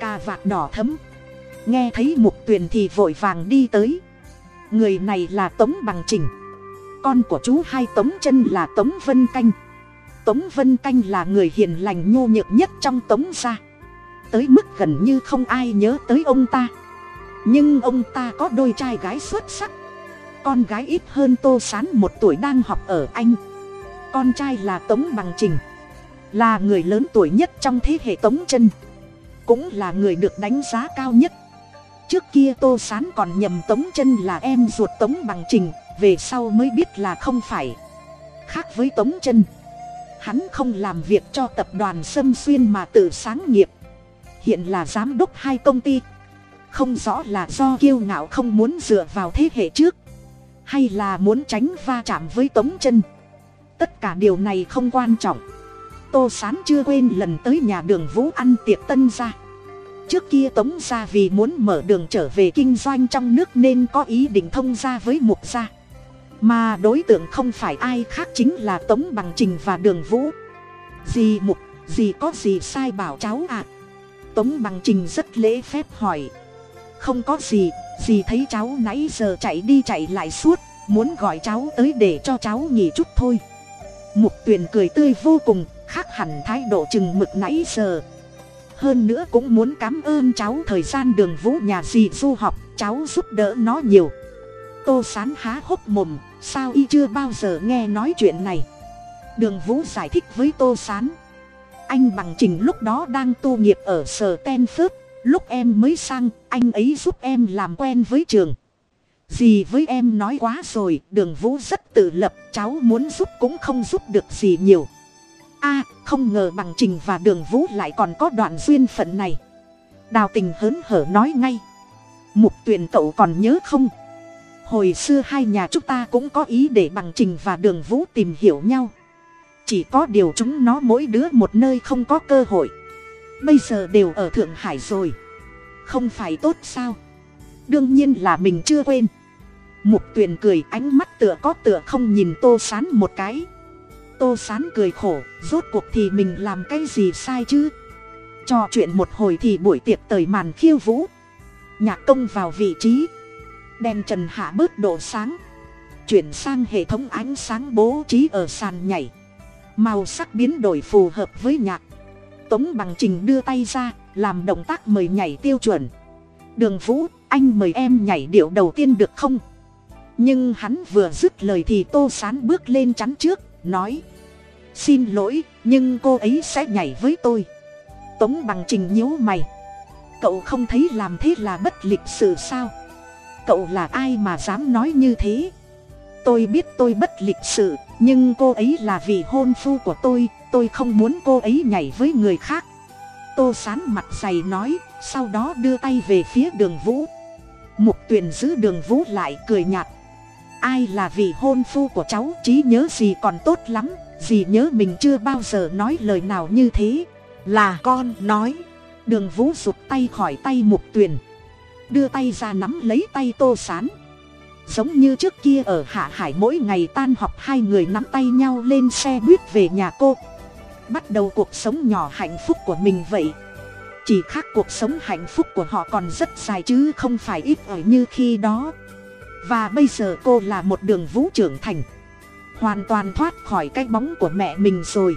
cà vạt đỏ thấm. Nghe thấy mục tuyền thì vội vàng đi tới. Người này là tống bằng trình. Con của chú hai tống chân là tống vân canh. Tống vân canh là người hiền lành nhô nhược nhất trong tống gia. Tới mức gần như không ai nhớ tới ông ta. Nhưng ông ta có đôi trai gái xuất sắc. Con gái ít hơn tô sán một tuổi đang học ở anh. Con trai là tống bằng trình là người lớn tuổi nhất trong thế hệ tống chân. Cũng là người được đánh giá cao nhất. Trước kia tô sán còn nhầm tống chân là em ruột tống bằng trình, về sau mới biết là không phải. Khác với tống chân, hắn không làm việc cho tập đoàn sâm xuyên mà tự sáng nghiệp. Hiện là giám đốc hai công ty. Không rõ là do kiêu ngạo không muốn dựa vào thế hệ trước, hay là muốn tránh va chạm với tống chân. Tất cả điều này không quan trọng tô sán chưa quên lần tới nhà đường vũ ăn tiệc tân ra. Trước kia tống ra vì muốn mở đường trở về kinh doanh trong nước nên có ý định thông ra với mục gia. Mà đối tượng không phải ai khác chính là tống bằng trình và đường vũ. Dì mục, dì có gì sai bảo cháu ạ? À? tống bằng trình rất lễ phép hỏi. Không có gì, dì thấy cháu nãy giờ chạy đi chạy lại suốt, muốn gọi cháu tới để cho cháu nghỉ chút thôi. Mục tuyền cười tươi vô cùng khác hẳn thái độ chừng mực nãy giờ. Hơn nữa cũng muốn cảm ơn cháu thời gian đường vũ nhà dì du học cháu giúp đỡ nó nhiều. Tô sán há hốc mồm sao y chưa bao giờ nghe nói chuyện này? Đường vũ giải thích với tô Sán, anh bằng trình lúc đó đang tu nghiệp ở sở ten phước lúc em mới sang anh ấy giúp em làm quen với trường. Dì với em nói quá rồi đường vũ rất tự lập cháu muốn giúp cũng không giúp được gì nhiều a, không ngờ bằng trình và đường vũ lại còn có đoạn duyên phận này. Đào tình hớn hở nói ngay. Mục tuyền cậu còn nhớ không? Hồi xưa hai nhà chúng ta cũng có ý để bằng trình và đường vũ tìm hiểu nhau. Chỉ có điều chúng nó mỗi đứa một nơi không có cơ hội. Bây giờ đều ở thượng hải rồi. Không phải tốt sao? Đương nhiên là mình chưa quên. Mục tuyền cười, ánh mắt tựa có tựa không nhìn tô sán một cái tô sán cười khổ, rốt cuộc thì mình làm cái gì sai chứ? Trò chuyện một hồi thì buổi tiệc tời màn khiêu vũ. Nhạc công vào vị trí. Đèn trần hạ bớt độ sáng. Chuyển sang hệ thống ánh sáng bố trí ở sàn nhảy. Màu sắc biến đổi phù hợp với nhạc. Tống bằng trình đưa tay ra, làm động tác mời nhảy tiêu chuẩn. Đường vũ, anh mời em nhảy điệu đầu tiên được không? Nhưng hắn vừa dứt lời thì tô sán bước lên chắn trước nói. Xin lỗi, nhưng cô ấy sẽ nhảy với tôi. Tống bằng trình nhíu mày. Cậu không thấy làm thế là bất lịch sự sao? Cậu là ai mà dám nói như thế? Tôi biết tôi bất lịch sự, nhưng cô ấy là vị hôn phu của tôi tôi không muốn cô ấy nhảy với người khác. Tô sán mặt dày nói, sau đó đưa tay về phía đường vũ. Mục tuyền giữ đường vũ lại cười nhạt ai là vị hôn phu của cháu? Trí nhớ gì còn tốt lắm? Dì nhớ mình chưa bao giờ nói lời nào như thế. Là con nói. Đường vũ rụt tay khỏi tay mục tuyền. Đưa tay ra nắm lấy tay tô sán. Giống như trước kia ở hạ hải mỗi ngày tan học hai người nắm tay nhau lên xe buýt về nhà cô. Bắt đầu cuộc sống nhỏ hạnh phúc của mình vậy. Chỉ khác cuộc sống hạnh phúc của họ còn rất dài chứ không phải ít ỏi như khi đó và bây giờ cô là một đường vũ trưởng thành. Hoàn toàn thoát khỏi cái bóng của mẹ mình rồi.